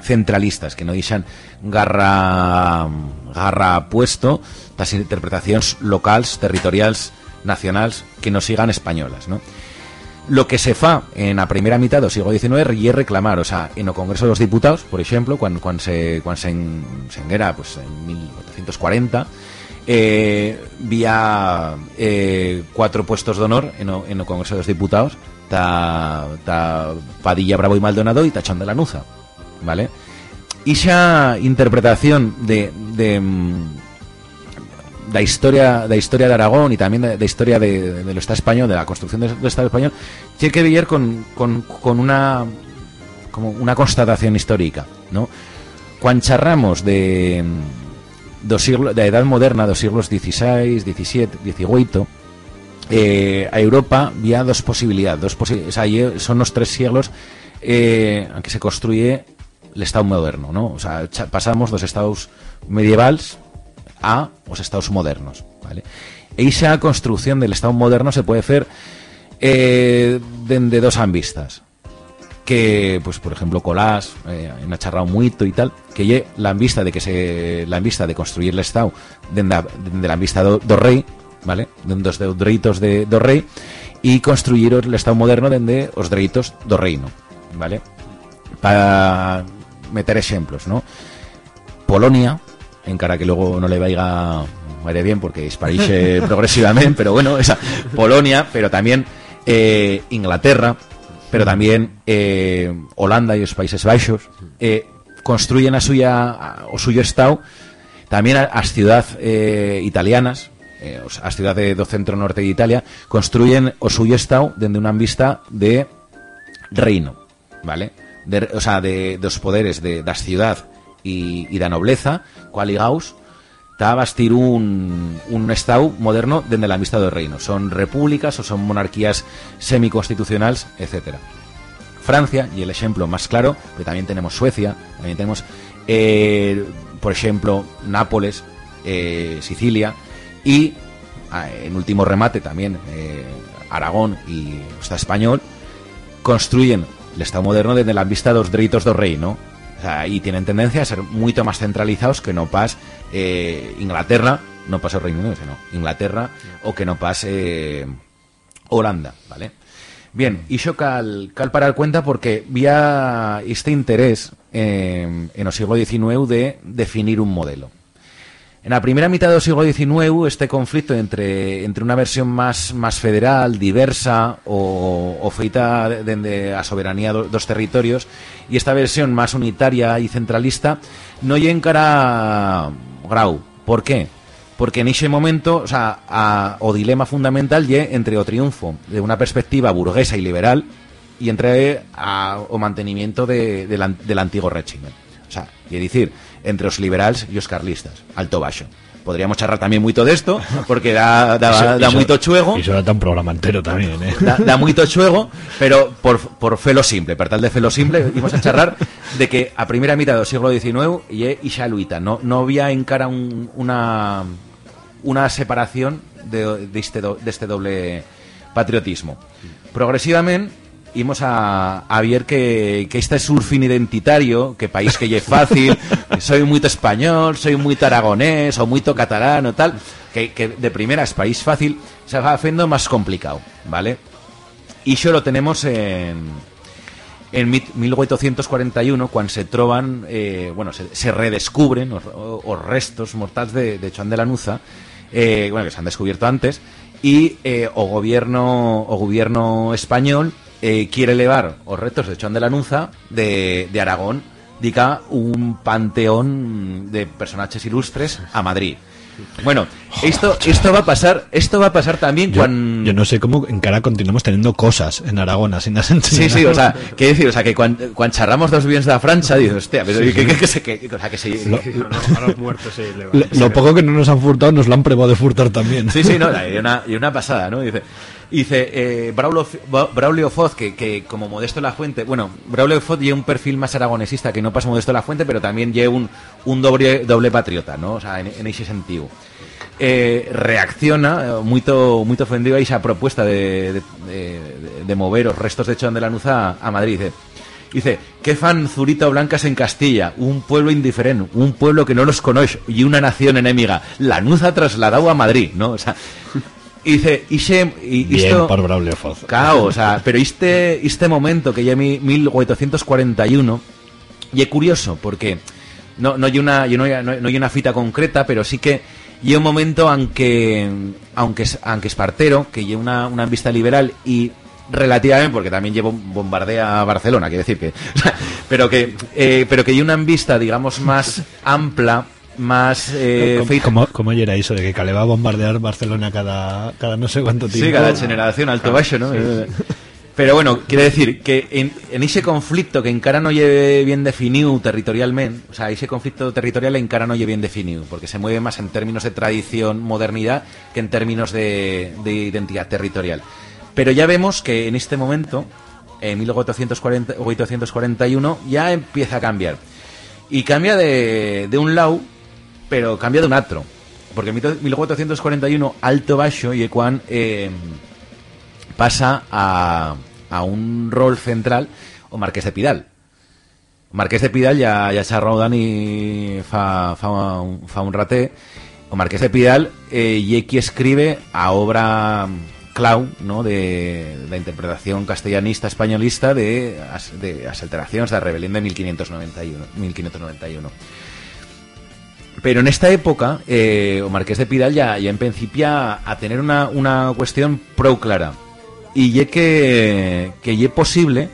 Speaker 4: centralistas que no dixan garra garra puesto das interpretacións locals, territorials, nacionals que no sigan españolas, ¿no? Lo que se fa en la primera mitad del siglo XIX es reclamar, o sea, en el Congreso de los Diputados, por ejemplo, cuando, cuando se, cuando se, pues en 1840, eh, eh, cuatro puestos de honor en el, Congreso de los Diputados, ta, ta Padilla, Bravo y Maldonado y Tachón de la Nuza, ¿vale? esa interpretación de la historia la historia de Aragón y también de la historia de, del Estado español, de la construcción del, Estado español, tiene que ver con, con, con, una como una constatación histórica, ¿no? Cuando charramos de dos siglos, de edad moderna, dos siglos XVI, XVII, XVIII, eh, a Europa había dos posibilidades, dos posi o sea, son los tres siglos eh, en que se construye el Estado moderno, ¿no? O sea, pasamos dos estados medievales a los estados modernos, ¿vale? E esa construcción del Estado moderno se puede hacer eh, de, dos ambistas que, pues por ejemplo, Colás, eh, en ha y tal, que la vista de que se la de construir el Estado de la vista do, rey, ¿vale? De dos de de, do rey y construir el Estado moderno dende os dereitos do reino, ¿vale? Para meter ejemplos, ¿no? Polonia, en cara que luego no le vaya bien porque disparise progresivamente, pero bueno, esa Polonia, pero también eh, Inglaterra, pero también eh, Holanda y los Países Bajos eh, construyen a suya o suyo estado también a, ciudades eh, italianas eh, a ciudad de, do centro norte de Italia construyen o suyo estado desde una vista de reino vale de, o sea de dos poderes de la ciudad y, y da nobleza cualigaus a bastir un, un Estado moderno desde la vista del reino. Son repúblicas o son monarquías semiconstitucionales, etcétera. Francia, y el ejemplo más claro, pero también tenemos Suecia, también tenemos, eh, por ejemplo, Nápoles, eh, Sicilia, y ah, en último remate también eh, Aragón y Estado español, construyen el Estado moderno desde la vista de los derechos reino y tienen tendencia a ser mucho más centralizados que no pase eh, Inglaterra, no pasa Reino Unido, sino Inglaterra, o que no pase eh, Holanda, ¿vale? Bien, y yo cal, cal parar cuenta porque había este interés en el siglo XIX de definir un modelo. En la primera mitad del siglo XIX, este conflicto entre, entre una versión más, más federal, diversa o, o feita de, a soberanía de dos territorios y esta versión más unitaria y centralista no encara grau. ¿Por qué? Porque en ese momento, o sea, o dilema fundamental ye entre o triunfo de una perspectiva burguesa y liberal y entre o mantenimiento de, del antiguo régimen. O sea, y decir, entre los liberales y los carlistas, alto baixo. Podríamos charlar también mucho de esto, porque da, da, da mucho chuego.
Speaker 2: Da un programa entero también, ¿eh?
Speaker 4: Da, da mucho chuego, pero por, por felo simple, per tal de felo simple, íbamos a charlar de que a primera mitad del siglo XIX y xa luita, no, no había en cara un, una, una separación de, de, este, de este doble patriotismo. Progresivamente íbamos a, a ver que, que este surfing identitario, que país que lle fácil, que soy muy español, soy muy aragonés o muy catalán o tal, que, que de primeras país fácil se va haciendo más complicado, ¿vale? Y eso lo tenemos en, en 1841 cuando se troban, eh, bueno, se, redescubren los restos mortales de, de de la Nuza, eh, bueno, que se han descubierto antes, y eh, o gobierno o gobierno español eh, quiere elevar los retos de Juan de la Nuza de, de Aragón, dica un panteón de personajes ilustres a Madrid. Bueno, esto, esto va a pasar, esto va a pasar también
Speaker 2: Yo,
Speaker 4: cuando
Speaker 2: yo no sé cómo en cara continuamos teniendo cosas en Aragón, así nas
Speaker 4: Sí, sí, o sea, que decir, o sea, que cuando, cuando charramos dos bienes de la Francha, dices, hostia, pero que, que, que, se- que- o sea, que se...
Speaker 3: a los muertos sí, le va.
Speaker 2: Lo, lo poco que no nos han furtado nos lo han probado de furtar también.
Speaker 4: Sí, sí, no, y una, y una pasada, ¿no? Dice, dice eh, Braulio, Foz, que, como Modesto La Fuente, bueno, Braulio Foz lleva un perfil más aragonesista que no pasa Modesto La Fuente, pero también lleva un, doble, patriota, ¿no? O sea, en, ese sentido. Eh, reacciona eh, muito, muito ofendido a esa propuesta de, mover los restos de Chon de la Nuza a Madrid. Dice, dice, ¿qué fan Zurita Blancas en Castilla? Un pueblo indiferente, un pueblo que no los conoce y una nación enemiga. La Nuza trasladado a Madrid, ¿no? O sea, y dice, y se, y,
Speaker 2: Bien
Speaker 4: isto-
Speaker 2: por Braulio Foz.
Speaker 4: Claro, o sea, pero este, este momento que ya mi 1841 y es curioso porque no no hay una yo no hay, no hay una fita concreta, pero sí que y un momento aunque aunque es- aunque Espartero, que lleva una, una vista liberal y relativamente, porque también llevo bombardea a Barcelona, quiere decir que, pero que, eh, pero que hay una vista, digamos, más ampla, más eh,
Speaker 2: ¿Cómo, cómo, era eso de que Cale va a bombardear Barcelona cada, cada no sé cuánto tiempo?
Speaker 4: Sí, cada generación, alto bajo, ¿no? Pero bueno, quiere decir que en, ese conflicto que encara no lleve bien definido territorialmente, o sea, ese conflicto territorial encara no lleve bien definido, porque se mueve más en términos de tradición, modernidad, que en términos de, identidad territorial. Pero ya vemos que en este momento, en 1841, ya empieza a cambiar. Y cambia de, de un lado, pero cambia de un otro. Porque en 1841, Alto Bajo y. Eh, pasa a, a un rol central o Marqués de Pidal. Marqués de Pidal ya, ya se Dani fa, fa, fa un. O Marqués de Pidal eh, escribe a obra clau no? de la interpretación castellanista españolista de, de las alteraciones de la rebelión de 1591. 1591. Pero en esta época, eh, o Marqués de Pidal ya, ya en principio a tener una, una cuestión pro clara y ye que, que ye posible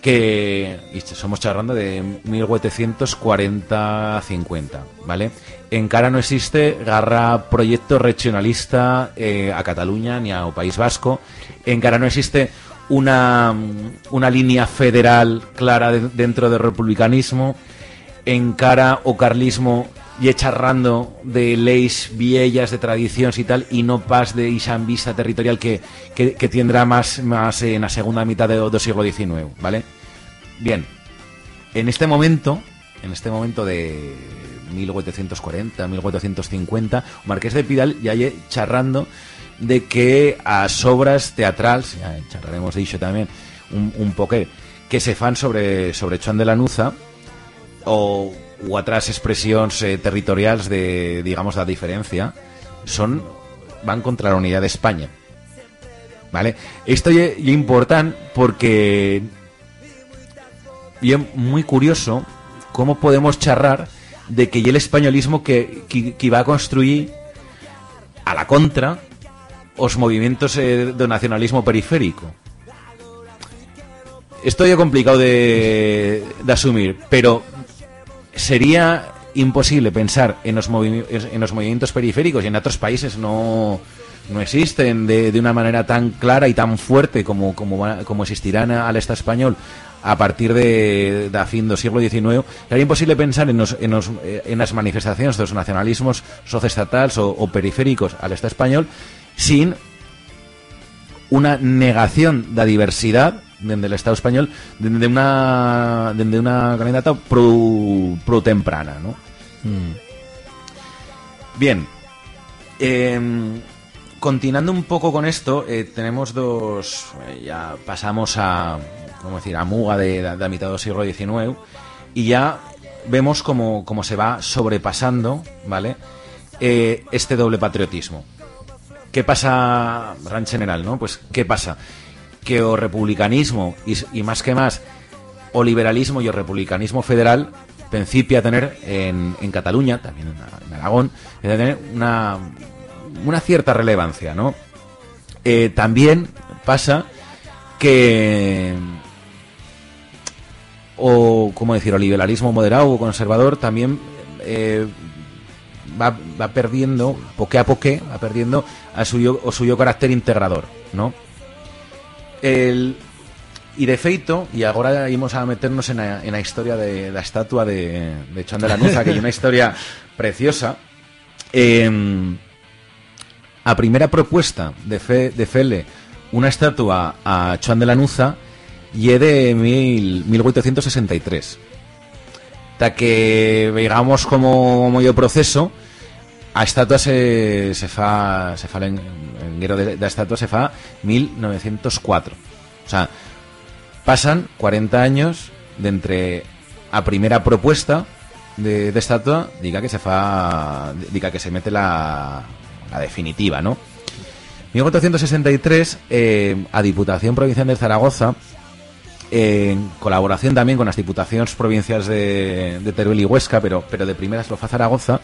Speaker 4: que y somos charlando de 1740-50, ¿vale? En cara no existe garra proyecto regionalista eh, a Cataluña ni a País Vasco. En cara no existe una, una línea federal clara dentro del republicanismo. En cara o carlismo y charrando de leyes viejas, de tradiciones y tal, y no pas de vista territorial que, que, tendrá más, más en la segunda mitad del siglo XIX, ¿vale? Bien, en este momento, en este momento de 1840, 1850, Marqués de Pidal ya hay charrando de que a obras teatrales, ya charraremos de eso también un, un poqué, que se fan sobre, sobre Juan de la Nuza, o u otras expresiones eh, territoriales de, digamos, la diferencia, son van contra la unidad de España. ¿Vale? Esto es importante porque es muy curioso cómo podemos charrar de que el españolismo que, que, va a construir a la contra los movimientos eh, de nacionalismo periférico. Esto es complicado de, de asumir, pero sería imposible pensar en los, en los movimientos periféricos y en otros países no, no existen de, de, una manera tan clara y tan fuerte como, como, como existirán al Estado español a partir de, de fin del siglo XIX, sería imposible pensar en, los, en, los, en las manifestaciones de los nacionalismos socioestatales o, o periféricos al Estado español sin una negación de la diversidad desde el Estado español desde una desde una candidata pro, pro temprana ¿no? Mm. bien em, continuando un poco con esto eh, tenemos dos eh, ya pasamos a cómo decir a muga de, de, mitad del siglo XIX y ya vemos cómo, cómo se va sobrepasando vale eh, este doble patriotismo ¿Qué pasa, en general, no? Pues, ¿qué pasa? Que o republicanismo y, más que más o liberalismo y o republicanismo federal principia a tener en, en Cataluña, también en, Aragón, a tener una, una cierta relevancia, ¿no? Eh, también pasa que o como decir, o liberalismo moderado o conservador también eh, va, va, perdiendo, poque a poque, va perdiendo a suyo, o suyo carácter integrador, ¿no? El, y de feito, y ahora íbamos a meternos en la, historia de la estatua de, de Juan de la Nuza, que es una historia preciosa. Em, a primera propuesta de, fe, de Fele una estatua a Juan de la Nuza y de mil, 1863. Hasta que veamos como yo proceso, a estatua se, se fa, se fa en, de, de estatua se fa 1904. O sea, pasan 40 años de entre a primera propuesta de, de estatua diga que se fa diga que se mete la, la definitiva, ¿no? 1863 eh, a Diputación Provincial de Zaragoza en colaboración también con las diputaciones provinciales de, de Teruel y Huesca, pero, pero de primeras lo fa Zaragoza,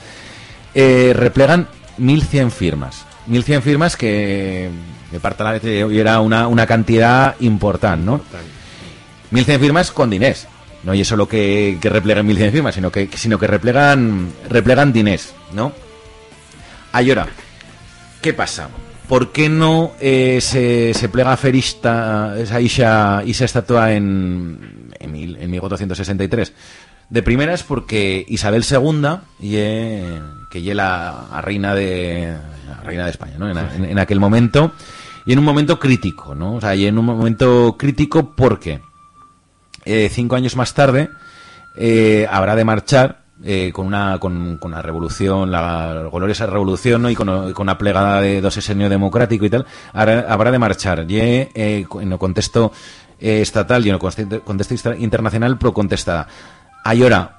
Speaker 4: eh, replegan 1.100 firmas. 1.100 firmas que, de parte la vez y era una, una cantidad importante, ¿no? 1100 firmas con dinés. No y eso lo que, que repleguen 1100 firmas, sino que, sino que replegan, replegan dinés, ¿no? Ahora, ¿qué pasa? ¿Por qué no eh, se, se plega a fer esta, esa, esa, esa estatua en, en, en 1463? De primera es porque Isabel II, ye- que ye la, reina de la reina de España, ¿no? En, aquel momento, y en un momento crítico, ¿no? O sea, y en un momento crítico porque eh, cinco años más tarde eh, habrá de marchar eh, con una con, con la revolución, la gloriosa revolución, ¿no? y con, con una plegada de dos sesenio democrático y tal, habrá, habrá de marchar. Y eh, en el contexto eh, estatal y en el contexto internacional pro contestada. Ahora,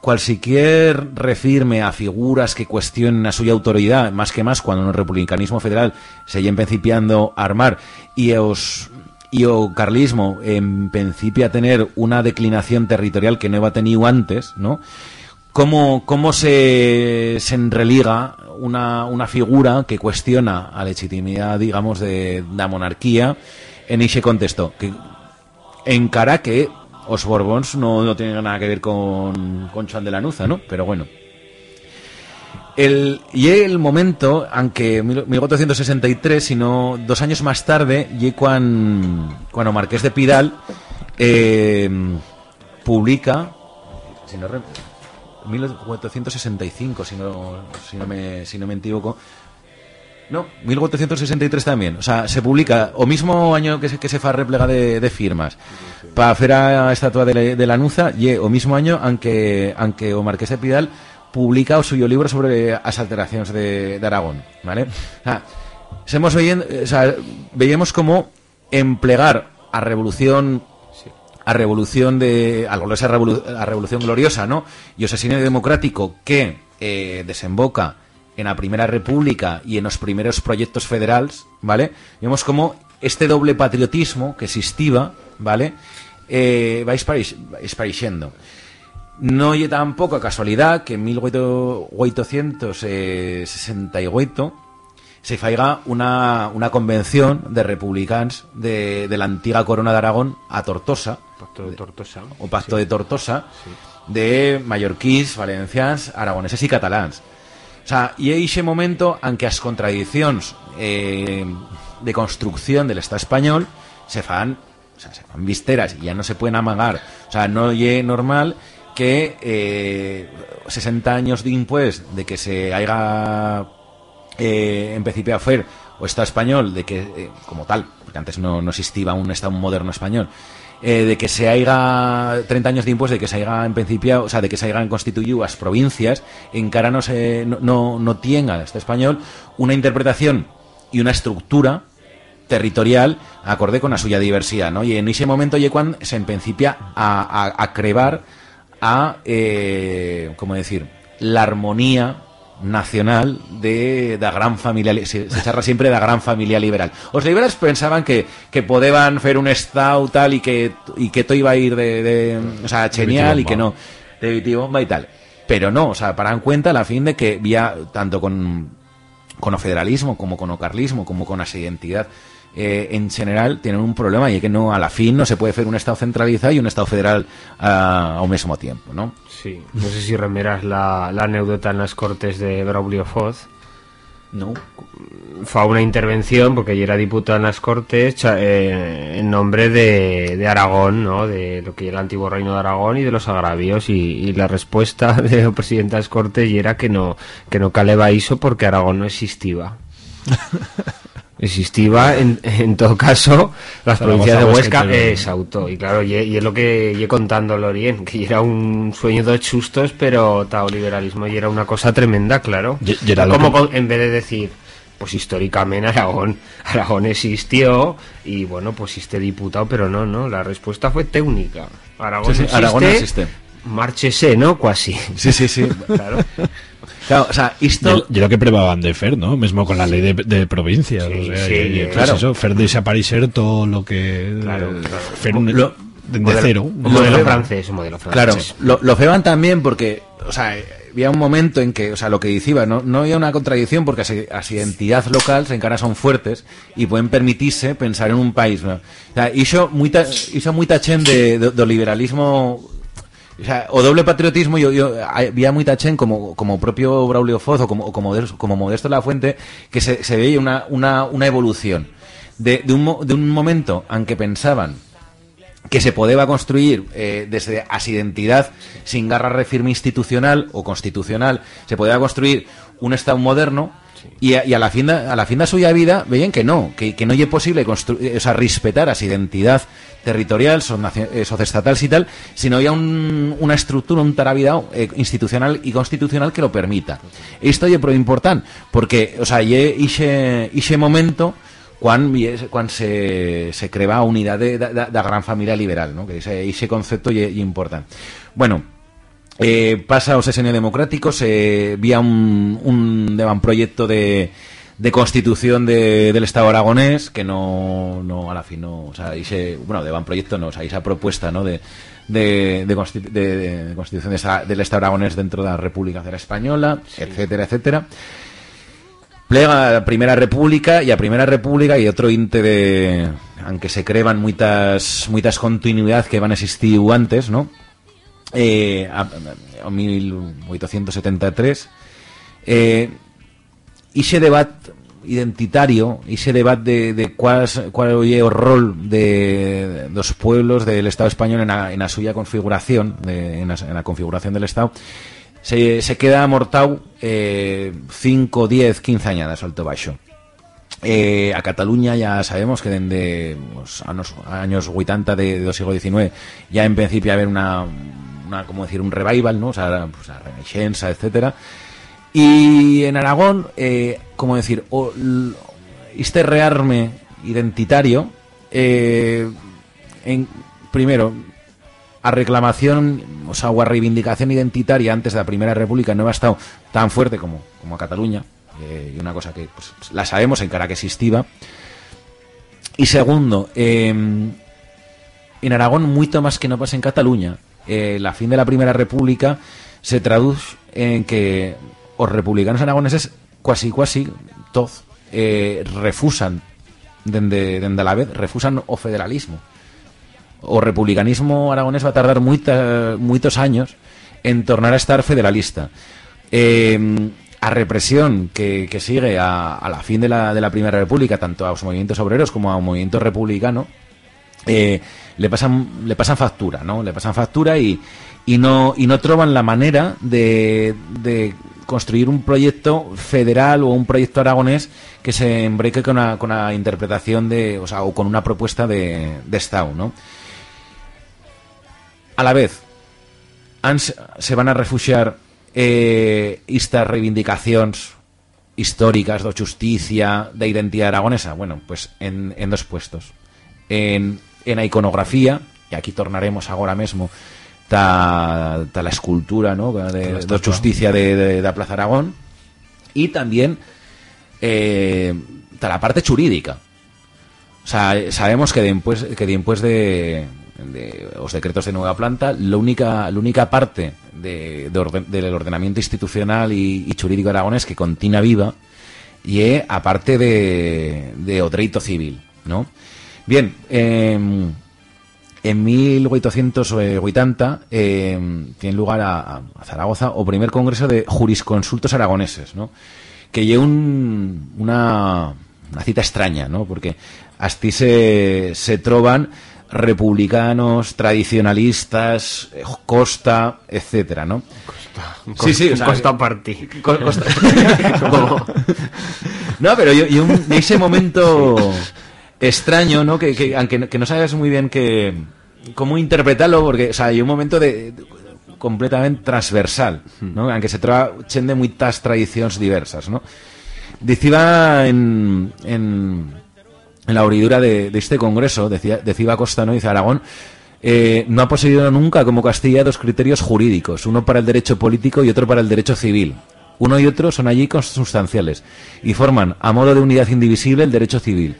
Speaker 4: cualquier refirme a figuras que cuestionen a su autoridad, más que más cuando en el republicanismo federal se lleven principiando a armar y os y o carlismo en principio a tener una declinación territorial que no iba tenido antes, ¿no? ¿Cómo, se, se enreliga una, una figura que cuestiona a legitimidad, digamos, de la monarquía en ese contexto? Que encara que os Borbons no, no tienen nada que ver con, con de ¿no? Pero bueno. El, y el momento, aunque 1463, sino dos años más tarde, y cuando, cuando Marqués de Pidal eh, publica, si no, re- 1465, si no, si no me, si no me equivoco, no, 1463 también. O sea, se publica o mismo año que se, que se fa replega de, de firmas para hacer a estatua de, de la Nuza y o mismo año aunque aunque o Marqués de Pidal publica o suyo libro sobre las alteraciones de, de Aragón, ¿vale? O sea, semos veien- o sea, veíamos como emplear a revolución a revolución de a gloriosa revolu- a revolución gloriosa no y o democrático que eh, desemboca en la primera república y en los primeros proyectos federales vale vemos como este doble patriotismo que existía vale eh, va esparixendo no hay tampoco casualidad que en 1868 se faiga una, una convención de republicanos de, de la antigua corona de Aragón a Tortosa,
Speaker 3: Pacto de Tortosa.
Speaker 4: o Pacto de Tortosa, de mallorquís, valencians, aragoneses y catalans. O sea, en ese momento, aunque las contradicciones eh, de construcción del Estado español se fan, o sea, se fan visteras y ya no se pueden amagar. O sea, no es normal que eh, 60 años después de que se haya eh, en principio a hacer o Estado español de que eh, como tal porque antes no, no existía un Estado moderno español eh, de que se haya 30 años después de que se haya en principio o sea de que se hayan constituido las provincias encara no se no, no, no tenga este español una interpretación y una estructura territorial acorde con la suya diversidad, ¿no? Y en ese momento y se principia a, a, a crevar a, eh, ¿cómo decir?, la armonía nacional de la gran familia li- se, se charla siempre de la gran familia liberal. Os liberales pensaban que, que podían hacer un estado tal y que y que todo iba a ir de, de o sea genial y que no. De vitibomba y tal. Pero no o sea para en cuenta la fin de que había tanto con con el federalismo, como con el carlismo, como con esa identidad, eh, en general tienen un problema y es que no a la fin no se puede hacer un Estado centralizado y un Estado federal ah, a un mismo tiempo, ¿no?
Speaker 3: Sí, no sé si remeras la, la anécdota en las cortes de Braulio Foz.
Speaker 4: No.
Speaker 3: Fue una intervención, porque ella era diputado en las cortes, eh, en nombre de, de Aragón, ¿no? De lo que era el antiguo reino de Aragón y de los agravios. Y, y la respuesta del presidente de las cortes y era que no, que no caleba eso porque Aragón no existía. Existía, en, en todo caso, las provincias de
Speaker 2: Huesca Teruel.
Speaker 3: exacto. Y claro, y, y es lo que y contando Lorien, que era un sueño de chustos, pero tal liberalismo y era una cosa tremenda, claro.
Speaker 2: Y- y era
Speaker 3: como
Speaker 2: que-
Speaker 3: con- en vez de decir, pues históricamente Aragón, Aragón existió y bueno, pues este diputado, pero no, no, la respuesta fue técnica. Aragón
Speaker 4: Sí, sí,
Speaker 3: existe,
Speaker 4: Aragón existe.
Speaker 3: márchese, ¿no? Casi.
Speaker 4: Sí, sí, sí.
Speaker 3: Claro.
Speaker 4: Claro, o sea, esto...
Speaker 2: Yo, yo lo que prebaban de Fer, ¿no? Mismo con la ley de, de provincias.
Speaker 3: Sí,
Speaker 2: o sea,
Speaker 3: sí,
Speaker 2: y- y,
Speaker 4: claro.
Speaker 2: eso, Fer desaparecer todo lo que.
Speaker 3: Claro, claro.
Speaker 2: Fer un-
Speaker 4: Lo-
Speaker 2: de, de
Speaker 3: Modelo-
Speaker 2: cero.
Speaker 3: Un modelo
Speaker 4: Lo-
Speaker 3: francés, un modelo
Speaker 4: Claro,
Speaker 3: francés.
Speaker 4: lo, lo feban también porque, o sea, había un momento en que, o sea, lo que decía, no, no había una contradicción porque las identidad local se encara son fuertes y pueden permitirse pensar en un país. ¿no? O sea, hizo muy, hizo muy tachén de, de, liberalismo o, doble patriotismo yo, yo había muy tachén como, como propio Braulio Foz o como, como, como Modesto La Fuente que se, veía una, una, una evolución. De, de, un, de un momento en que pensaban que se podía construir eh, desde as identidad sin garra refirme institucional o constitucional, se podía construir un Estado moderno y a, la fin de, a la fin suya vida veían que no, que, que no es posible construir, o sea, respetar esa identidad territorial, eh, socioestatal y tal, sino había un, una estructura, un tarabidao eh, institucional y constitucional que lo permita. Esto es importante, porque, o sea, ese, ese momento quan, quan se, se creva unitat de, de gran família liberal, no? que ese concepto es important. Bueno, eh, pasa ao sesenio democrático, se vía un, un proyecto de, de constitución de, del Estado aragonés que no, no a la fin no, o sea, ese, bueno, de proyecto no, o sea, esa propuesta, ¿no? de de, de, de, de constitución del Estado aragonés dentro de la República de la Española, sí. etcétera, etcétera. Plega a Primera República y a Primera República y otro inte de aunque se crean muchas muchas continuidades que van a existir antes, ¿no? Eh, a, a 1873 eh, ese debate identitario ese debate de, cuál, cuál es el rol de los pueblos del Estado español en la, en la suya configuración de, en, la, configuración del Estado se, se queda amortado eh, 5, 10, 15 añadas alto baixo. Eh, a Cataluña ya sabemos que desde años, años 80 de, de siglo XIX ya en principio haber una, una como decir un revival, ¿no? O sea, pues, la etcétera. Y en Aragón, eh, como decir, o, este rearme identitario, eh, en, primero, a reclamación, o sea, o a reivindicación identitaria antes de la Primera República no ha estado tan fuerte como, como a Cataluña, eh, y una cosa que pues, la sabemos en cara que existía. Y segundo, eh, en Aragón, mucho más que no pasa en Cataluña, la fin de la Primera República se traduce en que los republicanos aragoneses, casi casi, todos, eh, refusan, dende, dende la vez, refusan o federalismo o republicanismo aragonés va a tardar muita, muchos años en tornar a estar federalista. Eh, a represión que, que sigue a, a, la fin de la, de la Primera República, tanto a los movimientos obreros como a un movimiento republicano, eh, le pasan le pasan factura, ¿no? Le pasan factura y, y no y no troban la manera de construir un proyecto federal o un proyecto aragonés que se embreque con una, con interpretación de, o sea, o con una propuesta de, de Estado, ¿no? a la vez se van a refugiar eh, estas reivindicaciones históricas de justicia, de identidad aragonesa, bueno, pues en, en dos puestos. En, en iconografía, y aquí tornaremos ahora mismo ta, ta la escultura ¿no? de, de justicia de, de, de, Plaza Aragón, y también eh, ta la parte jurídica. O sea, sabemos que después, que de, de los decretos de nueva planta, la única, la única parte de, de orden, del ordenamiento institucional y, y jurídico aragonés que continúa viva y es aparte de, de o civil, ¿no? Bien, eh, en 1880 eh, tiene lugar a, a, Zaragoza o primer congreso de jurisconsultos aragoneses, ¿no? Que lleva un, una, una cita extraña, ¿no? Porque así se, se troban republicanos, tradicionalistas, eh, Costa, etcétera, ¿no?
Speaker 3: Costa, sí, sí, o sea, Costa Party. Costa.
Speaker 4: no, pero yo, yo en ese momento extraño, ¿no? Que, que aunque que no sabes muy bien que cómo interpretarlo, porque, o sea, hay un momento de, de completamente transversal, ¿no? Aunque se trova de muchas tradiciones diversas, ¿no? Decía en, en en la oridura de, de este congreso, decía, decía Costa, ¿no? dice Aragón, eh, no ha poseído nunca como Castilla dos criterios jurídicos, uno para el derecho político y otro para el derecho civil. Uno y otro son allí consustanciales y forman, a modo de unidad indivisible, el derecho civil.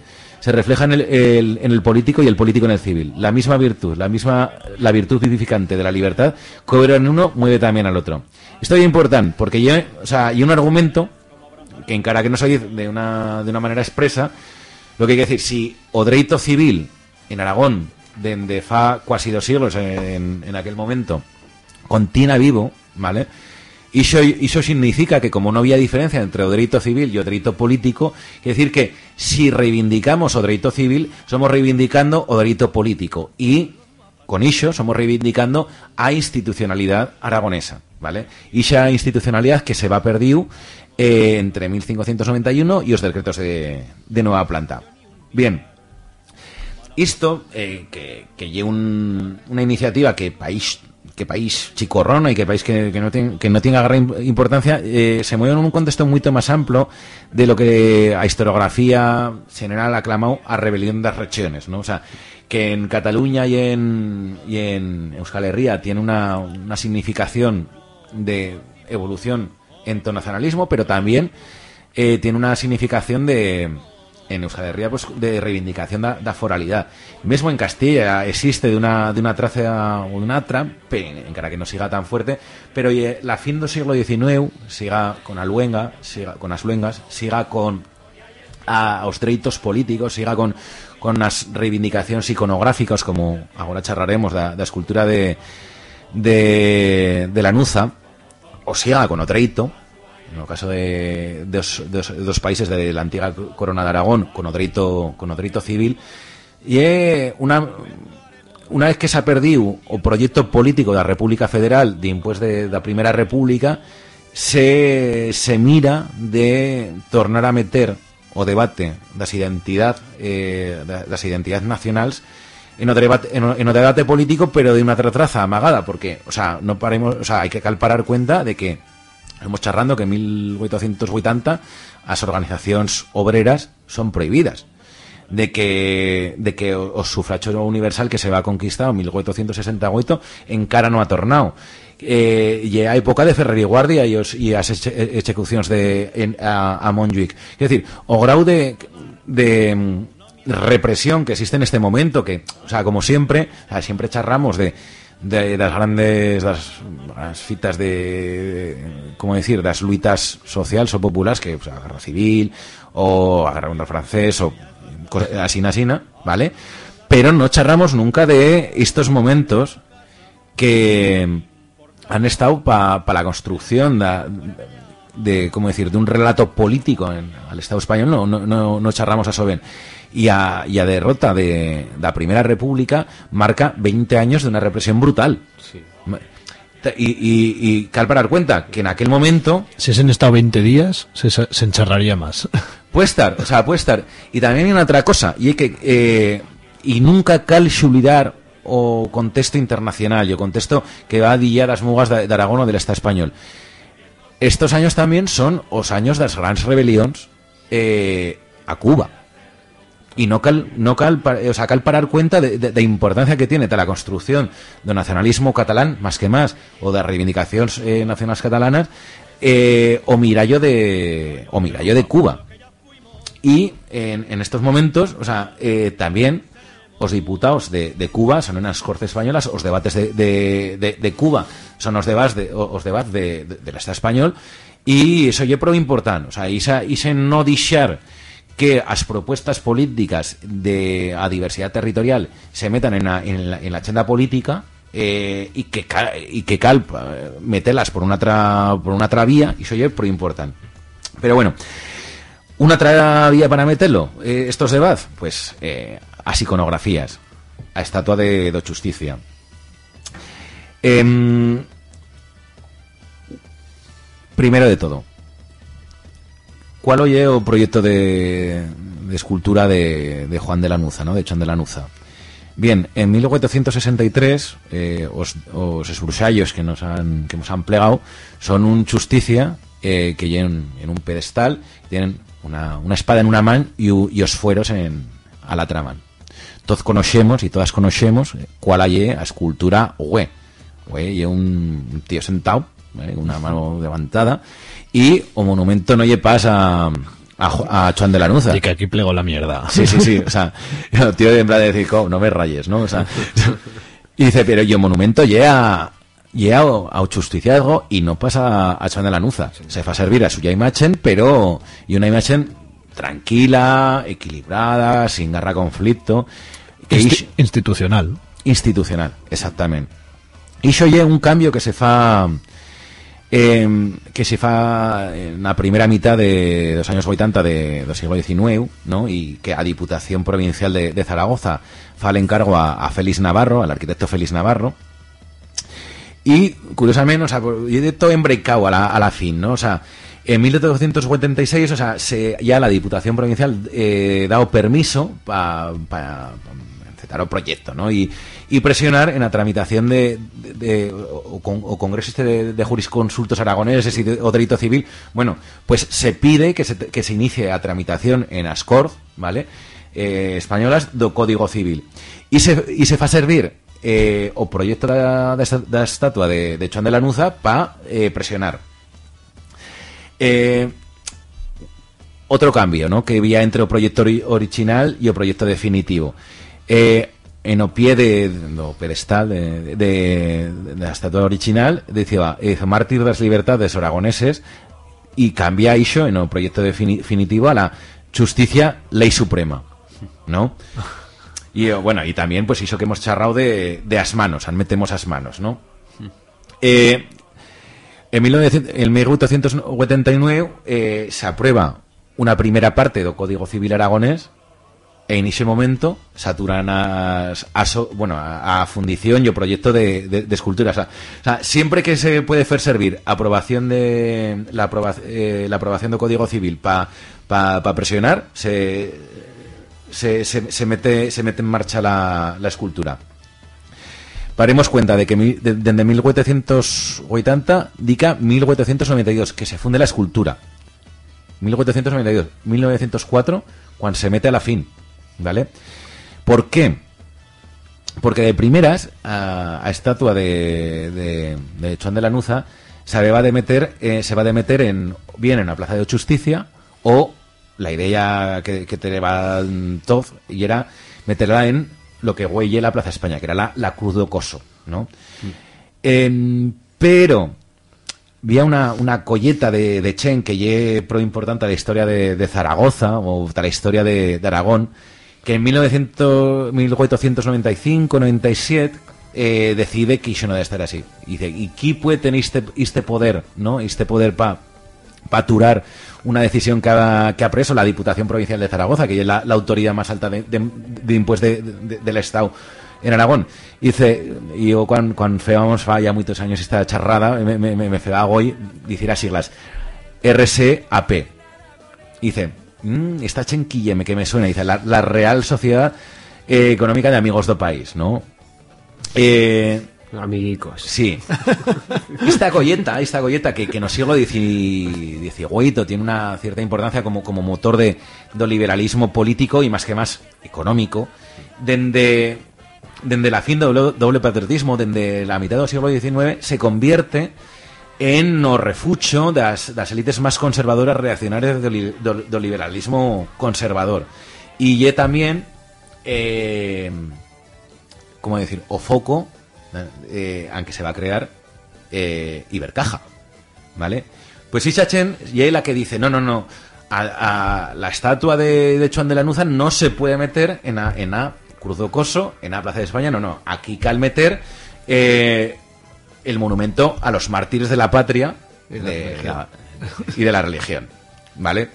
Speaker 4: Se refleja en el, el, en el político y el político en el civil. La misma virtud, la misma la virtud vivificante de la libertad, cobra en uno, mueve también al otro. Esto es importante, porque yo, o sea, y un argumento que encara que no dice de una, de una manera expresa, lo que hay que decir, si o derecho civil en Aragón, desde fa casi dos siglos en, en aquel momento, continúa vivo, ¿vale? Y eso, significa que como no había diferencia entre o derecho civil y o derecho político, quiere decir que si reivindicamos o derecho civil, somos reivindicando o derecho político. Y con eso somos reivindicando a institucionalidad aragonesa, ¿vale? Y esa institucionalidad que se va perdido eh, entre 1591 y los decretos de, nueva planta. Bien, esto, eh, que, que lleva una iniciativa que país que país chicorrona y que país que, no, tiene, que no tenga gran importancia, eh, se mueve en un contexto mucho más amplio de lo que a historiografía general ha clamado a rebelión de las regiones, ¿no? O sea, que en Cataluña y en, y en Euskal Herria tiene una, una significación de evolución en nacionalismo, pero también eh, tiene una significación de en Euskal Herria pues, de reivindicación da, da foralidad. Mesmo en Castilla existe de una, de una traza o de una atra, en cara que no siga tan fuerte, pero la fin del siglo XIX siga con Aluenga, siga con las luengas, siga con a, derechos políticos, siga con con las reivindicaciones iconográficas como ahora charlaremos de la escultura de, de, de la Nuza, o siga con hito, en el caso de, dos, países de la antigua corona de Aragón con odrito, con odrito civil y una una vez que se ha perdido o proyecto político de la República Federal después de la Primera República se, se mira de tornar a meter o debate las identidad eh, las identidades nacionales en otro debate en, debate político pero de una traza amagada porque o sea no paremos o sea hay que calparar cuenta de que Estamos charrando que en 1880 las organizaciones obreras son prohibidas. De que de que o, sufragio universal que se va a conquistar en 1868 cara no ha tornado eh, y a época de Ferrer y Guardia y, las ejecuciones de a, a Montjuic es decir o grado de, de mm, represión que existe en este momento que o sea como siempre siempre charramos de de las grandes las, fitas de, como decir, las luitas sociales o populares que, o sea, guerra civil o a guerra francés o así asina, ¿vale? Pero no charramos nunca de estos momentos que han estado para la construcción de, de, ¿cómo decir?, de un relato político en, al Estado español, no, no, no, no charramos a eso bien y a, y a derrota de, la Primera República marca 20 años de una represión brutal. Y, y, y cal para dar cuenta que en aquel momento...
Speaker 2: Si se en estado 20 días, se, se encharraría más.
Speaker 4: Puede estar, o sea, puede estar. Y también hay una otra cosa, y es que... Eh, y nunca cal olvidar o contexto internacional, o contexto que va a dillar las mugas de, Aragón o del Estado español. Estos años también son los años de las grandes rebeliones eh, a Cuba y no cal, no cal, o sea, cal parar cuenta de, la importancia que tiene de la construcción del nacionalismo catalán, más que más, o de reivindicaciones eh, nacionales catalanas, eh, o mirallo de o mirallo de Cuba. Y en, en estos momentos, o sea, eh, también los diputados de, de, Cuba son en las Cortes Españolas, los debates de, de, de Cuba son los debates de, los debates de, del Estado español, y eso yo pro importante, o sea, y se no dixar que las propuestas políticas de a diversidad territorial se metan en la, en la, en la agenda política eh, y que y que cal eh, meterlas por una tra, por una otra vía y es muy importante. Pero bueno una otra vía para meterlo eh, estos debates pues eh, as iconografías a estatua de, de justicia. Em, primero de todo ¿Cuál oye o proyecto de, escultura de, Juan de la Nuza, ¿no? de Juan de la Nuza? Bien, en 1863 eh, os, os que nos han que nos han plegado son un justicia eh, que llevan en un pedestal tienen una, espada en una mano y, y os fueros en, a la otra mano. Todos conocemos y todas conocemos cuál hay a escultura Hue. Hue y un tío sentado, ¿eh? una mano levantada y o monumento no lle pasa a, a Juan de la Nuza.
Speaker 2: Y que aquí plego la mierda.
Speaker 4: Sí, sí, sí. O sea, el tío de en de decir, no me rayes, ¿no? O sea, y dice, pero yo monumento ya y a, a justiciazgo y no pasa a Joan de la Nuza. Se fa servir a suya imagen, pero y una imagen tranquila, equilibrada, sin garra conflicto. Que
Speaker 2: Insti- institucional.
Speaker 4: institucional, exactament. I això hi ha un canvi que se fa eh, que se fa en la primera mitad de los años 80 de, del siglo XIX, ¿no? y que a Diputación Provincial de, de Zaragoza fa encargo a, a Félix Navarro, al arquitecto Félix Navarro, y curiosamente, o sea, y de todo embrecado a la, a la fin, ¿no? O sea, en 1856, o sea, se, ya la Diputación Provincial eh, dado permiso para pa, pa proyecto, ¿no? Y, y presionar en la tramitación de, de, de- o, este de, de jurisconsultos aragoneses y de- o delito civil, bueno, pues se pide que se, que se inicie a tramitación en Ascord, ¿vale? Eh, españolas do Código Civil. Y se, y se fa servir eh, o proyecto da, da, da estatua de, de Joan de Lanuza para eh, presionar. Eh, otro cambio, ¿no? Que había entre o proyecto ori- original y o proyecto definitivo. Eh, en o pie de, de, la estatua original decía eh, mártir das libertades aragoneses y cambia iso en o proyecto defini- definitivo a la justicia ley suprema, ¿no? Y eh, bueno, y también pues hizo que hemos charrado de, de as manos, metemos as manos, ¿no? En 1900 en 1889 eh, se aprueba una primera parte do Código Civil aragonés en ese momento saturan a, bueno, a, fundición y proyecto de, de, de escultura. O sea, siempre que se puede hacer servir aprobación de eh, la aprobación do Código Civil para pa, pa presionar, se, se, mete, se mete en marcha la, la escultura. Paremos cuenta de que mi- de- desde 1880 dica 1892, que se funde la escultura. 1892, 1904, cuando se mete a la fin. ¿Vale? ¿Por qué? Porque de primeras, a, a estatua de, de, de Juan de la Nuza se va de meter, eh, se va de meter en, bien en la Plaza de Justicia o la idea que, que te va todos y era meterla en lo que huelle la Plaza España, que era la, la Cruz do Coso, ¿no? Em, pero había una, una colleta de, de Chen que lle pro importante a la historia de, de Zaragoza o a la historia de, de Aragón que en 1900, 1895-97 eh, decide que iso no debe estar así y dice, ¿y quién puede tener este, este poder no este poder para paturar una decisión que ha, preso la Diputación Provincial de Zaragoza, que es la, autoridad más alta de, impuestos de, de- del Estado en Aragón. Y dice, y yo cuando, cuando feábamos ya muchos años esta charrada, me, me, me, me hoy decir las siglas RSAP. Y dice, "Mm, esta chenquilla que me suena, dice, la, la Real Sociedad eh, Económica de Amigos do País, ¿no? Eh,
Speaker 3: Amiguicos.
Speaker 4: Sí. Esta golleta, esta golleta que, que en el siglo XVIII tiene una cierta importancia como, como motor de, do liberalismo político y más que más económico, dende, dende la fin do doble, doble patriotismo, dende la mitad del siglo XIX, se convierte en o refucho das, das élites más conservadoras reaccionarias do liberalismo conservador. Y ye también, eh, ¿cómo decir? O foco, eh, aunque se va a crear eh, Ibercaja, ¿vale? Pues Isha Chen y es la que dice, no, no, no, la estatua de, de Juan de la Nuza no se puede meter en a, en a Cruz do Coso, en a Plaza de España, no, no, aquí cal meter eh, el monumento a los mártires de la patria de la- y de la religión, ¿vale?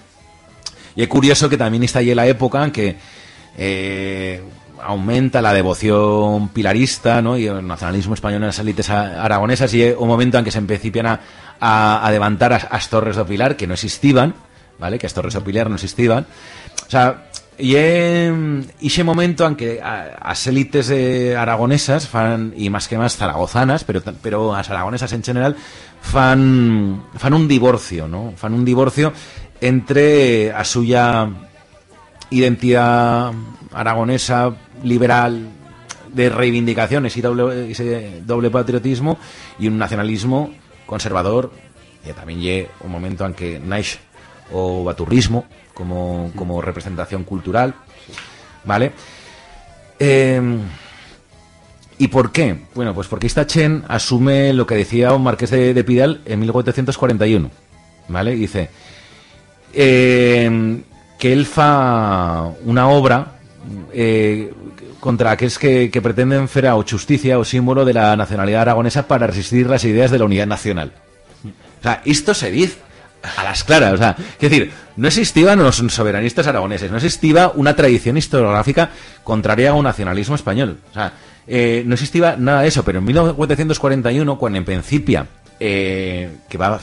Speaker 4: Y es curioso que también está ahí la época en que eh, aumenta la devoción pilarista ¿no? y el nacionalismo español en las élites aragonesas y un momento en que se empecipian a, a, a levantar as, as torres do Pilar que no existían, ¿vale? Que as torres do Pilar no existían. O sea, y ese momento en que a- as élites eh, aragonesas fan, y más que más zaragozanas, pero, pero as aragonesas en general fan, fan un divorcio, ¿no? Fan un divorcio entre a suya identidad aragonesa liberal de reivindicaciones y doble, ese doble patriotismo y un nacionalismo conservador y también lle un momento en que naix o baturrismo como, como representación cultural vale eh, ¿Y por qué? Bueno, pues porque esta Chen asume lo que decía un marqués de, de Pidal en 1441, ¿vale? Dice eh, que él fa una obra eh, contra aquellos que, que pretenden fer o justicia o símbolo de la nacionalidad aragonesa para resistir las ideas de la unidad nacional. O sea, esto se dice a las claras. O sea, es decir, no existían los soberanistas aragoneses, no existía una tradición historiográfica contraria a un nacionalismo español. O sea, eh, no existía nada de eso, pero en 1441, cuando en principio, eh, que va,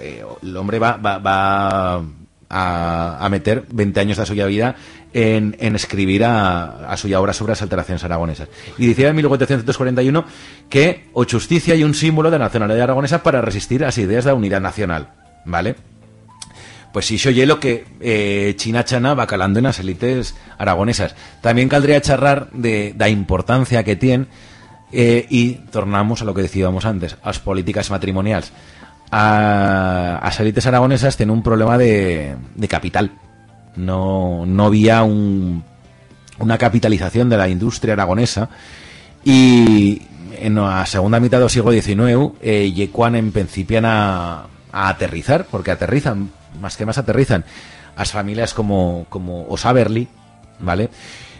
Speaker 4: eh, el hombre va, va, va a, meter 20 años de su vida en, en escribir a, a suya obra sobre las alteraciones aragonesas. Y decía en 1441 que o justicia y un símbolo de la nacionalidad aragonesa para resistir a las ideas de la unidad nacional. ¿Vale? Pues si yo lo que eh, China Chana va calando en las élites aragonesas. También caldría charrar de la importancia que tiene eh, y tornamos a lo que decíamos antes, a las políticas matrimoniales. A, las élites aragonesas tienen un problema de, de capital. No, no había un, una capitalización de la industria aragonesa y en la segunda mitad del siglo XIX eh, en principian a, a aterrizar, porque aterrizan, más que más aterrizan, a las familias como, como Osaberli, ¿vale?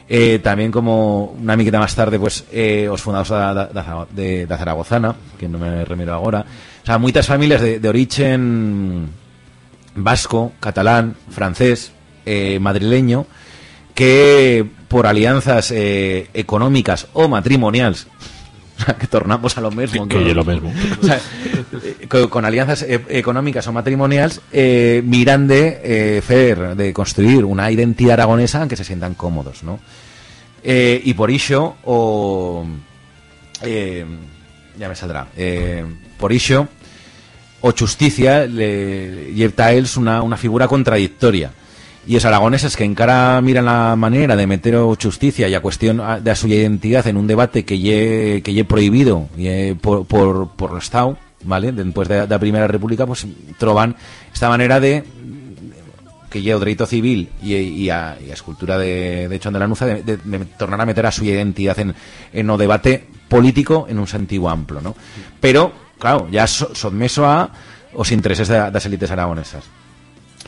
Speaker 4: Eh, también como una miqueta más tarde, pues, eh, os fundados da, da, da, de, Zaragozana, que no me remiro ahora. O sea, muchas familias de, de origen vasco, catalán, francés, eh, madrileño, que por alianzas económicas o matrimoniales que tornamos a lo mismo
Speaker 2: Que, que lo mismo.
Speaker 4: o sea, eh, con, con, alianzas e económicas o matrimoniales eh, miran de eh, de construir una identidad aragonesa en que se sientan cómodos ¿no? Eh, y por ello o ya me saldrá por ello o justicia le lleva a él una, una figura contradictoria y es aragoneses que encara miran la manera de meter justicia y a cuestión de su identidad en un debate que lle, que lle prohibido por, por, por el Estado, ¿vale? Después de, de la Primera República, pues troban esta manera de que lle o derecho civil y, a, escultura de, de Chon de la Nuza de, de, de, tornar a meter a su identidad en, en o debate político en un sentido amplio, ¿no? Pero, claro, ya so, submeso a os intereses de, las élites aragonesas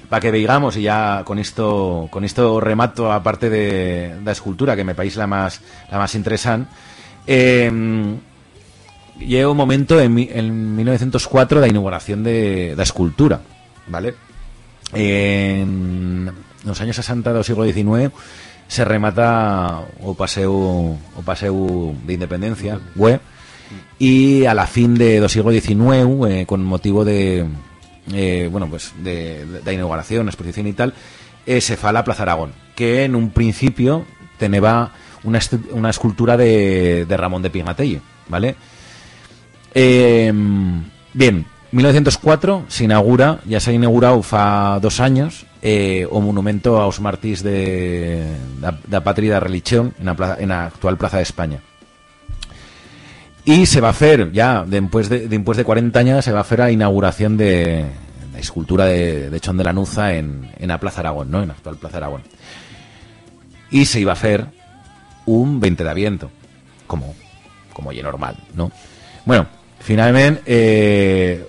Speaker 4: para que veigamos y ya con esto con esto remato aparte de la escultura que me parece la más la más interesante eh, llega un momento en, en 1904 la inauguración de la escultura vale en los años 60 del siglo XIX se remata o paseo o paseo de independencia web y a la fin de del siglo XIX eh, con motivo de eh, bueno, pues de, de, inauguración, exposición y tal, eh, se fa la Plaza Aragón, que en un principio tenía una, una escultura de, de Ramón de Pignatelli, ¿vale? Eh, bien, 1904 se inaugura, ya se ha inaugurado fa dos años, eh, o monumento aos martís de da, da patria religión en la actual Plaza de España. Y se va a hacer, ya después de, después de 40 años, se va a hacer la inauguración de la escultura de, de Chon de la Nuza en, en la Plaza Aragón, ¿no? En actual Plaza Aragón. Y se iba a hacer un 20 de aviento, como, como ya normal, ¿no? Bueno, finalmente, eh,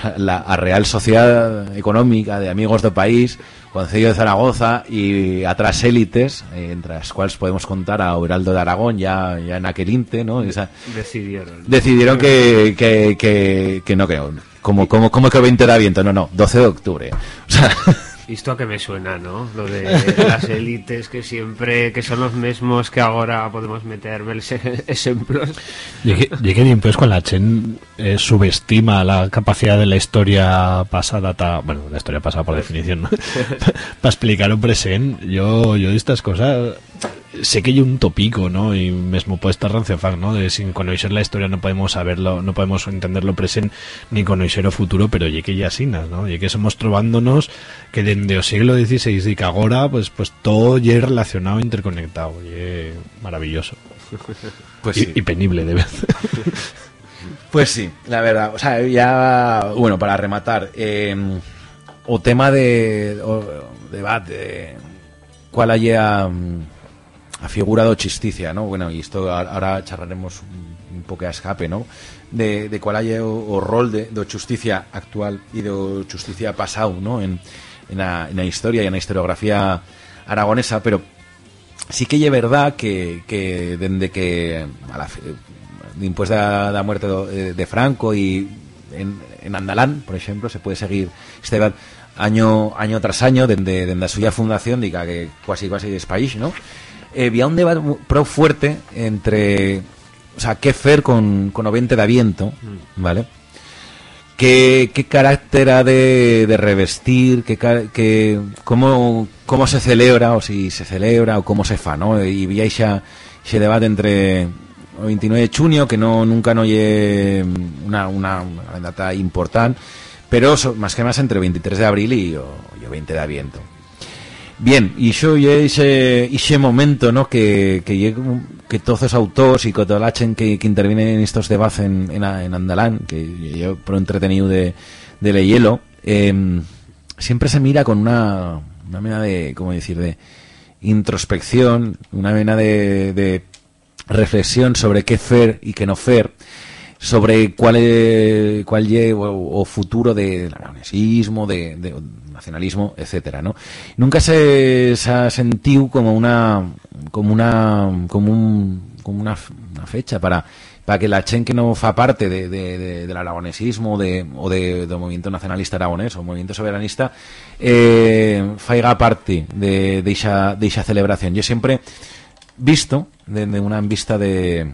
Speaker 4: la, Real Sociedad Económica de Amigos del País Concello de Zaragoza y otras élites, eh, entre las cuales podemos contar a Heraldo de Aragón, ya, ya en aquel inte, ¿no? Esa,
Speaker 3: decidieron.
Speaker 4: Decidieron que, que, que, que no, que como, como, como que 20 de aviento, no, no, 12 de octubre. O sea,
Speaker 3: Esto a que me suena, ¿no? Lo de las élites que siempre, que son los mismos que ahora podemos meterme ejemplos.
Speaker 2: Llegué después con la Chen eh, subestima la capacidad de la historia pasada, ta, bueno, la historia pasada por definición, ¿no? para explicar un presente. Yo, yo de estas cosas sé que hay un tópico, ¿no? Y mismo puede estar ranciofag, ¿no? De sin conocer la historia no podemos saberlo, no podemos entenderlo presente ni conocer o futuro, pero ya que ya sinas, ¿no? Ya que somos trovándonos que desde el siglo XVI y que ahora, pues, pues todo ya relacionado, interconectado, y maravilloso.
Speaker 4: Pues
Speaker 2: y,
Speaker 4: sí.
Speaker 2: y penible de vez.
Speaker 4: Pues sí, la verdad. O sea, ya, bueno, para rematar, eh, o tema de o, debate, cuál haya a figura de justicia, ¿no? Bueno, y esto ahora charlaremos un poco a escape, ¿no? De, de cuál hay o, rol de, de justicia actual y de justicia pasado, ¿no? En, en, la, historia y en la historiografía aragonesa, pero sí que es verdad que, que desde que a la, después de la, muerte de, Franco y en, en, Andalán, por ejemplo, se puede seguir este año año tras año desde la suya fundación, diga que casi casi es país, ¿no? Eh, había un debate pro fuerte entre o sea, qué fer con, con Ovente de Aviento, mm. ¿vale? ¿Qué, qué carácter ha de, de revestir? Qué, qué, cómo, cómo se celebra, o si se celebra, o cómo se fa, ¿no? Y había ese debate entre el 29 de junio, que no nunca no lle una, una, una data importante, pero más que más entre el 23 de abril y o, 20 de aviento. Bien, y yo y ese, ese momento, ¿no? Que, que, que todos los autores y que toda la gente que, que en estos debates en, en, Andalán, que yo pro entretenido de, de leyelo, em, siempre se mira con una, una vena de, ¿cómo decir?, de introspección, una vena de, de reflexión sobre qué fer y qué no fer, sobre cuál es, cuál o, futuro del aragonesismo, de, de, nacionalismo, etcétera, ¿no? Nunca se, ha sentido como una como una como un como una, fecha para para que la Chen que no fa parte de, del aragonesismo de, o de, del movimiento nacionalista aragonés o movimiento soberanista eh, faiga parte de, de, esa, de esa celebración. Yo siempre visto desde una vista de,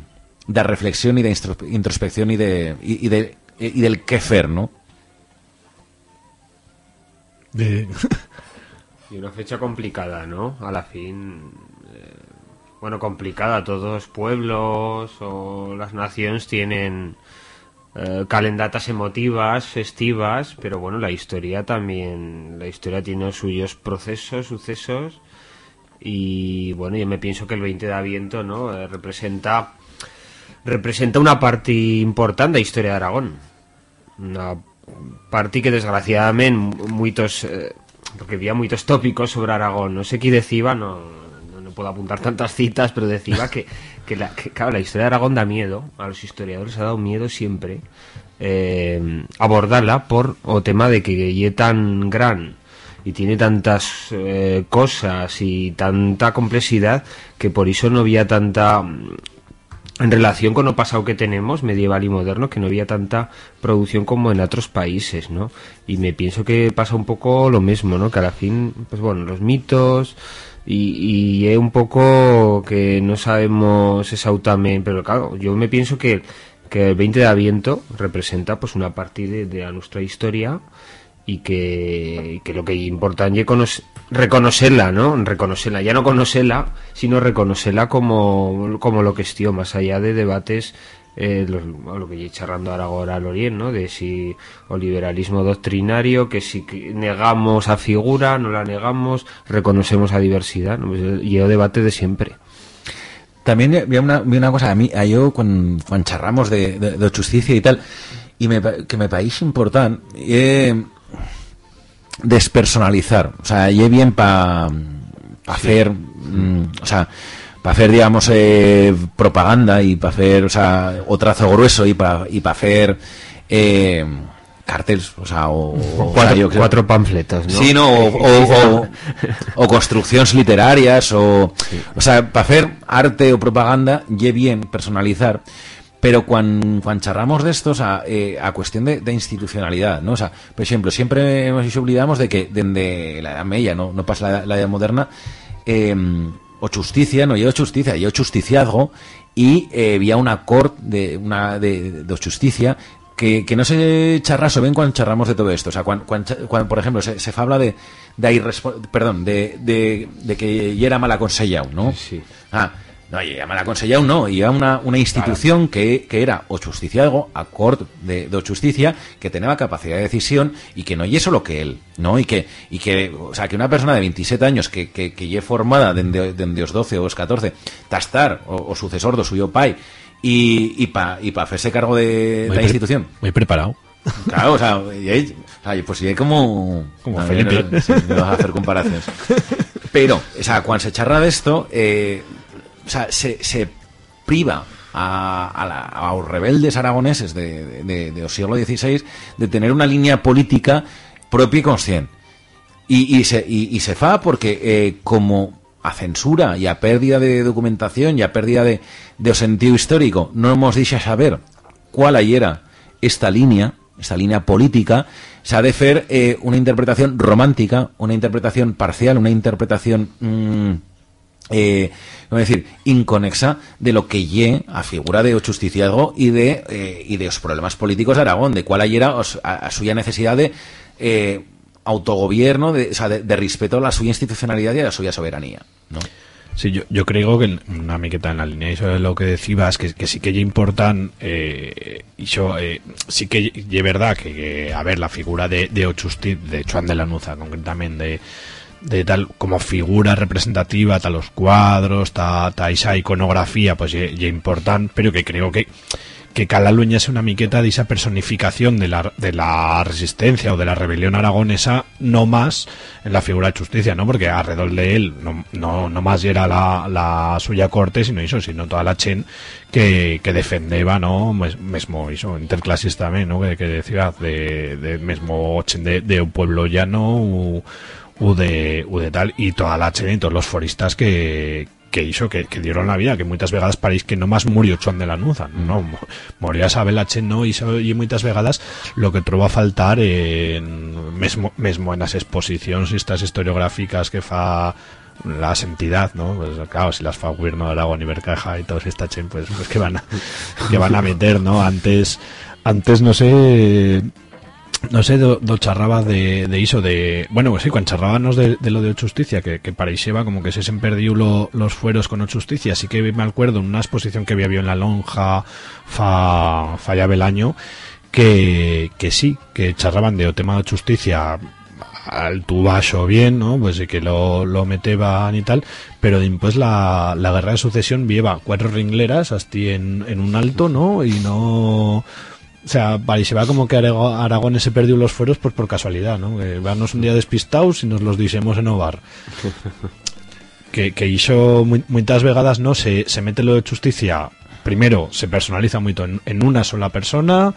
Speaker 4: de reflexión y de introspección y de y, de y del ¿no?
Speaker 3: y una fecha complicada, ¿no? A la fin, eh, bueno, complicada. Todos los pueblos o las naciones tienen eh, calendatas emotivas, festivas, pero bueno, la historia también, la historia tiene suyos procesos, sucesos. Y bueno, yo me pienso que el 20 de Aviento, ¿no? Eh, representa representa una parte historia de Aragón. Una parte que desgraciadamente muchos eh, porque había muchos tópicos sobre Aragón, no sé qué decía, no, no, puedo apuntar tantas citas, pero decía que, que, la, claro, la historia de Aragón da miedo, a los historiadores ha dado miedo siempre eh, abordarla por o tema de que es tan gran y tiene tantas eh, cosas y tanta complejidad que por eso no había tanta en relación con lo pasado que tenemos, medieval y moderno, que no había tanta producción como en otros países, ¿no? Y me pienso que pasa un poco lo mismo, ¿no? Que a fin, pues bueno, los mitos y, y es un poco que no sabemos exactamente, pero claro, yo me pienso que, que el 20 de Aviento representa pues una parte de, de nuestra historia y que, que lo que importa es reconocerla, ¿no? Reconocerla, ya no conocerla, sino reconocerla como, como lo que es, tío, más allá de debates eh, lo, lo, que charrando ahora al Orient, ¿no? De si o liberalismo doctrinario, que si negamos a figura, no la negamos, reconocemos a diversidad, ¿no? Pues, el debate de siempre.
Speaker 4: También vi una, una cosa, a mí, a yo cuando charramos de, de, justicia y tal, y me, que me parece importante, eh, despersonalizar. O sea, y bien para pa hacer, mm, o sea, para hacer, digamos, eh, propaganda y para hacer, o sea, o trazo grueso y para y para hacer eh, carteles, o sea, o,
Speaker 3: cuatro, cuatro panfletos, ¿no?
Speaker 4: Sí, no, o, o, construcciones literarias, o, o sea, para hacer arte o propaganda, y bien personalizar, pero cuando, cuando charramos de estos a, eh, a cuestión de, de, institucionalidad, ¿no? O sea, por ejemplo, siempre hemos olvidamos de que desde la edad media, no, no pasa la, la edad moderna, eh, o justicia, no yo justicia, yo justiciazgo, y eh, había una corte de, una, de, de justicia que, que, no se charra bien cuando charramos de todo esto. O sea, cuando, cuando, por ejemplo, se, se habla de, de perdón, de, de, de que ya era mal aconsellado, ¿no?
Speaker 3: Sí.
Speaker 4: Ah, no, y mal aconsellado no, y una, una institución que, que, era o justicialgo, acord de, de justicia, que tenía capacidad de decisión y que no y solo que él, ¿no? Y que, y que, o sea, que una persona de 27 años que, que, que ye formada desde los 12 o los 14, tastar o, sucesor de suyo pai y, y pa, y pa hacerse cargo de, la institución.
Speaker 2: Muy preparado.
Speaker 4: Claro, o sea, y pues y hay como...
Speaker 2: Como Felipe.
Speaker 4: No, vas a hacer comparaciones. Pero, o sea, cuando se charra de esto, eh, o sea, se, priva a, los rebeldes aragoneses de, de, siglo XVI de tener una línea política propia y consciente. Y, se, y, se fa porque eh, como a censura y a pérdida de documentación y a pérdida de, de sentido histórico no hemos dicho saber cuál era esta línea, esta línea política, se ha de hacer eh, una interpretación romántica, una interpretación parcial, una interpretación... Mm, eh, decir, inconexa de lo que lle a figura de justiciado y de eh, y de los problemas políticos de Aragón, de cuál era a, suya necesidad de eh, autogobierno, de, o sea, de, respeto a la suya institucionalidad y a la suya soberanía, ¿no?
Speaker 2: Sí, yo, yo creo que una miqueta en la línea es lo que decías que, sí que ya importan eh, yo eh, sí que es verdad que, a ver la figura de, de de Chuan de la Nuza concretamente de de tal como figura representativa, tal los cuadros, tal esa iconografía, pues ya importante, pero que creo que que es una miqueta de esa personificación de la, de la resistencia o de la rebelión aragonesa, no más en la figura de justicia, ¿no? Porque alrededor de él no, no, no más era la, la suya corte, sino eso, sino toda la chen que, que defendeba, ¿no? Mesmo eso, interclasis también, ¿no? Que, que decía de, de mesmo de, de un pueblo llano, u de, u de tal, y toda la chen y todos los foristas que, que hizo que, que, dieron la vida, que muchas vegadas parís que no más murió Chuan de la Nuza, no, moría Isabel H. no, y, y muchas vegadas lo que trova a faltar en, mesmo, mesmo en las exposiciones estas historiográficas que fa las entidades, ¿no? Pues claro, si las fa gobierno de Aragón y Bercaja y todos esta chen, pues, pues que van a, que van a meter, ¿no? Antes, antes no sé, no sé, do, charraba de, de iso de... Bueno, pues sí, cuando charrábamos de, de lo de justicia, que, que va como que se se perdió los fueros con justicia, así que me acuerdo en una exposición que había en la lonja fa, fallaba el año, que, que sí, que charraban de o tema de justicia al tubacho bien, ¿no? Pues que lo, lo meteban y tal, pero después la, la guerra de sucesión lleva cuatro ringleras hasta en, en un alto, ¿no? Y no o sea, va como que Aragón se perdió los fueros pues por casualidad, ¿no? Que vamos un día despistados y nos los disemos en Ovar. que, que hizo muchas vegadas, ¿no? Se, se mete lo de justicia. Primero, se personaliza mucho en, una sola persona.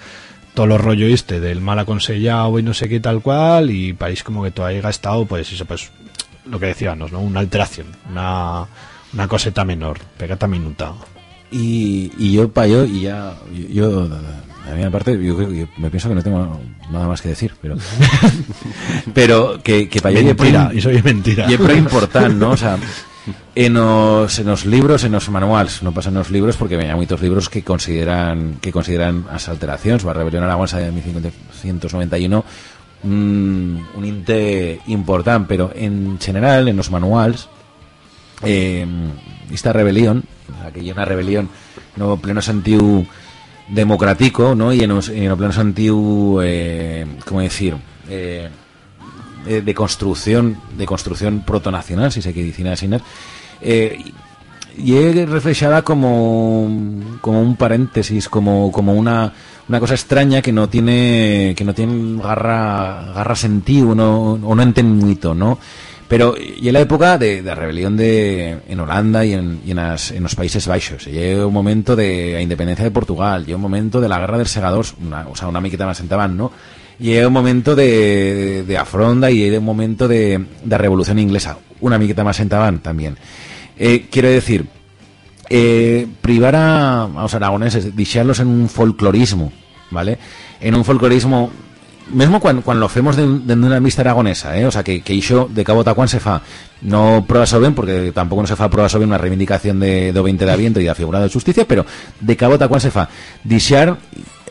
Speaker 2: Todo lo rollo este del mal aconsellado y no sé qué tal cual. Y país como que todavía ha estado, pues eso, pues lo que decíamos, ¿no? Una alteración, una, una coseta menor, pegata minuta.
Speaker 4: Y, y yo, pa' yo, y ya, yo a mí aparte yo, me pienso que no tengo nada más que decir pero pero que, que
Speaker 2: para mentira y soy mentira
Speaker 4: y es importante ¿no? o sea en los, en los libros, en los manuales, no pasan los libros porque hay muchos libros que consideran que consideran las alteraciones, la rebelión aragonesa de 1591 un, un inte importante, pero en general en los manuales eh, esta rebelión, que hay una rebelión no pleno sentido democrático, ¿no? Y en, el plano antiguo, eh, ¿cómo decir? Eh, de, construcción de construcción protonacional, si se quiere decir así, eh, y reflejada como, como un paréntesis, como, como una, una cosa extraña que no tiene que no tiene garra garra sentido no, o no entiende mucho, ¿no? Pero y en la época de, de rebelión de, en Holanda y en, y en, los Países Bajos. Y un momento de la independencia de Portugal. Y un momento de la guerra de segadores, una, o sea, una miqueta más sentaban, ¿no? Y un momento de, de afronda y un momento de, de revolución inglesa. Una miqueta más sentaban también. Eh, quiero decir, eh, privar a, a los aragoneses, deixarlos en un folclorismo, ¿vale? En un folclorismo mesmo quan, quan lo femos de, de una vista aragonesa, eh? o sea, que, que de cabo tacuán se fa no prueba soben, porque tampoco no se fa prueba soben una reivindicación de, do 20 de aviento y de figura de justicia, pero de cabo tacuán se fa dixar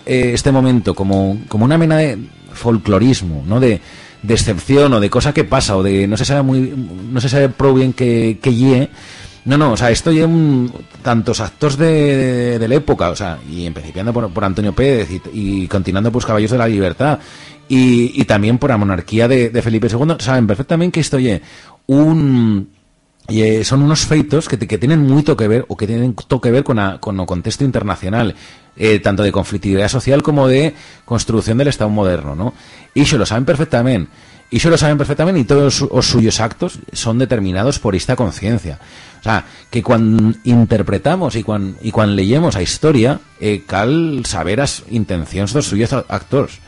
Speaker 4: eh, este momento como, como una mena de folclorismo, ¿no? De, de excepción o de cosa que pasa o de no se sabe muy no se sabe pro bien que, que lle no, no, o sea, esto ya un, tantos actos de, de, la época, o sea, y empezando por, por Antonio Pérez y, continuando por los Caballos de la Libertad y, y también por la monarquía de, Felipe II, saben perfectamente que esto ya un y son unos feitos que, que tienen mucho que ver o que tienen todo que ver con, con el contexto internacional eh, tanto de conflictividad social como de construcción del Estado moderno, ¿no? Y se lo saben perfectamente Y eso lo saben perfectamente y todos los suyos actos son determinados por esta conciencia. O sea, que cuando interpretamos y cuando, y cuando leemos a historia, eh, cal saber las intenciones de los suyos actores.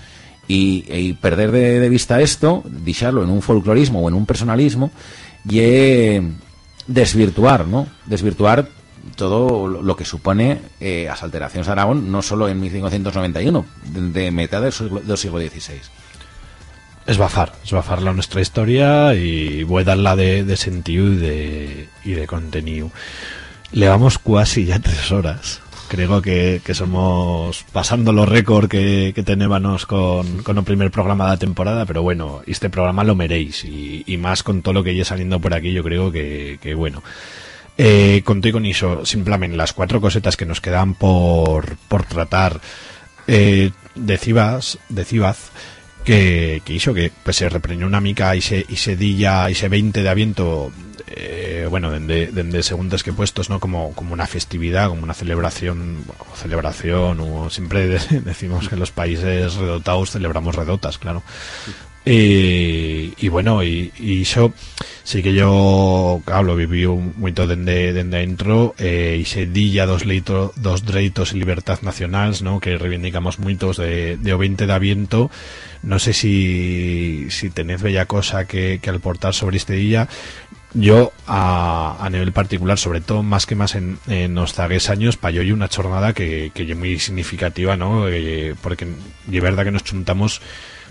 Speaker 4: Y, perder de, vista esto, dejarlo en un folclorismo o en un personalismo, y desvirtuar, ¿no? Desvirtuar todo lo que supone eh, las alteraciones de Aragón, no solo en 1591, de, mitad del siglo, del siglo XVI
Speaker 2: es bafar la nuestra historia y voy a darla de, de sentido y de, y de contenido. Le vamos casi ya tres horas. Creo que, que somos pasando los récords que, que teníamos con, con el primer programa de la temporada, pero bueno, este programa lo meréis y, y más con todo lo que ya saliendo por aquí, yo creo que, que bueno. Eh, con con eso, simplemente las cuatro cosetas que nos quedan por, por tratar eh, de Cibas, de que, que hizo que pues se repreñó una mica y se, y se di ya y se 20 de aviento eh, bueno dende, dende segundos que puestos no como, como una festividad como una celebración celebración o siempre decimos que en los países redotados celebramos redotas claro y, bueno, y, eso sí que yo, claro, lo viví mucho desde dende dentro eh, y se di ya dos, leitos dos derechos y libertad nacionales, ¿no? que reivindicamos muchos de, de o 20 de aviento no sé si, si tenéis bella cosa que, que aportar sobre este día. Yo, a, nivel particular, sobre todo más que más en, los zagues años, para yo hay una jornada que, que muy significativa, ¿no? Eh, porque de verdad que nos juntamos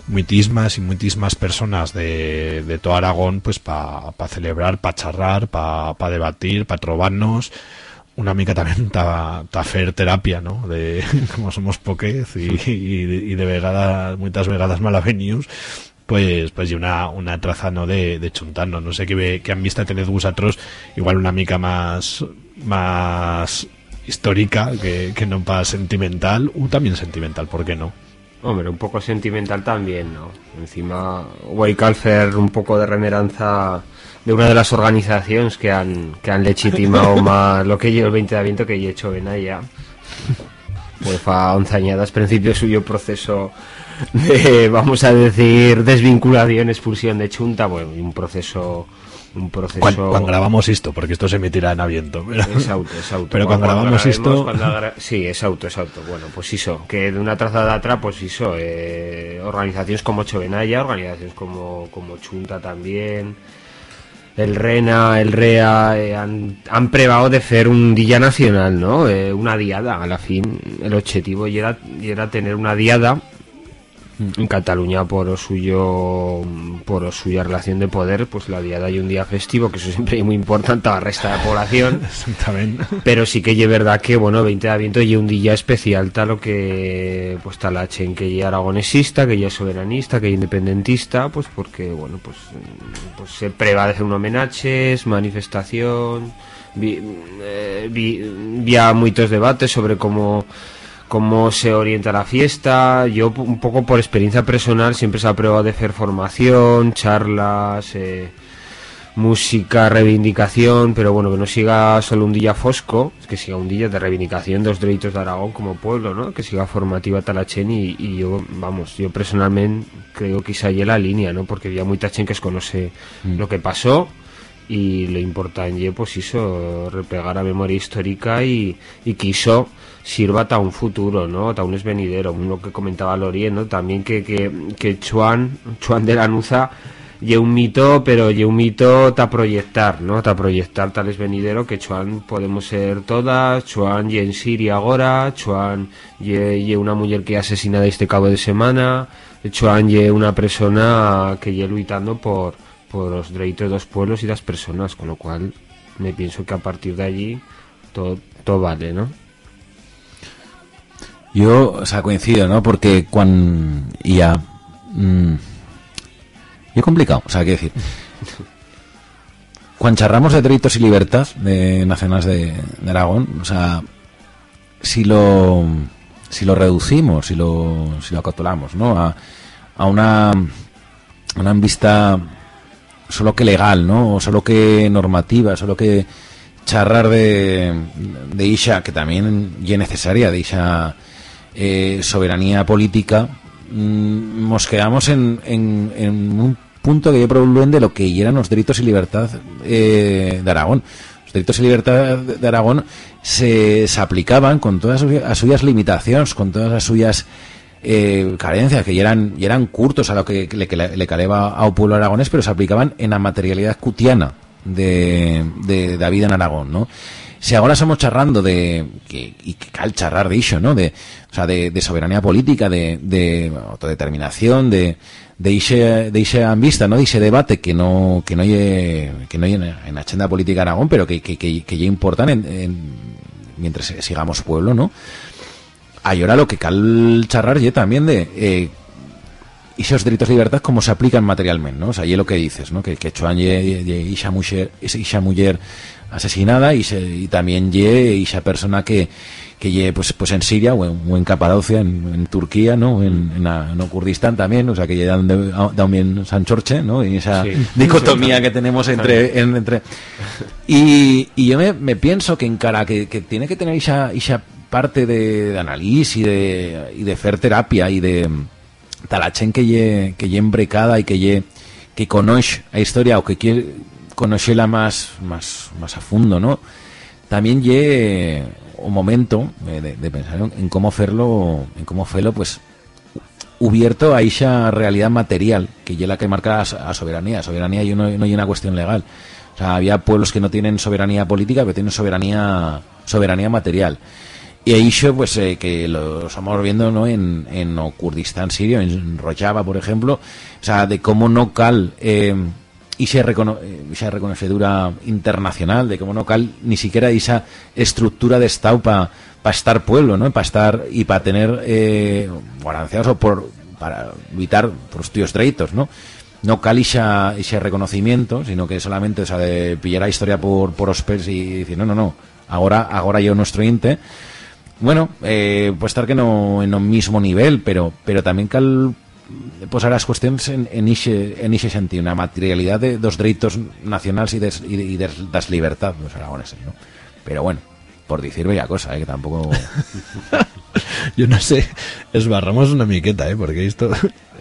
Speaker 2: muitísimas y muitísimas personas de, de todo Aragón, pues para pa celebrar, para charrar, para pa debatir, para trobarnos, una mica también ta, hacer terapia, ¿no? De como somos poquez y, y, de vegadas, muchas vegadas malavenius, pues pues y una, una traza no de, de chuntarnos. No sé qué, qué han visto tener vosotros, igual una mica más más histórica que, que no para sentimental, o también sentimental, ¿por qué no?
Speaker 3: Hombre, un poco sentimental también, ¿no? Encima, Calfer un poco de remeranza de una de las organizaciones que han, que han legitimado más lo que yo el 20 de aviento que he hecho en allá. Pues fa 11 añadas, principio suyo proceso de, vamos a decir, desvinculación, expulsión de chunta, bueno, un proceso un proceso
Speaker 2: cuando, grabamos esto porque esto se emitirá en aviento
Speaker 3: pero, es auto es auto
Speaker 2: pero cuando, grabamos esto
Speaker 3: sí es auto es auto bueno pues hizo que de una trazada atrás pues hizo eh, organizaciones como Chovenaya organizaciones como como Chunta también el RENA, el REA eh, han, han prevado de hacer un día nacional, ¿no? Eh, una diada, a la fin. El objetivo era, era tener una diada en Cataluña por suyo por suya relación de poder pues la diada y un día festivo que eso siempre es muy importante a la resta de la población
Speaker 2: Exactamente.
Speaker 3: pero sí que es verdad que bueno 20 de aviento y un día especial tal lo que pues tal la chen que ya aragonesista que ya es soberanista que ya independentista pues porque bueno pues pues se preva de hacer un homenaje manifestación vi, eh, vi, muchos debates sobre cómo cómo se orienta la fiesta. Yo, un poco por experiencia personal, siempre se ha probado de hacer formación, charlas, eh, música, reivindicación, pero bueno, que no siga solo un día fosco, que siga un día de reivindicación de los derechos de Aragón como pueblo, ¿no? Que siga formativa Talachen y, y yo, vamos, yo personalmente creo que esa la línea, ¿no? Porque había mucha gente que conoce mm. lo que pasó y lo importante pues hizo repegar a memoria histórica y, y quiso sirva para un futuro, ¿no? Para un esvenidero, lo que comentaba Lorien, ¿no? También que, que, que Chuan, Chuan de la Nuza y un mito, pero y un mito ta proyectar, ¿no? Ta proyectar tal esvenidero que Chuan podemos ser todas, Chuan y en Siria ahora, Chuan y, una mujer que asesinada este cabo de semana, Chuan y una persona que ye luchando por, por los derechos de los pueblos y las personas, con lo cual me pienso que a partir de allí todo, todo vale, ¿no?
Speaker 4: Yo, o sea, coincido, ¿no? Porque cuando ya... Mmm, yo complicado, o sea, qué decir... Cuando charramos de derechos y libertad de nacionales de, Aragón, o sea, si lo si lo reducimos, si lo si lo acotolamos, ¿no? A, a una una vista solo que legal, ¿no? O solo que normativa, solo que charrar de de Isha, que también es necesaria de Isha eh, soberanía política, mm, nos quedamos en, en, un punto que yo problema de lo que eran los derechos y libertad eh, de Aragón. Los derechos y libertad de Aragón se, se aplicaban con todas las suyas limitaciones, con todas las suyas eh, carencias que eran, curtos a lo que le, que le, caleba a pueblo aragonés, pero se aplicaban en la materialidad cutiana de, de, de vida en Aragón, ¿no? Si ahora estamos charrando de, que, y que cal charrar de eso, ¿no? De, o sea, de, de soberanía política, de, de autodeterminación, de, de ese, de ese vista, ¿no? De ese debate que no, que no hay, que no hay en, la agenda política Aragón, pero que, que, que, importan en, en, mientras sigamos pueblo, ¿no? Hay ahora lo que cal charrar ya también de, eh, y esos derechos de libertad cómo se aplican materialmente, ¿no? O sea, y lo que dices, ¿no? Que, que Chuan ye, ye, Isha mujer, Isha mujer asesinada y, se, y también ye Isha persona que que ye, pues pues en Siria o en, o en Capadocia, en, en, Turquía, ¿no? En, en, en, Kurdistán también, o sea, que ya da bien San Chorche, ¿no? Y esa sí. dicotomía que tenemos entre... en, entre y, y yo me, me, pienso que en cara que, que tiene que tener esa, esa parte de, de análisis y de, y de hacer terapia y de talachen que ye, que ye embrecada y que ye que conoce la historia o que quiere conocerla más, más, más a fondo, ¿no? También ye un momento de, de pensar en cómo hacerlo, en cómo hacerlo, pues cubierto a esa realidad material que ya la que marca a, soberanía. Soberanía y no, no hay una cuestión legal. O sea, había pueblos que no tienen soberanía política, pero tienen soberanía soberanía material. Y eso, pues, eh, que lo estamos viendo, ¿no? En, en o Kurdistán sirio, en Rojava, por ejemplo, o sea, de cómo no cal eh, esa, recono esa reconocedura internacional, de cómo no cal ni siquiera esa estructura de Estado para pa estar pueblo, ¿no? Para estar y para tener eh, balanceados o por, para evitar los tíos derechos, ¿no? No cal esa, ese reconocimiento, sino que solamente, o sea, de pillar la historia por, por ospers y decir, no, no, no, ahora, ahora yo nuestro inte, bueno, eh, puede estar que no en un mismo nivel, pero pero también cal posar las cuestiones en, en, ese, en ese sentido, una materialidad de dos derechos nacionales y de, y y de das libertad los aragoneses, ¿no? Pero bueno, por decir bella cosa, ¿eh? que tampoco...
Speaker 2: Yo no sé, esbarramos una miqueta, ¿eh? porque esto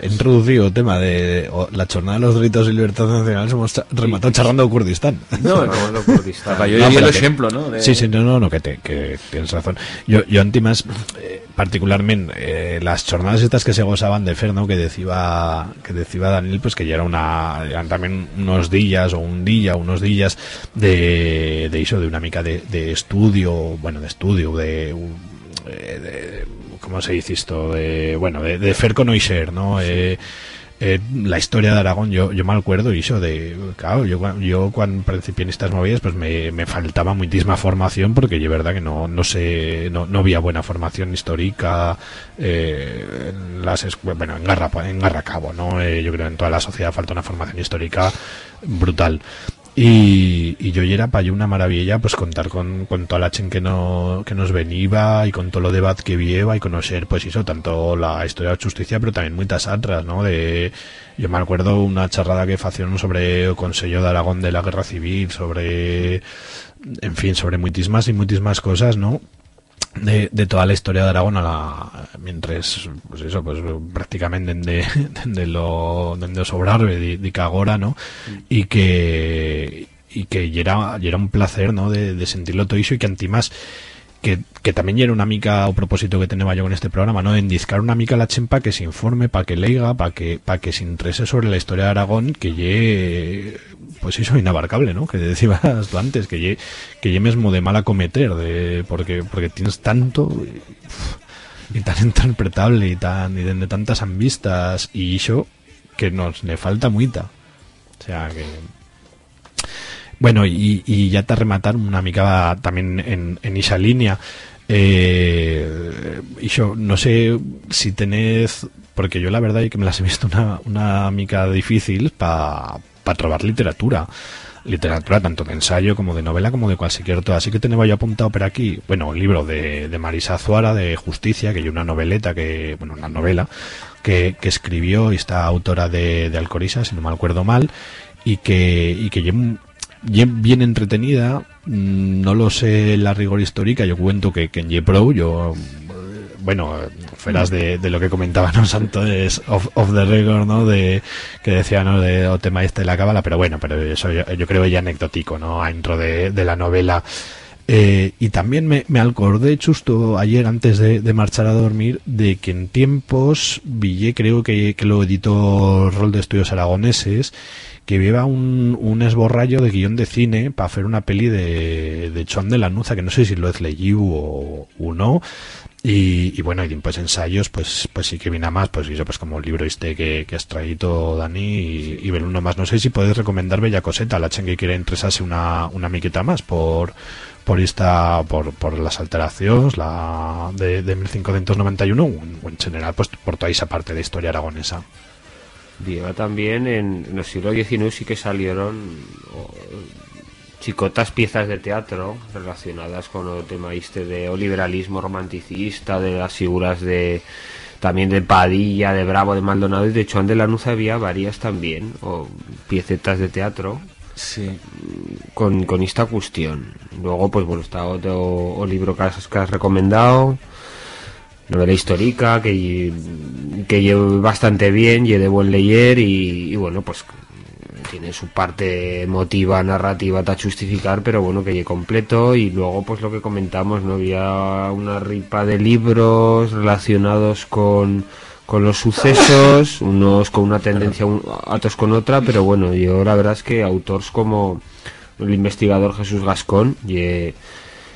Speaker 2: introducido el tema de o, la jornada de los derechos y libertades nacionales hemos cha rematado charlando de Kurdistán.
Speaker 3: No, no, no Kurdistán.
Speaker 4: yo no, el ejemplo, ¿no? De...
Speaker 2: Sí, sí, no, no, no que, te, que tienes razón. Yo, yo antimas, eh, particularmente, eh, las jornadas estas que se gozaban de fer, ¿no? Que decía, que decía Daniel, pues que ya era una, eran también unos días, o un día, unos días de, de eso, de una mica de, de estudio, bueno, de estudio, de, de, de ¿cómo se dice esto? De, bueno, de, de fer conocer, ¿no? Sí. Eh, eh, la historia de Aragón yo, yo me acuerdo y eso de claro yo, yo cuando principié en estas movidas pues me, me faltaba muchísima formación porque yo verdad que no, no sé no, no había buena formación histórica eh, en las bueno en Garra, en Garracabo no eh, yo creo que en toda la sociedad falta una formación histórica brutal y, y yo era para una maravilla pues contar con, con toda la chen que, no, que nos venía y con todo lo debate que vieva y conocer pues eso, tanto la historia de la justicia pero también muchas otras, ¿no? De, yo me acuerdo una charrada que hicieron sobre el Consejo de Aragón de la Guerra Civil, sobre, en fin, sobre muchísimas y muchísimas cosas, ¿no? De, de, toda la historia de Aragón a la, mientras pues eso pues prácticamente de, de lo de sobrar de, de Cagora no mm. y que y que era, era un placer no de, de sentirlo todo eso y que antimás que, que también era una mica o propósito que tenía yo con este programa, ¿no? En discar una mica la chempa que se informe, para que leiga, para que, para que se interese sobre la historia de Aragón, que lle, pues eso, inabarcable, ¿no? Que decías tú antes, que lle, que lle mismo de mal acometer, de, porque, porque tienes tanto, y, y tan interpretable, y tan, y de, de tantas ambistas, y eso, que nos le falta muita. O sea, que, bueno, y, y ya te rematar una mica también en, en esa línea. Eh, y yo no sé si tenés, porque yo la verdad es que me las he visto una, una mica difícil para pa trobar literatura. Literatura tanto de ensayo como de novela como de cualquier otra. Así que tenía yo apuntado por aquí, bueno, un libro de, de Marisa Zuara de Justicia, que hay una noveleta que, bueno, una novela que, que escribió y está autora de, de Alcorisa, si no me acuerdo mal, y que, y que bien, bien entretenida, no lo sé la rigor histórica, yo cuento que, que en Yepro, yo bueno, fueras de, de, lo que comentaban antes of, of the record, ¿no? De, que decía, ¿no? De o tema este de la cábala, pero bueno, pero eso yo, yo creo ya anecdótico, ¿no? Dentro de, de la novela. Eh, y también me, me, acordé justo ayer antes de, de, marchar a dormir de que en tiempos Villé creo que, que lo editó Rol de Estudios Aragoneses que lleva un, un esborrallo de guion de cine para hacer una peli de, de Chon de la Nuza, que no sé si lo es leído o, o no. Y, y, bueno, y pues ensayos, pues pues sí que viene a más, pues eso pues como el libro este que, que has traído Dani y, y ver uno más. No sé si puedes recomendar Bella Coseta, la chen que quiere interesarse una, una miqueta más por por esta por, por las alteraciones la de, de 1591 o en general pues por toda esa parte de historia aragonesa
Speaker 3: lleva también en, en el siglo XIX sí que salieron oh, chicotas piezas de teatro relacionadas con el tema este de o liberalismo romanticista de las figuras de también de Padilla, de Bravo, de Maldonado y de Juan de Lanuza había varias también o piecetas de teatro
Speaker 4: sí.
Speaker 3: con, con esta cuestión luego pues bueno está otro o libro que has, que has recomendado novela histórica que, que lleve bastante bien, y de buen leer y, bueno, pues tiene su parte emotiva, narrativa para justificar, pero bueno, que llegue completo. Y luego pues lo que comentamos, no había una ripa de libros relacionados con con los sucesos, unos con una tendencia, otros con otra, pero bueno, yo la verdad es que autores como el investigador Jesús Gascón y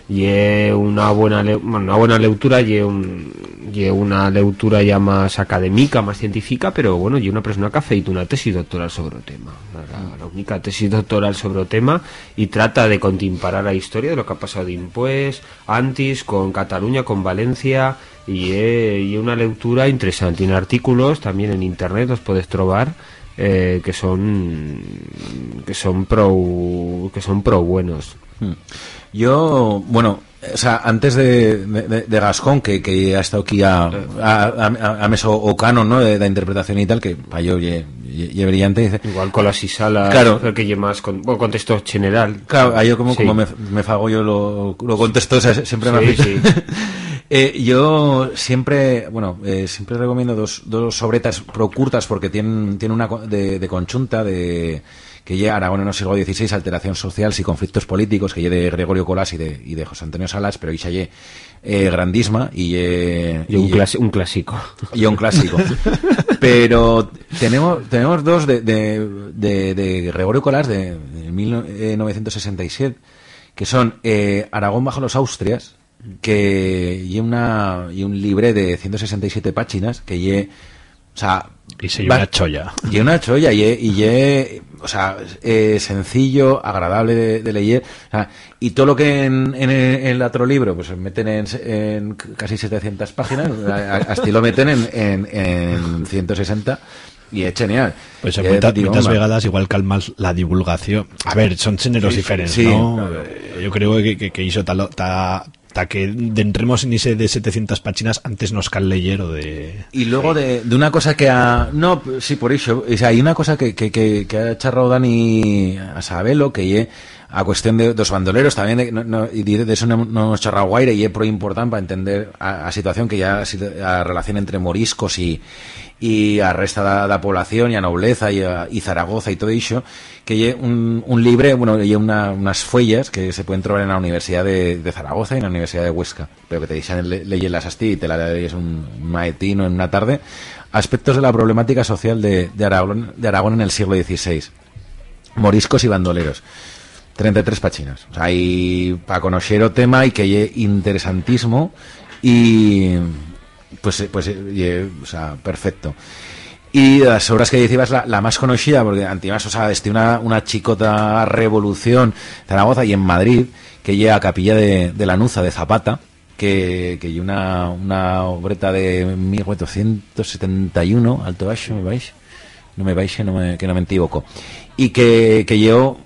Speaker 3: y una buena bueno, una buena lectura y un una lectura ya más académica más científica pero bueno y una persona que ha feito una tesis doctoral sobre el tema. La, única tesis doctoral sobre el tema y trata de contimparar la historia de lo que ha pasado de impues antes con Cataluña con Valencia y, y una lectura interesante. En artículos también en internet os podéis trobar eh, que son que son pro que son pro buenos.
Speaker 4: Hmm. Yo, bueno, o sea, antes de, de, de Gascón, que, que ha estado aquí a, a, a, a Meso Ocano, ¿no? De, de, interpretación y tal, que para yo ye, ye, ye brillante. Dice,
Speaker 3: Igual con la Sisala,
Speaker 4: claro,
Speaker 3: que más con, bueno, contexto general.
Speaker 4: Claro, a yo como, sí. como me, me fago yo lo, lo contesto, o sea, siempre me
Speaker 3: sí, sí.
Speaker 4: eh, yo siempre, bueno, eh, siempre recomiendo dos, dos sobretas procurtas porque tienen, tienen una de, de conchunta, de que llega Aragón en el siglo XVI, alteración social y conflictos políticos, que lle de Gregorio Colás y de, y de José Antonio Salas, pero Isha eh, grandísima y,
Speaker 3: y, un, clas un clásico.
Speaker 4: Y un clásico. pero tenemos, tenemos dos de, de, de, de Gregorio Colás de, de 1967, que son eh, Aragón bajo los Austrias, que y una y un libre de 167 páginas que lle o sea
Speaker 2: y se una cholla
Speaker 4: y una cholla y, y, y o sea eh, sencillo agradable de, de leer o sea, y todo lo que en, en, en el otro libro pues meten en, en casi 700 páginas hasta lo meten en, en, en 160 y es genial.
Speaker 2: Pues en muchas, muchas vegadas igual calmas la divulgación. A ver, son géneros sí, diferentes, sí, ¿no? Claro. Yo creo que, que, que hizo tal, tal hasta que entremos en ese de 700 páginas antes nos cal leer o de...
Speaker 4: Y luego de, de una cosa que ha... No, sí, por eso. O hay una cosa que, que, que, que ha charrado Dani a Sabelo, que a cuestión de dos bandoleros también de, no, no, y de eso no, no hemos charrado guaire y es pro importante para entender a situación que ya a relación entre moriscos y y a resta da, da población y a nobleza y, a, y Zaragoza y todo iso que lle un, un libre, bueno, lle una, unas fuellas que se pueden trobar en la Universidad de, de Zaragoza y en la Universidad de Huesca, pero que te dicen le, leyelas así y te la leyes un maetino en una tarde, aspectos de la problemática social de, Aragón, de Aragón en el siglo XVI. Moriscos y bandoleros. 33 páginas. O sea, hay para conocer o tema y que lle interesantísimo y pues pues eh, o sea, perfecto. Y las obras que decías, la, la más conocida, porque Antimas, o sea, este una, una chicota revolución Zaragoza y en Madrid, que llega a Capilla de, de la Nuza de Zapata, que, que una, una obreta de 1871, alto baixo, me vais, no me vais, no me, que no me equivoco, y que, que llevó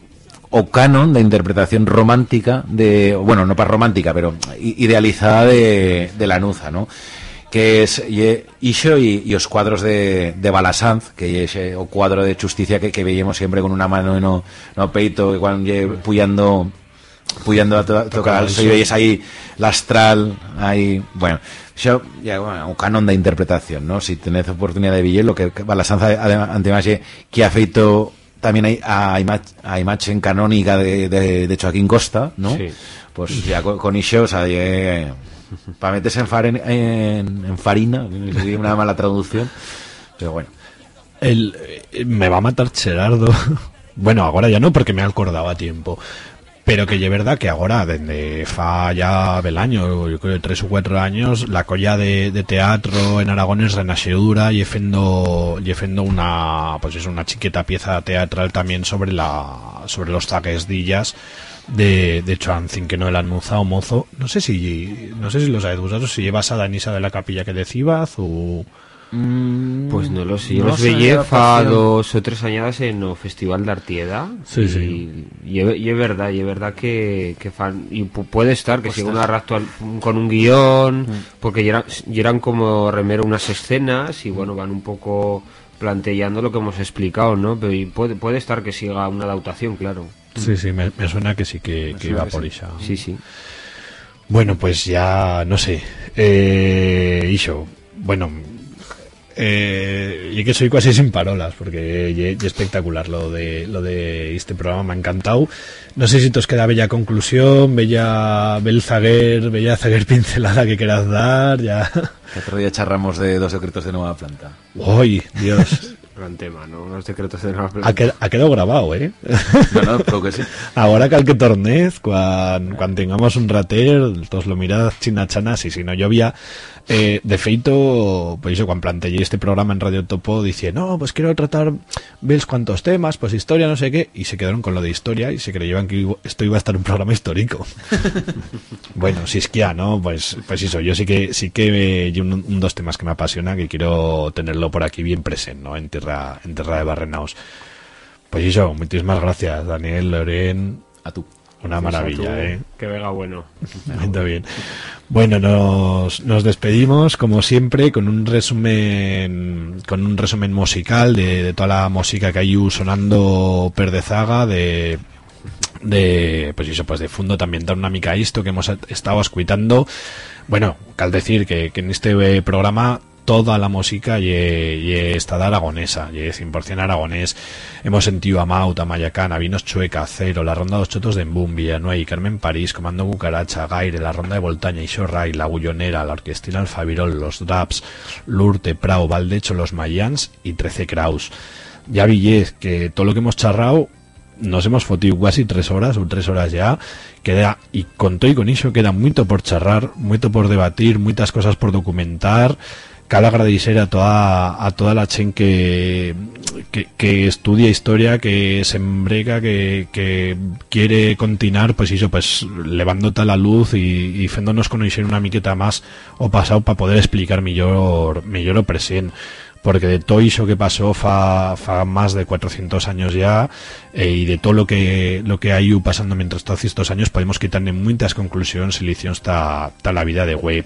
Speaker 4: o canon de interpretación romántica de, bueno, no para romántica, pero idealizada de, de la Nuza, ¿no? Que es Ixo y, y, os cuadros de, de Balasanz, que es o cuadro de justicia que, que veíamos siempre con una mano en no, no peito, igual ye, puyando puyando a to, tocar al sello y es ahí la astral, ahí, bueno, Xa, ya, bueno, un canon da interpretación, ¿no? Si tenés oportunidad de viller, lo que va la sanza ante que ha feito también hay a, a imagen canónica de, de, de Joaquín Costa, ¿no?
Speaker 3: Sí.
Speaker 4: Pues ya con, con iso, o sea, eh, para meterse en, faren, en, en farina, una mala traducción, pero bueno.
Speaker 2: El, eh, me va a matar Gerardo. bueno, ahora ya no, porque me he acordado a tiempo. Pero que es verdad que ahora, desde fa ya del año, yo creo tres o cuatro años, la colla de, teatro en Aragón es renaxedura y fendo, y fendo una, pues es una chiqueta pieza teatral también sobre la, sobre los zaguesdillas de, de Choanzin, que no el o mozo. No sé si, no sé si lo sabéis vosotros, si llevas a Danisa de la capilla que decibas o...
Speaker 3: Pues no lo sé, yo
Speaker 4: no
Speaker 3: los
Speaker 4: pasión.
Speaker 3: dos o tres añadas en o Festival de Artieda
Speaker 2: Sí,
Speaker 3: y,
Speaker 2: sí.
Speaker 3: y, es verdad, y es verdad que, que fan, y pu- puede estar que siga una actual con un guion porque ya eran, ya eran como remero unas escenas y bueno, van un poco planteando lo que hemos explicado, ¿no? Pero y puede, puede estar que siga una adaptación, claro.
Speaker 2: Sí, sí, me, me suena que sí que, iba
Speaker 3: que
Speaker 2: por
Speaker 3: sí.
Speaker 2: esa.
Speaker 3: Sí, sí.
Speaker 2: Bueno, pues ya no sé. Eh, Isho, bueno, eh, y que soy casi sin parolas porque ye- ye espectacular lo de lo de este programa me ha encantado. No sé si te os queda bella conclusión, bella bel zaguer, bella zaguer pincelada que quieras dar, ya.
Speaker 4: El otro día charramos de dos secretos de nueva planta.
Speaker 2: Uy, Dios,
Speaker 3: Gran tema, ¿no? Los secretos de la
Speaker 2: ha, qued- ha quedado grabado, ¿eh?
Speaker 4: No, no, creo que sí.
Speaker 2: Ahora cal que tornez, cuando tengamos un rater, todos lo mirad chinachanas y si no llovía, eh, de feito, pues yo cuando planteé este programa en Radio Topo, dice, no, pues quiero tratar, ves cuántos temas, pues historia, no sé qué, y se quedaron con lo de historia y se creyeron que esto iba a estar un programa histórico. bueno, si es que ya, ¿no? Pues, pues eso, yo sí que, sí que, eh, un, un dos temas que me apasiona, que quiero tenerlo por aquí bien presente, ¿no? En tierra, en tierra de Barrenaos. Pues eso, muchísimas gracias, Daniel, Loren.
Speaker 4: A tú.
Speaker 2: Una maravilla, ¿eh?
Speaker 3: Que venga bueno.
Speaker 2: Muy bien. Bueno, nos, nos despedimos, como siempre, con un resumen, con un resumen musical de, de toda la música que hay sonando Perdezaga, de, de, pues eso, pues de fondo también dar una mica a esto que hemos estado escuchando. Bueno, cal decir que, que en este programa toda la música y, y está aragonesa, y 100% aragonés. Hemos sentido a Maut, a Mayacán, a Vinos Chueca, Cero, la Ronda de los Chotos de Embum, Villanueva y Carmen París, Comando Cucaracha, Gaire, la Ronda de Voltaña, Ixorray, la Gullonera, la Orquestina Alfavirol, los Draps, Lurte, Prau, Valdecho, los Mayans y 13 Kraus. Ya villez que todo lo que hemos charrado nos hemos fotido casi tres horas o tres horas ya queda y con todo y con eso queda mucho por charrar mucho por debatir muchas cosas por documentar cal agradecer a toda a toda la chen que, que, estudia historia que se embrega que, que quiere continuar pues eso pues levándote a la luz y, y conocer una miqueta más o pasado para poder explicar mejor mejor o presente porque de todo eso que pasó fa, fa más de 400 años ya eh, y de todo lo que lo que ha ido pasando mientras todos estos años podemos quitarle muchas conclusiones y lecciones hasta la vida de güey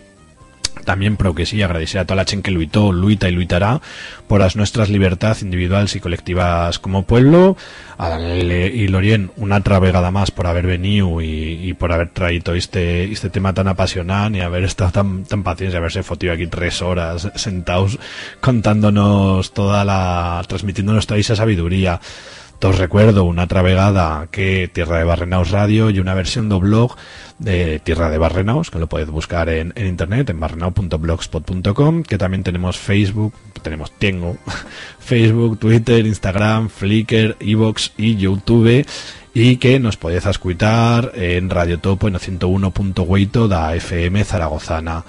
Speaker 2: también pero que sí agradecer a toda la chen que luitó, luita y luitará por las nuestras libertades individuales y colectivas como pueblo. A Daniel y Lorien una otra vegada más por haber venido y, por haber traído este este tema tan apasionante y haber estado tan, tan pacientes y haberse fotido aquí tres horas sentados contándonos toda la transmitiéndonos toda esa sabiduría. Os recuerdo una travegada que Tierra de Barrenaos Radio y una versión de blog de Tierra de Barrenaos, que lo podéis buscar en, internet, en barrenao.blogspot.com, que también tenemos Facebook, tenemos, tengo Facebook, Twitter, Instagram, Flickr, Evox y YouTube, y que nos podéis escuchar en Radio Topo en el 101.8 da FM Zaragozana.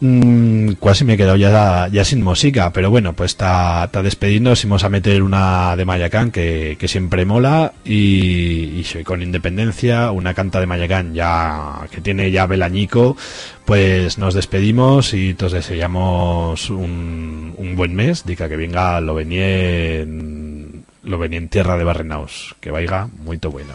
Speaker 2: Mm, casi me he quedado ya, ya sin música, pero bueno, pues está, está despediéndonos. Vamos a meter una de Mayacán que, que siempre mola y, y soy con Independencia, una canta de Mayacán ya que tiene ya Belañico. Pues nos despedimos y todos deseamos un, un buen mes. Dica que venga lo venía en, lo venía en tierra de Barrenaos, que vaya muy bueno.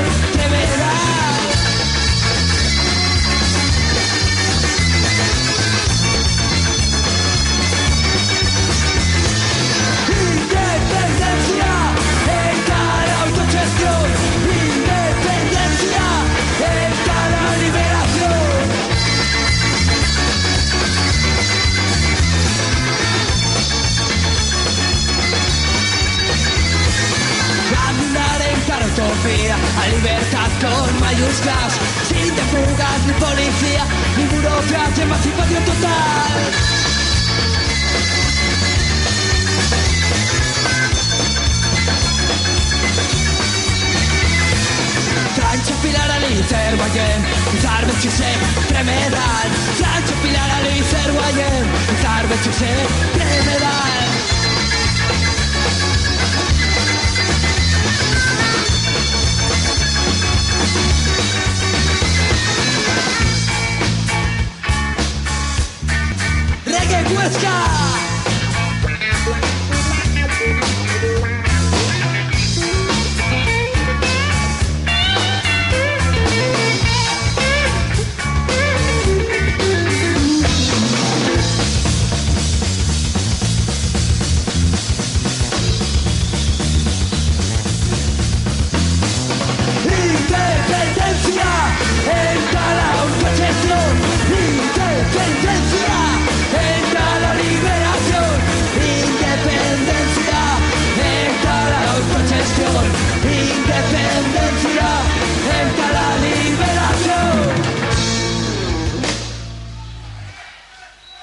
Speaker 7: A libertad con mayúsculas. Sin de fugas ni policía Ni burocracia, emancipación total. Francia Pilar Alicer Guayén Zarbe Chuse Tremedal. Francia Pilar Alicer Guayén Zarbe Chuse Tremedal Whisker!